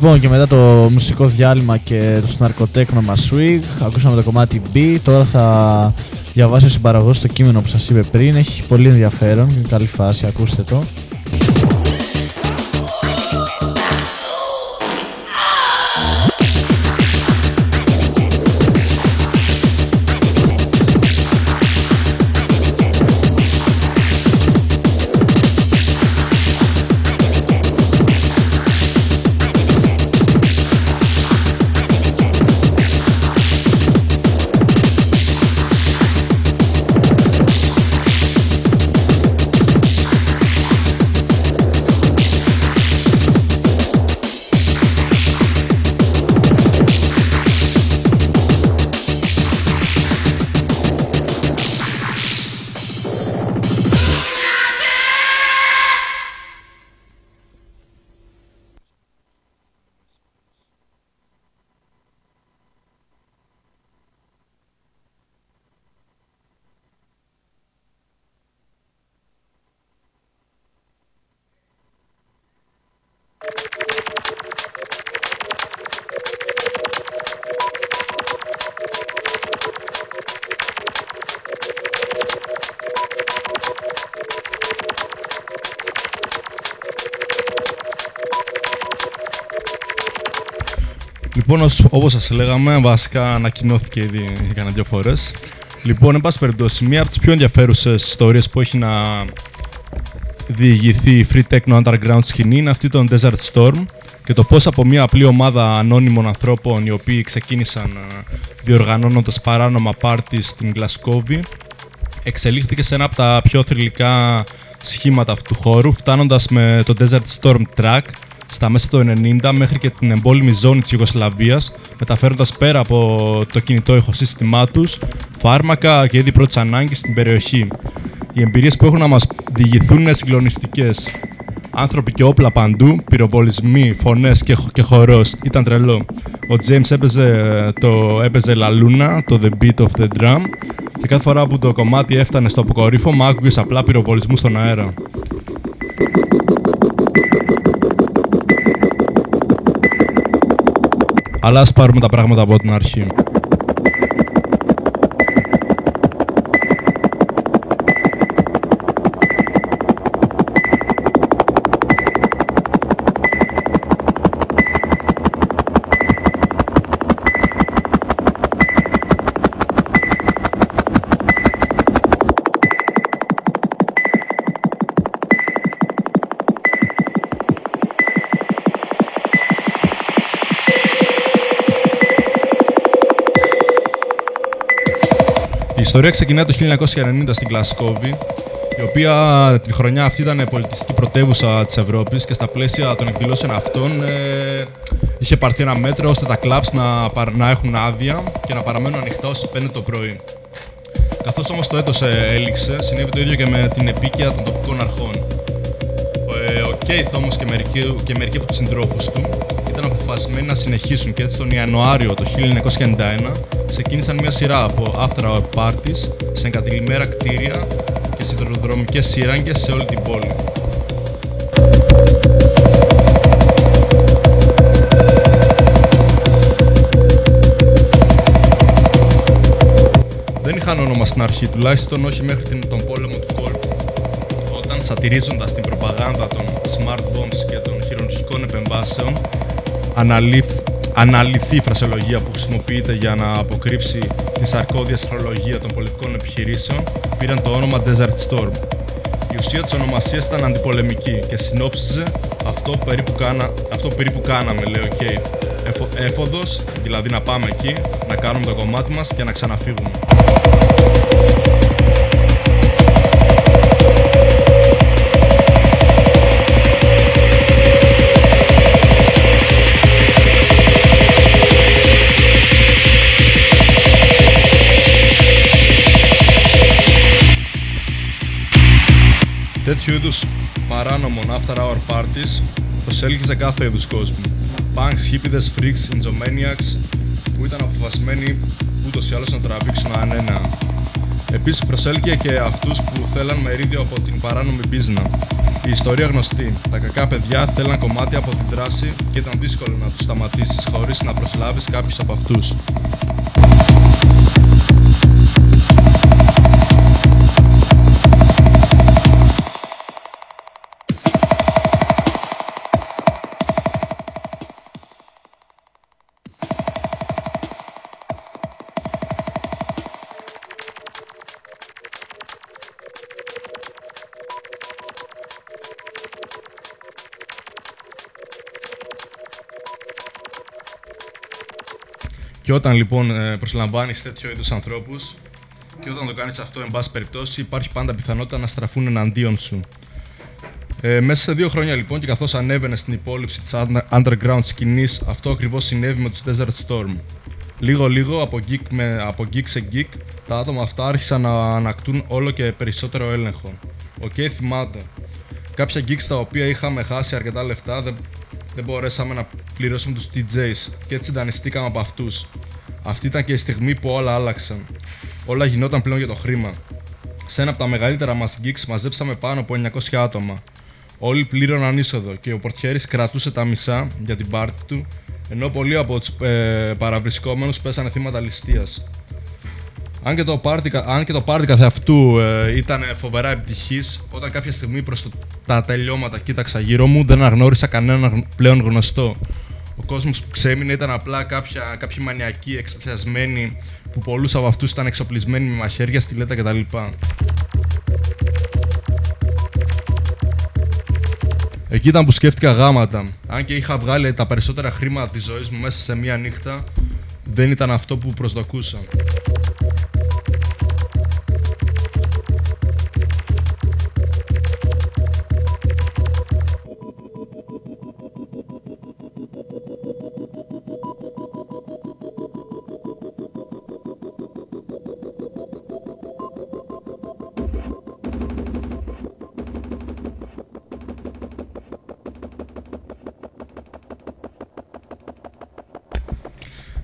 Λοιπόν και μετά το μουσικό διάλειμμα και το ναρκοτέκνο μας Swig ακούσαμε το κομμάτι B. Τώρα θα διαβάσω ο συμπαραγωγός το κείμενο που σας είπε πριν. Έχει πολύ ενδιαφέρον είναι καλή φάση ακούστε το Λοιπόν, ως- όπως σας λέγαμε, βασικά ανακοινώθηκε ήδη για κανένα δύο φορές. Λοιπόν, εν πάση περιπτώσει, μία από τις πιο ενδιαφέρουσες ιστορίες που έχει να διηγηθεί η Free Techno Underground σκηνή είναι αυτή των Desert Storm και το πώς από μια απλή ομάδα ανώνυμων ανθρώπων οι οποίοι ξεκίνησαν ε, διοργανώνοντας παράνομα πάρτι στην Γλασκόβη εξελίχθηκε σε ένα από τα πιο θρηλυκά σχήματα αυτού του χώρου φτάνοντας με το Desert Storm Track στα μέσα του 90 μέχρι και την εμπόλεμη ζώνη της Ιουγκοσλαβίας μεταφέροντας πέρα από το κινητό ηχοσύστημά τους φάρμακα και είδη πρώτης ανάγκης στην περιοχή. Οι εμπειρίες που έχουν να μας διηγηθούν είναι συγκλονιστικές. Άνθρωποι και όπλα παντού, πυροβολισμοί, φωνές και, χ- και χορός. Ήταν τρελό. Ο James έπαιζε το έπαιζε La Luna, το The Beat of the Drum και κάθε φορά που το κομμάτι έφτανε στο αποκορύφωμα άκουγες απλά πυροβολισμούς στον αέρα. Αλλά ας πάρουμε τα πράγματα από την αρχή. Ιστορία ξεκινάει το 1990 στην Γλασκόβη, η οποία την χρονιά αυτή ήταν πολιτιστική πρωτεύουσα της Ευρώπης και στα πλαίσια των εκδηλώσεων αυτών ε, είχε πάρθει ένα μέτρο ώστε τα κλαμπς να, παρ- να έχουν άδεια και να παραμένουν ανοιχτά ως 5 το πρωί. Καθώς όμως το έτος ε, έληξε, συνέβη το ίδιο και με την επίκαια των τοπικών αρχών. Ε, ο Κέιθ όμως και μερικοί, και μερικοί από τους συντρόφους του ήταν αποφασισμένοι να συνεχίσουν και έτσι τον Ιανουάριο του 1991 ξεκίνησαν μια σειρά από after hour parties σε εγκατηλημμένα κτίρια και σιδηροδρομικές σύραγγες σε όλη την πόλη. Δεν είχαν όνομα στην αρχή, τουλάχιστον όχι μέχρι την, τον πόλεμο του κόλπου. Όταν σατυρίζοντας την προπαγάνδα των smart bombs και των χειρουργικών επεμβάσεων, αναλύφ, αναλυθεί η φρασιολογία που χρησιμοποιείται για να αποκρύψει τη σαρκώδη αστρολογία των πολιτικών επιχειρήσεων, πήραν το όνομα Desert Storm. Η ουσία της ονομασίας ήταν αντιπολεμική και συνόψιζε αυτό, περίπου κάνα, αυτό περίπου κάναμε, λέει ο Κέιφ. Εφο, έφοδος, δηλαδή να πάμε εκεί, να κάνουμε το κομμάτι μας και να ξαναφύγουμε. Τέτοιου είδους παράνομων after hour parties προσέλκυζε κάθε είδους κόσμο. Punks, hippies, freaks, insomniacs που ήταν αποφασισμένοι ούτως ή άλλως να τραβήξουν ανένα. Επίσης προσέλκυε και αυτούς που θέλαν μερίδιο από την παράνομη μπίζνα. Η ιστορία γνωστή. Τα κακά παιδιά θέλαν κομμάτια από την δράση και ήταν δύσκολο να τους σταματήσεις χωρίς να προσλάβεις κάποιους από αυτούς. Και όταν λοιπόν ε, προσλαμβάνεις τέτοιο είδους ανθρώπους και όταν το κάνεις αυτό εν πάση περιπτώσει υπάρχει πάντα πιθανότητα να στραφούν εναντίον σου. Ε, μέσα σε δύο χρόνια λοιπόν και καθώς ανέβαινε στην υπόληψη της under- underground σκηνής αυτό ακριβώς συνέβη με τους Desert Storm. Λίγο λίγο από gig, με, από gig σε gig τα άτομα αυτά άρχισαν να ανακτούν όλο και περισσότερο έλεγχο. Οκ, θυμάται. Κάποια gigs τα οποία είχαμε χάσει αρκετά λεφτά δεν, δεν μπορέσαμε να πληρώσουμε τους DJs και έτσι δανειστήκαμε από αυτούς. Αυτή ήταν και η στιγμή που όλα άλλαξαν. Όλα γινόταν πλέον για το χρήμα. Σε ένα από τα μεγαλύτερα μας gigs μαζέψαμε πάνω από 900 άτομα. Όλοι πλήρωναν είσοδο και ο πορτιέρης κρατούσε τα μισά για την πάρτι του, ενώ πολλοί από τους ε, παραβρισκόμενους πέσανε θύματα ληστείας. Αν και το πάρτι, κα- αν και το πάρτι καθ' αυτού ε, ήταν φοβερά επιτυχής, όταν κάποια στιγμή προς το, τα τελειώματα κοίταξα γύρω μου, δεν αναγνώρισα κανέναν πλέον γνωστό. Ο κόσμος που ξέμεινε ήταν απλά κάποια, κάποιοι μανιακοί εκστασιασμένοι που πολλούς από αυτούς ήταν εξοπλισμένοι με μαχαίρια, στιλέτα κτλ. Εκεί ήταν που σκέφτηκα γάματα. Αν και είχα βγάλει τα περισσότερα χρήματα της ζωής μου μέσα σε μία νύχτα, δεν ήταν αυτό που προσδοκούσα.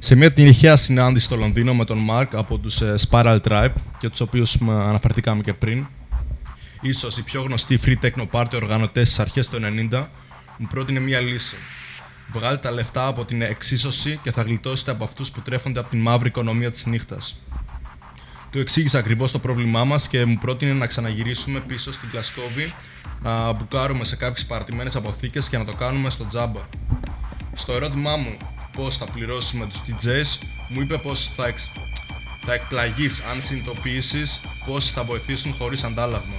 Σε μια τυχαία συνάντηση στο Λονδίνο με τον Μάρκ από τους ε, Spiral Tribe, για τους οποίους μ, αναφερθήκαμε και πριν, ίσως οι πιο γνωστοί free techno party οργανωτές στις αρχές του 90, μου πρότεινε μια λύση. Βγάλτε τα λεφτά από την εξίσωση και θα γλιτώσετε από αυτούς που τρέφονται από την μαύρη οικονομία της νύχτας. Του εξήγησα ακριβώς το πρόβλημά μας και μου πρότεινε να ξαναγυρίσουμε πίσω στην Κλασκόβη, να μπουκάρουμε σε κάποιες παρατημένες αποθήκες και να το κάνουμε στο τζάμπα. Στο ερώτημά μου πώς θα πληρώσουμε τους DJs, μου είπε πως θα, εξ... θα εκπλαγείς αν συνειδητοποιήσεις πώς θα βοηθήσουν χωρίς αντάλλαγμα.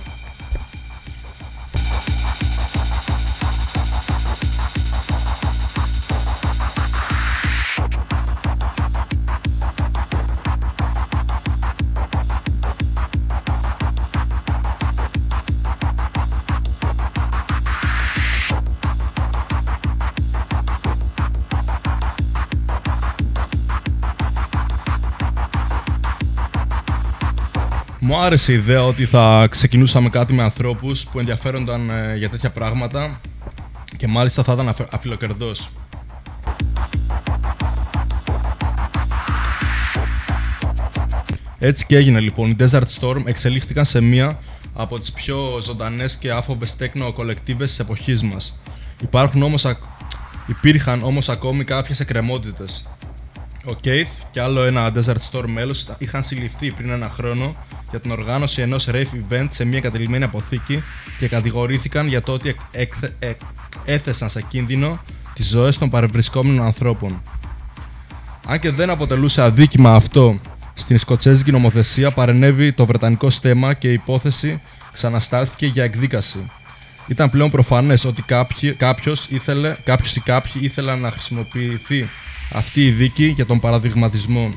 Άρεσε η ιδέα ότι θα ξεκινούσαμε κάτι με ανθρώπους που ενδιαφέρονταν ε, για τέτοια πράγματα και μάλιστα θα ήταν αφ- αφιλοκερδός. Έτσι και έγινε λοιπόν. Οι Desert Storm εξελίχθηκαν σε μία από τις πιο ζωντανές και άφοβες τέκνο κολεκτίβες της εποχής μας. Υπάρχουν όμως, ακ- υπήρχαν όμως ακόμη κάποιες εκκρεμότητες. Ο Keith και άλλο ένα Desert Storm μέλος είχαν συλληφθεί πριν ένα χρόνο για την οργάνωση ενός rave event σε μια κατελημένη αποθήκη και κατηγορήθηκαν για το ότι εκ- έκθε- ε- έθεσαν σε κίνδυνο τις ζωές των παρευρισκόμενων ανθρώπων. Αν και δεν αποτελούσε αδίκημα αυτό στην σκοτσέζικη νομοθεσία, παρενέβη το βρετανικό στέμα και η υπόθεση ξαναστάλθηκε για εκδίκαση. Ήταν πλέον προφανές ότι κάποιοι, κάποιος, ήθελε, κάποιος ή κάποιοι ήθελαν να χρησιμοποιηθεί αυτή η δίκη για τον παραδειγματισμό.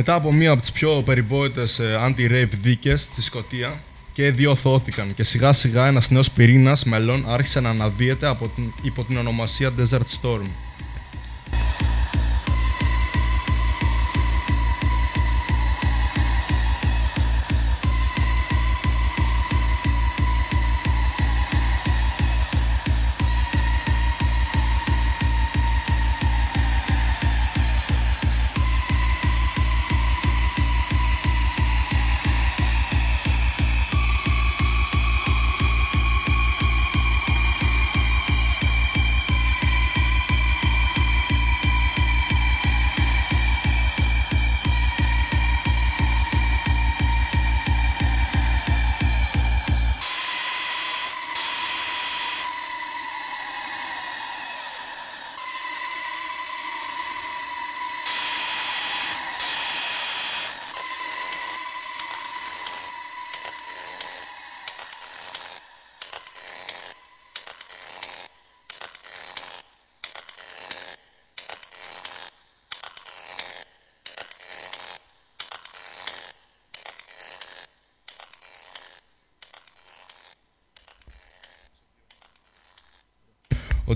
Μετά από μία από τις πιο περιβόητες ε, anti-rave δίκες στη Σκωτία και οι δύο θώθηκαν και σιγά σιγά ένας νέος πυρήνας μελών άρχισε να αναδύεται από την, υπό την ονομασία Desert Storm.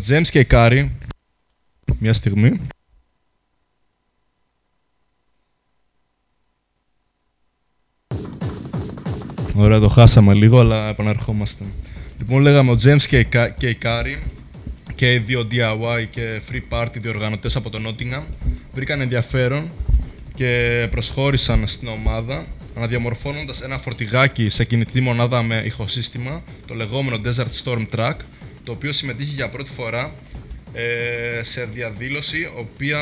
James και η Κάρι, μια στιγμή, Ωραία, το χάσαμε λίγο, αλλά επανερχόμαστε. Λοιπόν, λέγαμε ο James και η, Κα- και η Κάρι και οι δύο DIY και Free Party διοργανωτές από το Nottingham βρήκαν ενδιαφέρον και προσχώρησαν στην ομάδα αναδιαμορφώνοντας ένα φορτηγάκι σε κινητή μονάδα με ηχοσύστημα, το λεγόμενο Desert Storm truck, το οποίο συμμετείχε για πρώτη φορά ε, σε διαδήλωση, οποία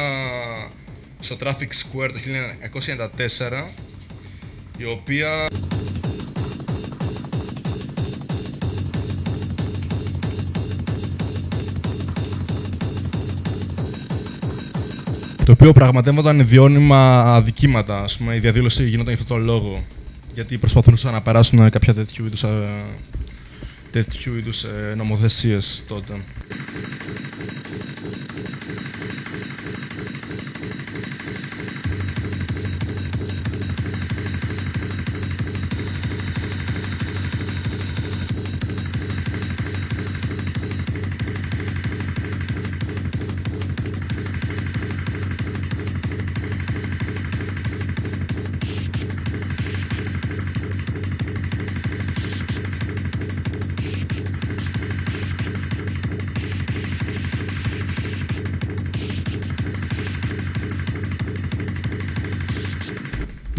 στο Traffic Square το 1994, η οποία το οποίο πραγματεύονταν διώνυμα αδικήματα. Ας πούμε, η διαδήλωση γινόταν για αυτόν τον λόγο. Γιατί προσπαθούσαν να περάσουν κάποια τέτοιου είδους, ε, τέτοιου είδους ε, νομοθεσίες τότε.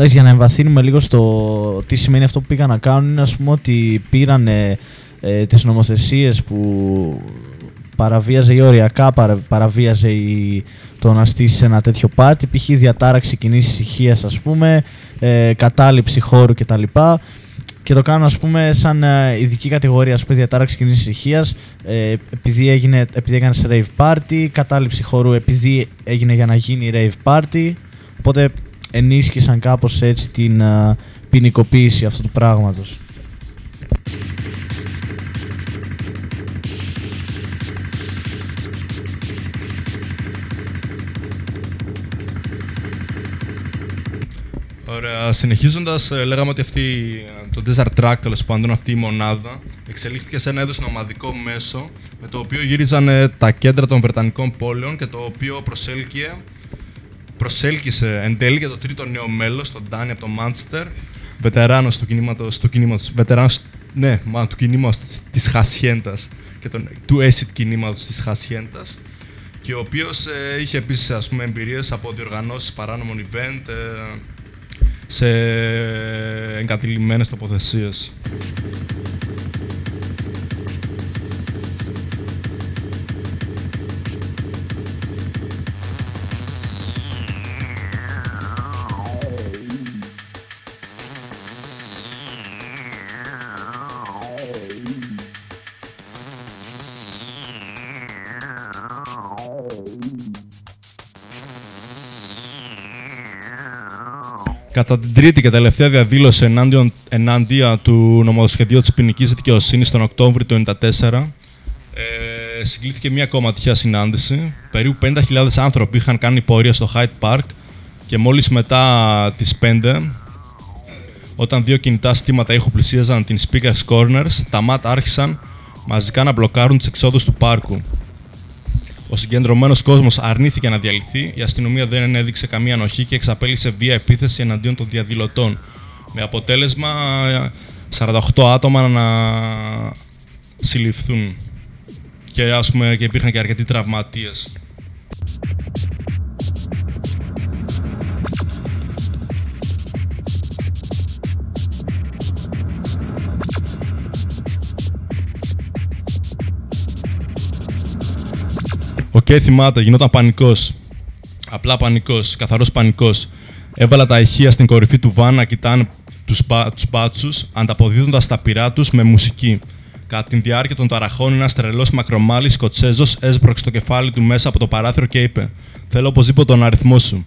Εντάξει, για να εμβαθύνουμε λίγο στο τι σημαίνει αυτό που πήγαν να κάνουν, είναι ας πούμε ότι πήραν ε, ε, τις νομοθεσίες που παραβίαζε ή οριακά παρα, παραβίαζε η, το να στήσει ένα τέτοιο πάρτι, π.χ. διατάραξη κοινής ησυχία, ας πούμε, ε, κατάληψη χώρου κτλ. Και το κάνουν ας πούμε σαν ε, ειδική κατηγορία, ας πούμε, διατάραξη κοινής ησυχία, ε, επειδή, έγινε, επειδή έκανε σε rave party, κατάληψη χώρου επειδή έγινε για να γίνει rave party. Οπότε ενίσχυσαν κάπως έτσι την α, ποινικοποίηση αυτού του πράγματος. Ωραία. Συνεχίζοντας, λέγαμε ότι αυτή, το Desert Track, τέλος πάντων, αυτή η μονάδα, εξελίχθηκε σε ένα είδος νομαδικό μέσο με το οποίο γύριζαν ε, τα κέντρα των Βρετανικών πόλεων και το οποίο προσέλκυε, προσέλκυσε εν τέλει και το τρίτο νέο μέλος, τον Ντάνι από το Μάντσεστερ, βετεράνος του κινήματος, του κινήματος, βετεράνος, ναι, μάλλον του κινήματος της Χασιέντα και τον, του acid κινήματος της Χασιέντα. Και ο οποίος ε, είχε επίσης εμπειρίες από διοργανώσει παράνομων event, ε, σε εγκατηλειμμένες τοποθεσίες. Κατά την τρίτη και τελευταία διαδήλωση ενάντιον, ενάντια του νομοσχεδίου της ποινικής δικαιοσύνης τον Οκτώβριο του 1994, ε, συγκλήθηκε μια ακόμα τυχαία συνάντηση. Περίπου 50.000 άνθρωποι είχαν κάνει πορεία στο Hyde Park και μόλις μετά τις 5, όταν δύο κινητά στήματα ήχου πλησίαζαν την Speaker's Corners, τα ΜΑΤ άρχισαν μαζικά να μπλοκάρουν τις εξόδους του πάρκου. Ο συγκεντρωμένος κόσμος αρνήθηκε να διαλυθεί, η αστυνομία δεν έδειξε καμία ανοχή και εξαπέλυσε βία επίθεση εναντίον των διαδηλωτών. Με αποτέλεσμα 48 άτομα να συλληφθούν. Και, ας πούμε, και υπήρχαν και αρκετοί τραυματίες. Ο Κέι θυμάται, γινόταν πανικός. Απλά πανικός, καθαρός πανικός. Έβαλα τα ηχεία στην κορυφή του βάνα να κοιτάνε του τους μπάτσου, ανταποδίδοντας τα πειρά τους με μουσική. Κατά τη διάρκεια των ταραχών, ένας τρελός μακρομάλι Σκοτσέζος έσπρωξε το κεφάλι του μέσα από το παράθυρο και είπε: Θέλω οπωσδήποτε τον αριθμό σου.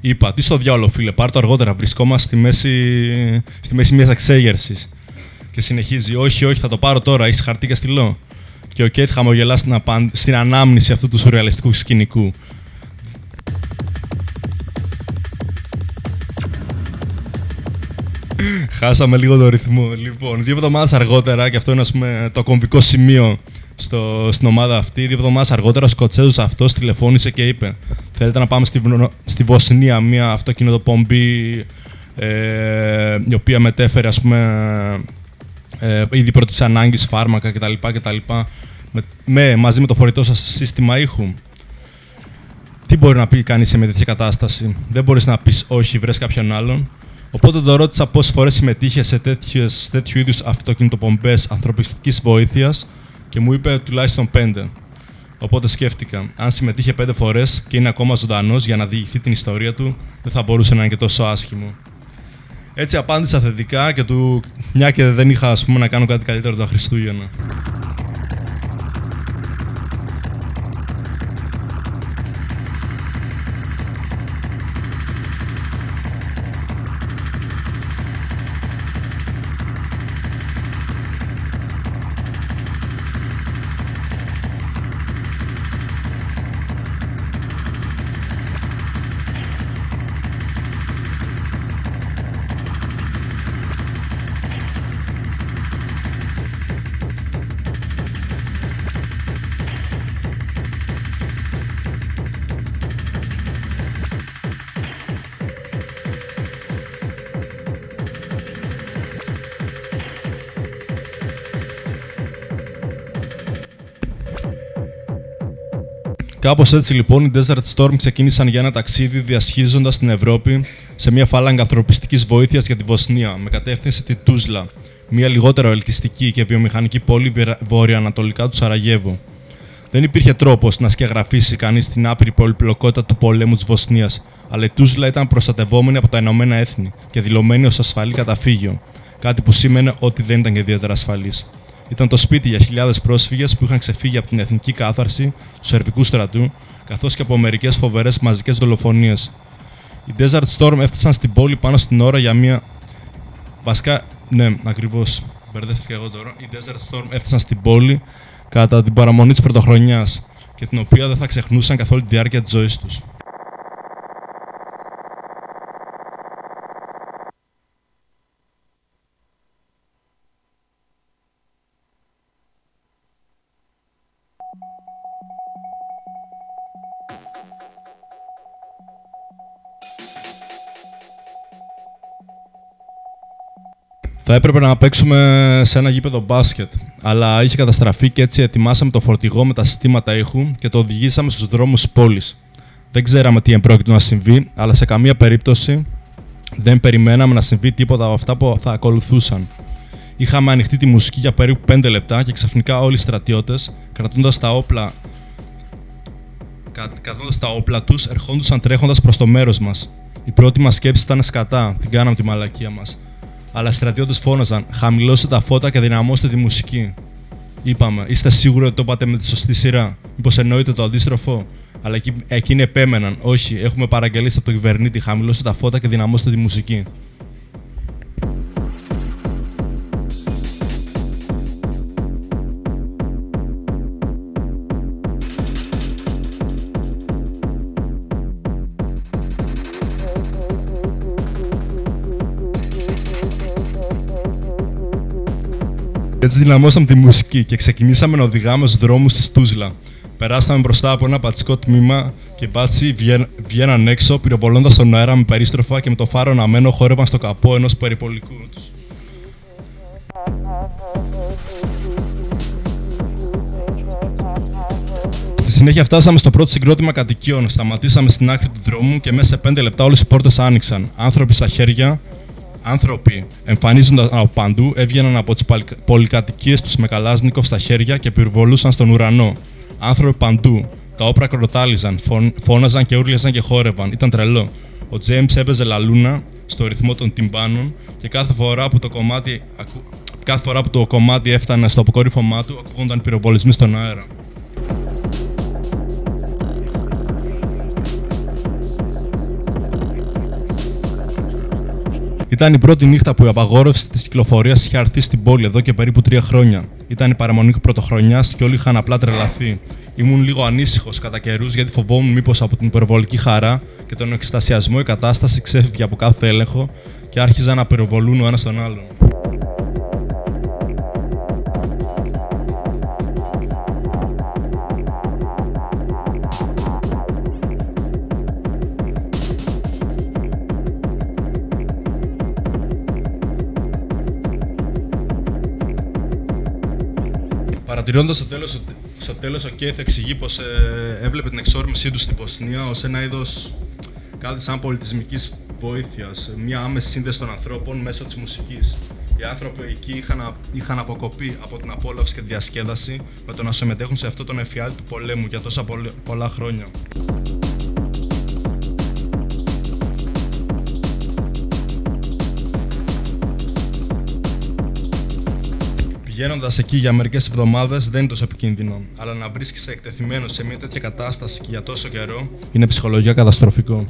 Είπα: Τι στο διάολο, φίλε, πάρ το αργότερα. Βρισκόμαστε στη μέση, στη μέση μιας εξέγερσης. Και συνεχίζει: Όχι, όχι, θα το πάρω τώρα. Έχεις χαρτί και στυλό. Και ο Κέιτ χαμογελά στην, απάν... στην ανάμνηση αυτού του σουρεαλιστικού σκηνικού. Χάσαμε λίγο το ρυθμό. Λοιπόν, δύο εβδομάδες αργότερα, και αυτό είναι ας πούμε, το κομβικό σημείο στο, στην ομάδα αυτή, δύο εβδομάδες αργότερα ο Σκοτσέζος αυτός τηλεφώνησε και είπε: Θέλετε να πάμε στη, Βρω- στη Βοσνία, μια αυτοκινητοπομπή ε, η οποία μετέφερε ας πούμε, ε, είδη πρώτη ανάγκης, φάρμακα κτλ. κτλ με, με, μαζί με το φορητό σας σύστημα ήχου. Τι μπορεί να πει κανείς σε μια τέτοια κατάσταση; Δεν μπορείς να πεις όχι, βρες κάποιον άλλον. Οπότε το ρώτησα πόσες φορές συμμετείχε σε τέτοιες, τέτοιου είδους αυτοκινητοπομπές ανθρωπιστικής βοήθειας και μου είπε τουλάχιστον πέντε. Οπότε σκέφτηκα, αν συμμετείχε πέντε φορές και είναι ακόμα ζωντανός για να διηγηθεί την ιστορία του, δεν θα μπορούσε να είναι και τόσο άσχημο. Έτσι απάντησα θετικά και του, μια και δεν είχα ας πούμε, να κάνω κάτι καλύτερο τα Χριστούγεννα. Κάπως έτσι λοιπόν οι Desert Storm ξεκίνησαν για ένα ταξίδι διασχίζοντας την Ευρώπη σε μια φάλαγγα ανθρωπιστικής βοήθειας για τη Βοσνία, με κατεύθυνση τη Τούσλα, μια λιγότερο ελκυστική και βιομηχανική πόλη βορειοανατολικά του Σαραγεύου. Δεν υπήρχε τρόπος να σκιαγραφίσει κανείς την άπειρη πολυπλοκότητα του πολέμου της Βοσνίας, αλλά η Τούσλα ήταν προστατευόμενη από τα Ηνωμένα Έθνη και δηλωμένη ως ασφαλή καταφύγιο, κάτι που σήμαινε ότι δεν ήταν και ιδιαίτερα ασφαλής ήταν το σπίτι για χιλιάδες πρόσφυγες που είχαν ξεφύγει από την εθνική κάθαρση του σερβικού στρατού, καθώς και από μερικές φοβερές μαζικές δολοφονίες. Οι Desert Storm έφτασαν στην πόλη πάνω στην ώρα για μία. Βασικά, ναι, ακριβώς. Μπερδεύτηκα εγώ τώρα. Οι Desert Storm έφτασαν στην πόλη κατά την παραμονή της πρωτοχρονιάς και την οποία δεν θα ξεχνούσαν καθ' όλη τη διάρκεια της ζωής τους. Θα έπρεπε να παίξουμε σε ένα γήπεδο μπάσκετ, αλλά είχε καταστραφεί και έτσι ετοιμάσαμε το φορτηγό με τα συστήματα ήχου και το οδηγήσαμε στους δρόμους της πόλης. Δεν ξέραμε τι εμπρόκειτο να συμβεί, αλλά σε καμία περίπτωση δεν περιμέναμε να συμβεί τίποτα από αυτά που θα ακολουθούσαν. Είχαμε ανοιχτεί τη μουσική για περίπου 5 λεπτά και ξαφνικά όλοι οι στρατιώτες, κρατώντας τα όπλα κρατώντας τα όπλα τους, ερχόντουσαν τρέχοντας προς το μέρος μας. Η πρώτη μας σκέψη ήταν σκατά, την κάναμε τη μαλακία μας αλλά οι στρατιώτες φώναζαν: Χαμηλώστε τα φώτα και δυναμώστε τη μουσική. Είπαμε: Είστε σίγουροι ότι το είπατε με τη σωστή σειρά; Μήπως εννοείτε το αντίστροφο; Αλλά εκείνοι επέμεναν: Όχι, έχουμε παραγγελίσει από τον κυβερνήτη: Χαμηλώστε τα φώτα και δυναμώστε τη μουσική. Έτσι δυναμώσαμε τη μουσική και ξεκινήσαμε να οδηγάμε στους δρόμους της Τούζλα. Περάσαμε μπροστά από ένα πατσικό τμήμα και μπάτσι βγαίναν έξω, πυροβολώντας τον αέρα με περίστροφα και με το φάρο να μένω χόρευαν στο καπό ενός περιπολικού τους. Στη συνέχεια φτάσαμε στο πρώτο συγκρότημα κατοικιών. Σταματήσαμε στην άκρη του δρόμου και μέσα σε 5 λεπτά όλες οι πόρτες άνοιξαν. Άνθρωποι στα χέρια, Άνθρωποι εμφανίζονταν από παντού, έβγαιναν από τις πολυκατοικίες τους με καλάζνικοφ στα χέρια και πυροβολούσαν στον ουρανό. Άνθρωποι παντού. Τα όπρα κροτάλιζαν, φώναζαν και ούρλιαζαν και χόρευαν. Ήταν τρελό. Ο Τζέιμς έπαιζε λαλούνα στο ρυθμό των τυμπάνων και κάθε φορά που το κομμάτι, κάθε φορά που το κομμάτι έφτανε στο αποκόρυφωμά του, ακούγονταν πυροβολισμοί στον αέρα. Ήταν η πρώτη νύχτα που η απαγόρευση της κυκλοφορίας είχε αρθεί στην πόλη εδώ και περίπου τρία χρόνια. Ήταν η παραμονή πρωτοχρονιάς και όλοι είχαν απλά τρελαθεί. Ήμουν λίγο ανήσυχος κατά καιρούς γιατί φοβόμουν μήπως από την υπερβολική χαρά και τον εκστασιασμό η κατάσταση ξέφυγε από κάθε έλεγχο και άρχιζαν να πυροβολούν ο ένας τον άλλον. Παρατηρώντας στο τέλος, στο τέλος ο Κέιθ εξηγεί πως ε, έβλεπε την εξόρμησή του στη Βοσνία ως ένα είδος κάτι σαν πολιτισμικής βοήθειας, μια άμεση σύνδεση των ανθρώπων μέσω της μουσικής. Οι άνθρωποι εκεί είχαν, είχαν αποκοπεί από την απόλαυση και τη διασκέδαση με το να συμμετέχουν σε αυτό τον εφιάλτη του πολέμου για τόσα πολλά χρόνια. Πηγαίνοντας εκεί για μερικές εβδομάδες δεν είναι τόσο επικίνδυνο, αλλά να βρίσκεσαι εκτεθειμένος σε μια τέτοια κατάσταση και για τόσο καιρό είναι ψυχολογία καταστροφικό.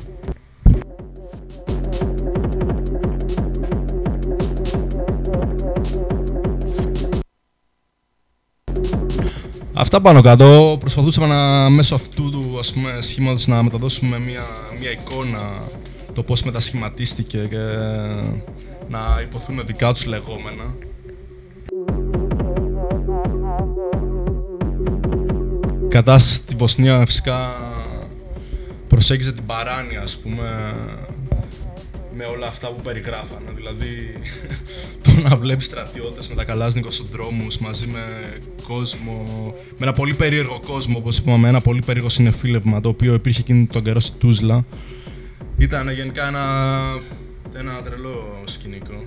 Αυτά πάνω κάτω. Προσπαθούσαμε να, μέσω αυτού του ας πούμε, σχήματος να μεταδώσουμε μια, μια εικόνα το πώς μετασχηματίστηκε και να υποθούμε δικά τους λεγόμενα. Κατάσταση στη Βοσνία φυσικά προσέγγιζε την παράνοια, ας πούμε, με όλα αυτά που περιγράφανε. Δηλαδή, <laughs> το να βλέπεις στρατιώτες με τα καλάσνικο στους δρόμους μαζί με κόσμο, με ένα πολύ περίεργο κόσμο, όπως είπαμε, ένα πολύ περίεργο συνεφίλευμα, το οποίο υπήρχε εκείνη τον καιρό στη Τούσλα. Ήταν γενικά ένα, ένα τρελό σκηνικό.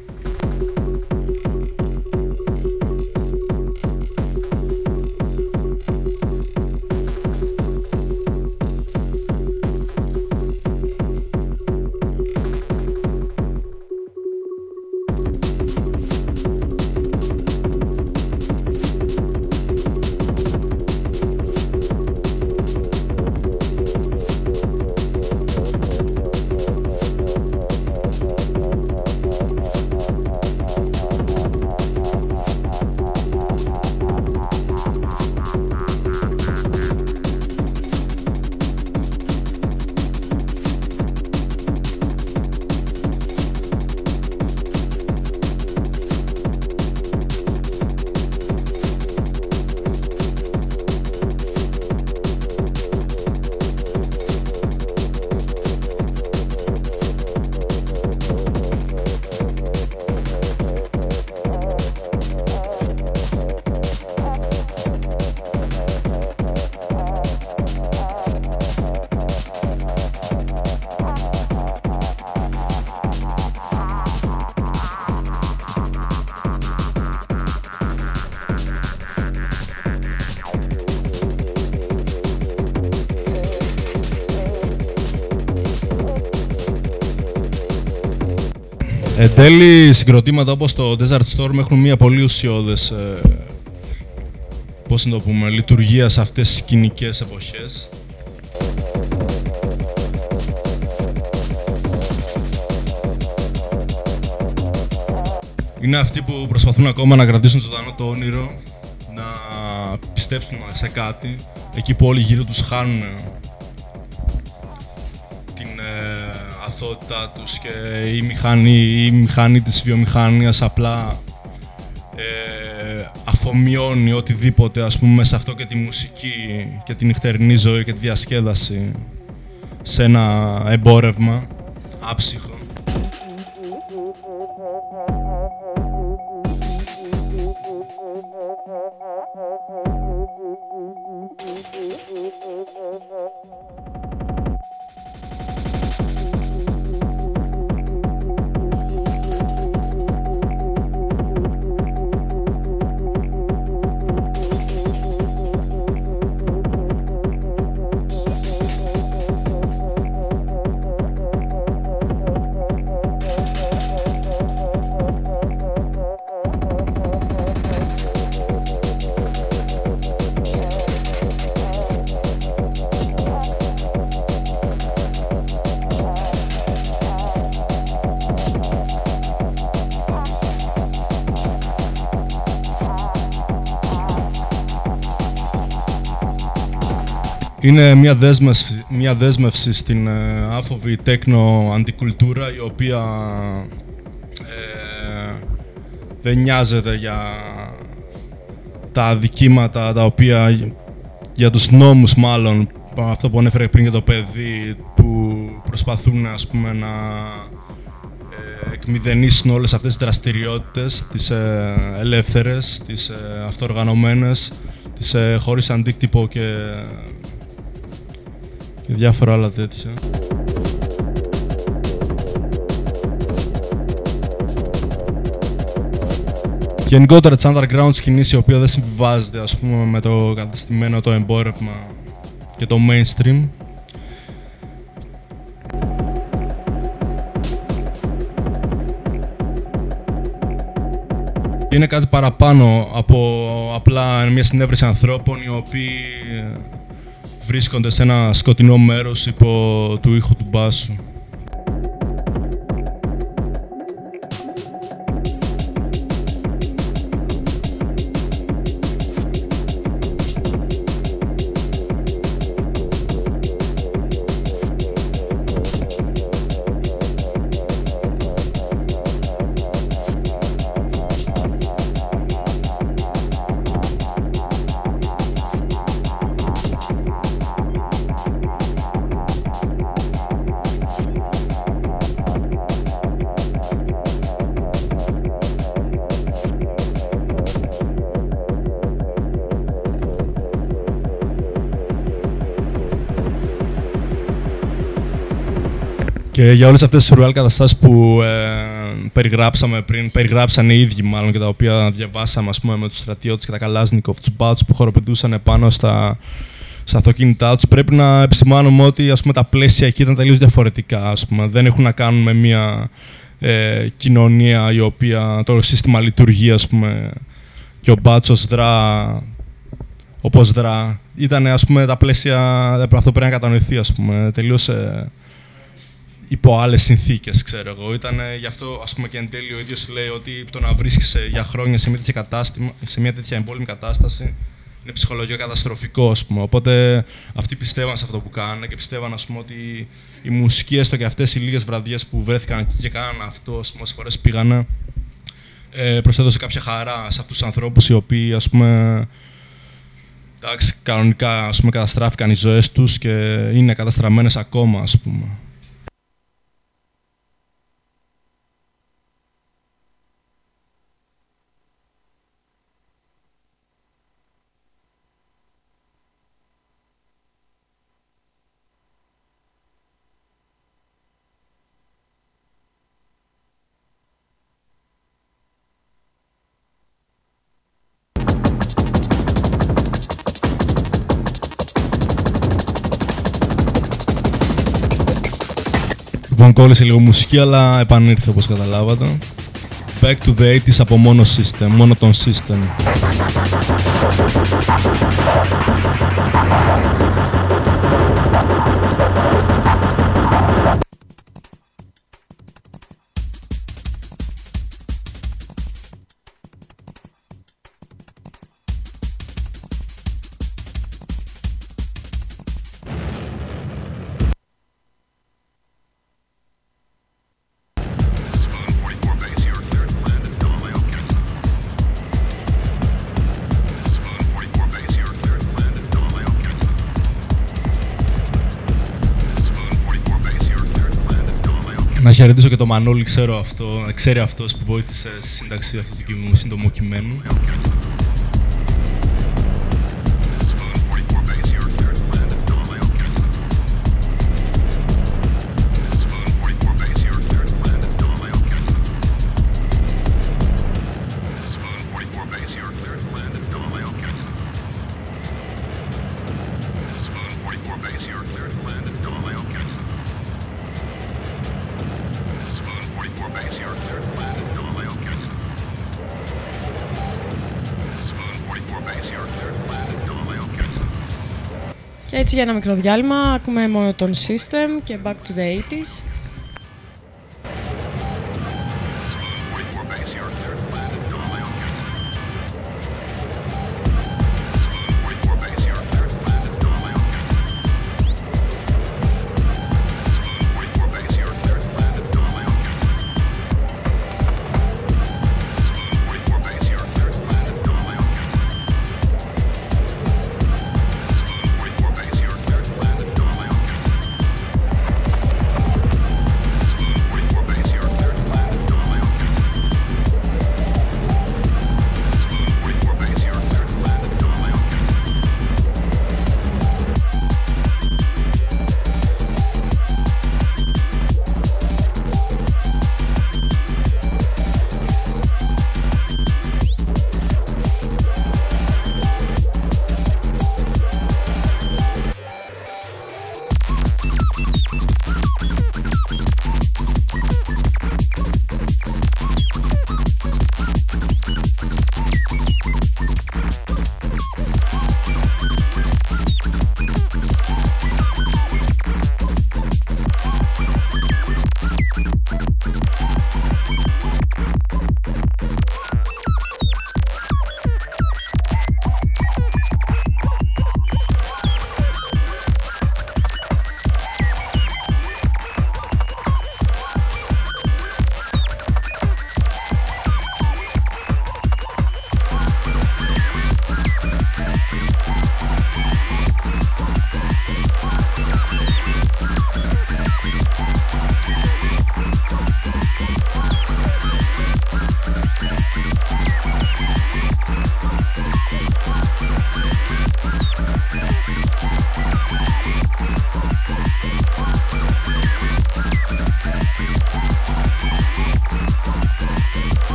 Εν τέλει, συγκροτήματα όπως το Desert Storm έχουν μια πολύ ουσιώδες ε, πώς να το πούμε, λειτουργία σε αυτές τις κοινικές εποχές. Είναι αυτοί που προσπαθούν ακόμα να κρατήσουν ζωντανό το όνειρο, να πιστέψουν σε κάτι, εκεί που όλοι γύρω τους χάνουν αθότητά τους και η μηχανή, η μηχανή της βιομηχανίας απλά ε, αφομοιώνει οτιδήποτε ας πούμε μέσα αυτό και τη μουσική και την νυχτερινή ζωή και τη διασκέδαση σε ένα εμπόρευμα Είναι μια δέσμευση, μια δέσμευση στην ε, άφοβη τέκνο αντικουλτούρα η οποία ε, δεν νοιάζεται για τα αδικήματα τα οποία για τους νόμους μάλλον αυτό που ανέφερε πριν για το παιδί που προσπαθούν ας πούμε να ε, εκμηδενήσουν όλες αυτές τις δραστηριότητες τις ε, ελεύθερες, τις ε, αυτοοργανωμένες της ε, χωρίς αντίκτυπο και, και διάφορα άλλα τέτοια. Γενικότερα της underground σκηνής η οποία δεν συμβιβάζεται ας πούμε με το καταστημένο το εμπόρευμα και το mainstream είναι κάτι παραπάνω από απλά μια συνέβρεση ανθρώπων οι οποίοι βρίσκονται σε ένα σκοτεινό μέρος υπό του ήχου του μπάσου. Και για όλες αυτές τις σουρεάλ καταστάσεις που ε, περιγράψαμε πριν, περιγράψαν οι ίδιοι μάλλον και τα οποία διαβάσαμε ας πούμε, με τους στρατιώτες και τα Καλάσνικοφ, τους μπάτσους που χοροπηδούσαν πάνω στα, στα αυτοκίνητά τους, πρέπει να επισημάνουμε ότι ας πούμε, τα πλαίσια εκεί ήταν τελείως διαφορετικά. Ας πούμε. Δεν έχουν να κάνουν με μια ε, κοινωνία η οποία το σύστημα λειτουργεί ας πούμε, και ο μπάτσος δρά όπως δρά. Ήταν ας πούμε τα πλαίσια, αυτό πρέπει να κατανοηθεί ας πούμε, τελείως ε, υπό άλλες συνθήκες, ξέρω εγώ. Ήταν γι' αυτό, ας πούμε, και εν τέλει ο ίδιος λέει ότι το να βρίσκεσαι για χρόνια σε μια τέτοια, κατάστημα, σε μια τέτοια εμπόλεμη κατάσταση είναι ψυχολογικά καταστροφικό, ας πούμε. Οπότε αυτοί πιστεύαν σε αυτό που κάνανε και πιστεύαν, ας πούμε, ότι η μουσική, έστω και αυτές οι λίγες βραδιές που βρέθηκαν εκεί και κάνανε αυτό, ας πούμε, όσες φορές πήγανε, ε, προσέδωσε κάποια χαρά σε αυτούς τους ανθρώπους οι οποίοι, ας πούμε, εντάξει, κανονικά ας πούμε, καταστράφηκαν οι ζωές τους και είναι καταστραμμένες ακόμα, ας πούμε. Κόλλησε λίγο μουσική, αλλά επανήλθε όπως καταλάβατε. Back to the 80s από μόνο system, μόνο τον system. Χαιρετήσω και το Μανώλη, ξέρω αυτό, ξέρει αυτός που βοήθησε στη σύνταξη αυτού του σύντομου κειμένου. Έτσι για ένα μικρό διάλειμμα ακούμε μόνο τον System και Back to the 80s.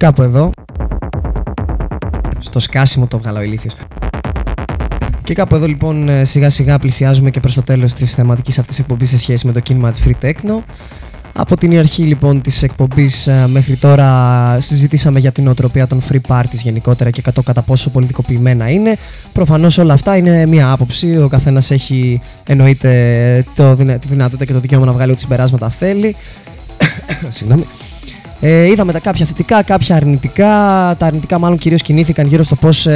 Κάπου εδώ, στο σκάσιμο το βγάλα ο ηλίθιος. Και κάπου εδώ λοιπόν ε, σιγά σιγά πλησιάζουμε και προς το τέλος της θεματικής αυτής εκπομπής σε σχέση με το κίνημα της Free Techno. Από την αρχή λοιπόν της εκπομπής ε, μέχρι τώρα συζητήσαμε για την οτροπία των free parties γενικότερα και το κατά πόσο πολιτικοποιημένα είναι. Προφανώς όλα αυτά είναι μία άποψη, ο καθένας έχει εννοείται το, δυνα- τη δυνατότητα και το δικαίωμα να βγάλει ό,τι συμπεράσματα θέλει. <coughs> Συγγνώμη. Ε, είδαμε τα κάποια θετικά, κάποια αρνητικά. Τα αρνητικά, μάλλον κυρίως κινήθηκαν γύρω στο πώς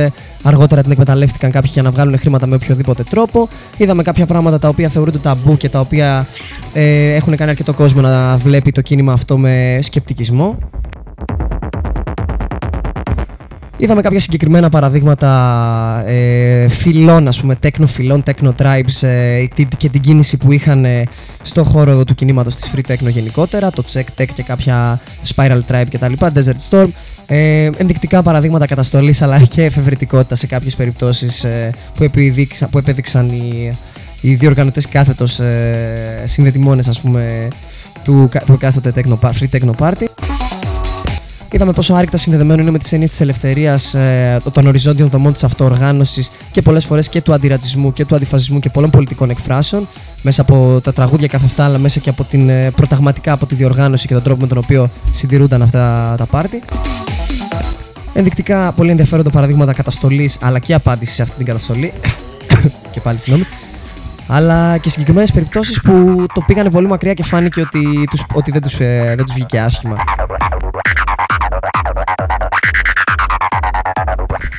αργότερα την εκμεταλλεύτηκαν κάποιοι για να βγάλουν χρήματα με οποιοδήποτε τρόπο. Είδαμε κάποια πράγματα τα οποία θεωρούνται ταμπού και τα οποία ε, έχουν κάνει αρκετό κόσμο να βλέπει το κίνημα αυτό με σκεπτικισμό. Είδαμε κάποια συγκεκριμένα παραδείγματα ε, φιλών, ας πούμε, τέκνο φιλών, techno tribes ε, τη- και την κίνηση που είχαν ε, στο χώρο εδώ του κινήματος της free techno γενικότερα, το check tech και κάποια spiral tribe κτλ, desert storm. Ε, ενδεικτικά παραδείγματα καταστολής αλλά και εφευρετικότητα σε κάποιες περιπτώσεις ε, που, επιδείξα, που επέδειξαν οι, οι διοργανωτές κάθετος ε, συνδετημόνες ας πούμε του, κα- του εκάστοτε techno, pa- free techno party. Είδαμε πόσο άρρηκτα συνδεδεμένο είναι με τις έννοιες της ελευθερίας, ε, των οριζόντιων δομών της αυτοοργάνωσης και πολλές φορές και του αντιρατσισμού και του αντιφασισμού και πολλών πολιτικών εκφράσεων μέσα από τα τραγούδια καθ' αυτά, αλλά μέσα και από την, ε, πρωταγματικά από τη διοργάνωση και τον τρόπο με τον οποίο συντηρούνταν αυτά τα πάρτι. Ενδεικτικά πολύ ενδιαφέροντα παραδείγματα καταστολής αλλά και απάντησης σε αυτή την καταστολή. <coughs> και πάλι συγγνώμη. Αλλά και συγκεκριμένες περιπτώσεις που το πήγανε πολύ μακριά και φάνηκε ότι, τους, ότι δεν τους ε, δεν τους βγήκε άσχημα.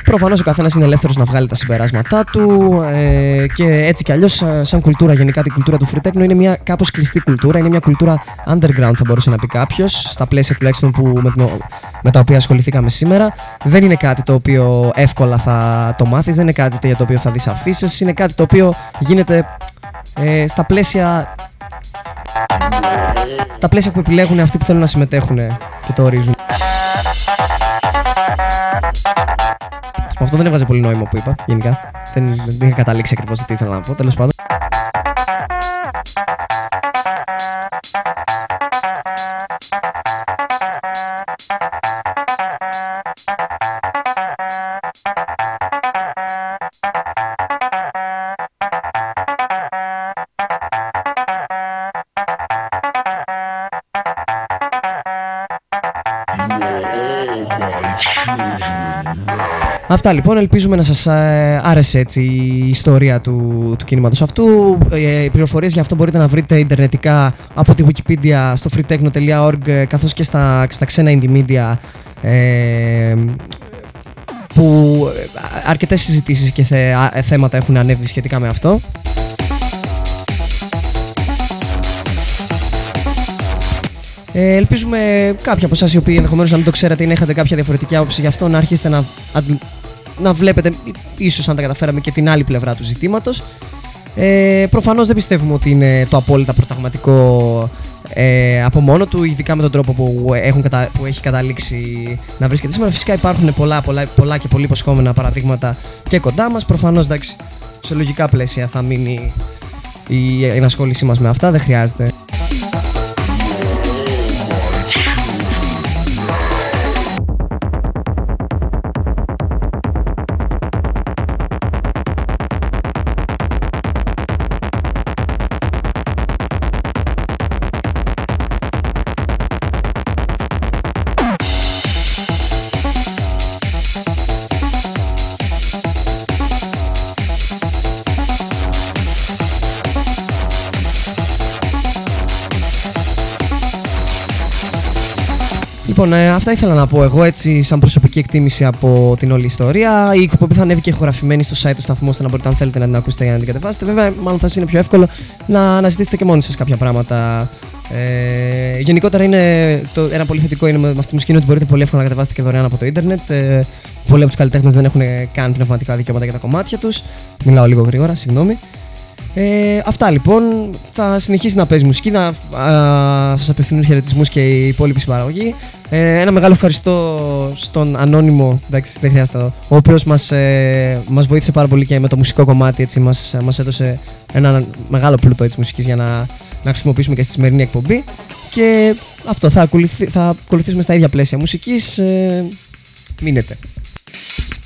Προφανώς ο καθένας είναι ελεύθερος να βγάλει τα συμπεράσματά του ε, και έτσι κι αλλιώς, σαν κουλτούρα, γενικά την κουλτούρα του free techno είναι μια κάπως κλειστή κουλτούρα. Είναι μια κουλτούρα underground, θα μπορούσε να πει κάποιος, στα πλαίσια τουλάχιστον που, με, την- με τα οποία ασχοληθήκαμε σήμερα. Δεν είναι κάτι το οποίο εύκολα θα το μάθεις, δεν είναι κάτι για το οποίο θα δεις αφήσεις. Είναι κάτι το οποίο γίνεται ε, στα πλαίσια. Στα πλαίσια που επιλέγουν αυτοί που θέλουν να συμμετέχουν και το ορίζουν. Αυτό δεν έβαζε πολύ νόημα που είπα, γενικά. Δεν, δεν είχα καταλήξει ακριβώς τι ήθελα να πω. Τέλος πάντων. Αυτά λοιπόν, ελπίζουμε να σας ε, άρεσε έτσι η ιστορία του, του κινήματος αυτού. Ε, οι πληροφορίες για αυτό μπορείτε να βρείτε ιντερνετικά από τη Wikipedia στο freetechno.org ε, καθώς και στα, στα ξένα indie media ε, που αρκετές συζητήσεις και θε, α, θέματα έχουν ανέβει σχετικά με αυτό. Ε, ελπίζουμε κάποιοι από εσάς οι οποίοι ενδεχομένως να μην το ξέρατε ή να είχατε κάποια διαφορετική άποψη γι' αυτό να αρχίσετε να, να βλέπετε, ίσως αν τα καταφέραμε, και την άλλη πλευρά του ζητήματος. Ε, Προφανώς δεν πιστεύουμε ότι είναι το απόλυτα προταγματικό ε, από μόνο του, ειδικά με τον τρόπο που, έχουν κατα... που έχει καταλήξει να βρίσκεται σήμερα. Φυσικά υπάρχουν πολλά, πολλά, πολλά και πολύ υποσχόμενα παραδείγματα και κοντά μας. Προφανώς εντάξει, σε λογικά πλαίσια θα μείνει η ενασχόλησή μας με αυτά, δεν χρειάζεται. Λοιπόν, ε, αυτά ήθελα να πω εγώ έτσι, σαν προσωπική εκτίμηση από την όλη ιστορία. Η εκπομπή θα ανέβει και ηχογραφημένη στο site του σταθμού, ώστε να μπορείτε, αν θέλετε, να την ακούσετε ή να την κατεβάσετε. Βέβαια, μάλλον θα σας είναι πιο εύκολο να αναζητήσετε και μόνοι σας κάποια πράγματα. Ε, γενικότερα, είναι το, ένα πολύ θετικό είναι με, αυτή τη μουσική ότι μπορείτε πολύ εύκολα να κατεβάσετε και δωρεάν από το Ιντερνετ. Ε, πολλοί από τους καλλιτέχνες δεν έχουν καν πνευματικά δικαιώματα για τα κομμάτια τους. Μιλάω λίγο γρήγορα, συγγνώμη. Ε, αυτά λοιπόν. Θα συνεχίσει να παίζει μουσική, να σας απευθύνουν χαιρετισμούς και οι υπόλοιποι συμπαραγωγοί. Ε, ένα μεγάλο ευχαριστώ στον Ανώνυμο, εντάξει, δεν χρειάζεται ο οποίος μας ε, μας βοήθησε πάρα πολύ και με το μουσικό κομμάτι. Έτσι, μας, μας έδωσε ένα μεγάλο πλούτο έτσι, μουσικής για να, να χρησιμοποιήσουμε και στη σημερινή εκπομπή. Και αυτό, θα, ακολουθ, θα ακολουθήσουμε στα ίδια πλαίσια μουσικής. Ε, μείνετε.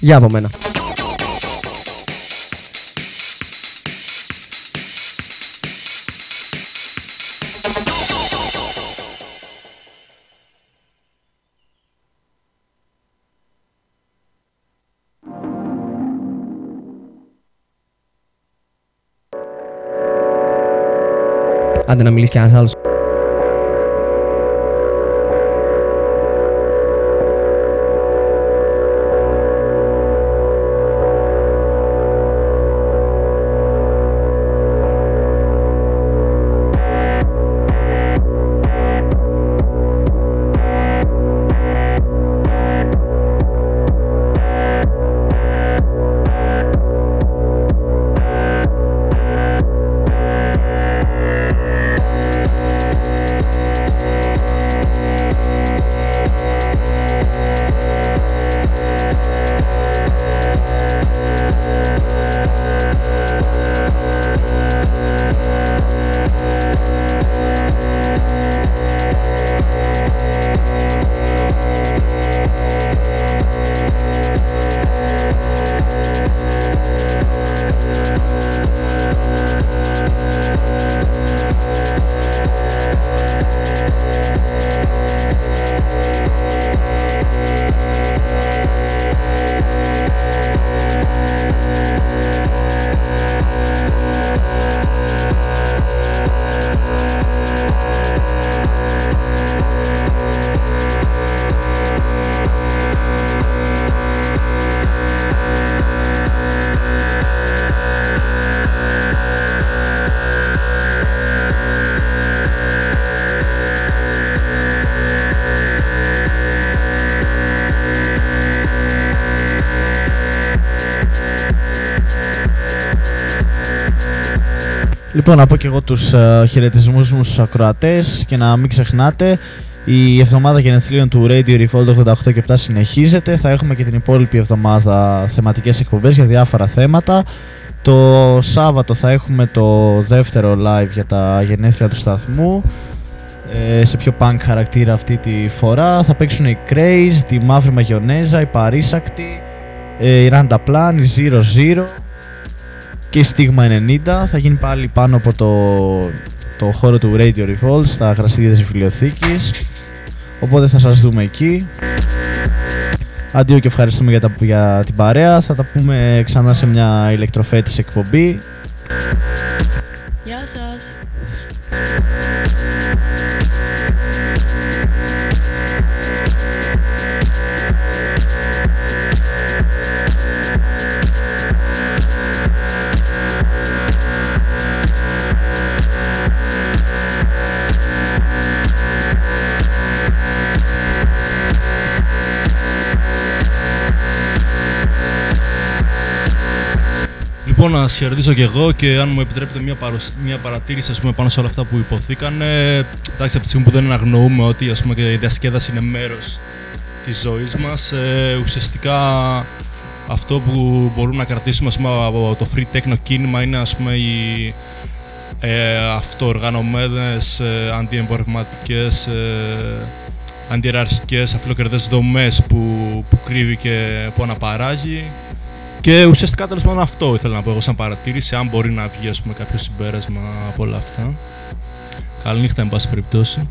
Γεια από μένα. Άντε να μιλήσει κι ένας άλλος. Λοιπόν, να πω και εγώ τους uh, χαιρετισμούς μου στους ακροατές και να μην ξεχνάτε η εβδομάδα γενεθλίων του Radio Revolt 88 και 7 συνεχίζεται. Θα έχουμε και την υπόλοιπη εβδομάδα θεματικές εκπομπές για διάφορα θέματα. Το Σάββατο θα έχουμε το δεύτερο live για τα γενέθλια του σταθμού. Ε, σε πιο punk χαρακτήρα αυτή τη φορά. Θα παίξουν οι Craze, τη Μαύρη Μαγιονέζα, η Παρίσακτη, ε, η Randa Plan, η Zero Zero και η Stigma 90 θα γίνει πάλι πάνω από το, το χώρο του Radio Revolt στα γρασίδια της βιβλιοθήκης οπότε θα σας δούμε εκεί Αντίο και ευχαριστούμε για, τα, για την παρέα. Θα τα πούμε ξανά σε μια ηλεκτροφέτης εκπομπή. Λοιπόν, να σας χαιρετήσω και εγώ και αν μου επιτρέπετε μια, παρουσ... μια παρατήρηση ας πούμε, πάνω σε όλα αυτά που υποθήκανε. Εντάξει, από τη στιγμή που δεν αγνοούμε ότι ας πούμε, και η διασκέδαση είναι μέρος της ζωής μας, ε, ουσιαστικά αυτό που μπορούμε να κρατήσουμε ας πούμε, από το free techno κίνημα είναι ας πούμε, οι ε, αυτοοργανωμένες, ε, αντιεμπορευματικές, ε, αντιεραρχικές, αφιλοκερδές δομές που, που κρύβει και που αναπαράγει και ουσιαστικά τέλος πάντων αυτό ήθελα να πω εγώ σαν παρατήρηση, αν μπορεί να βγει ας πούμε, κάποιο συμπέρασμα από όλα αυτά. Καληνύχτα, εν πάση περιπτώσει.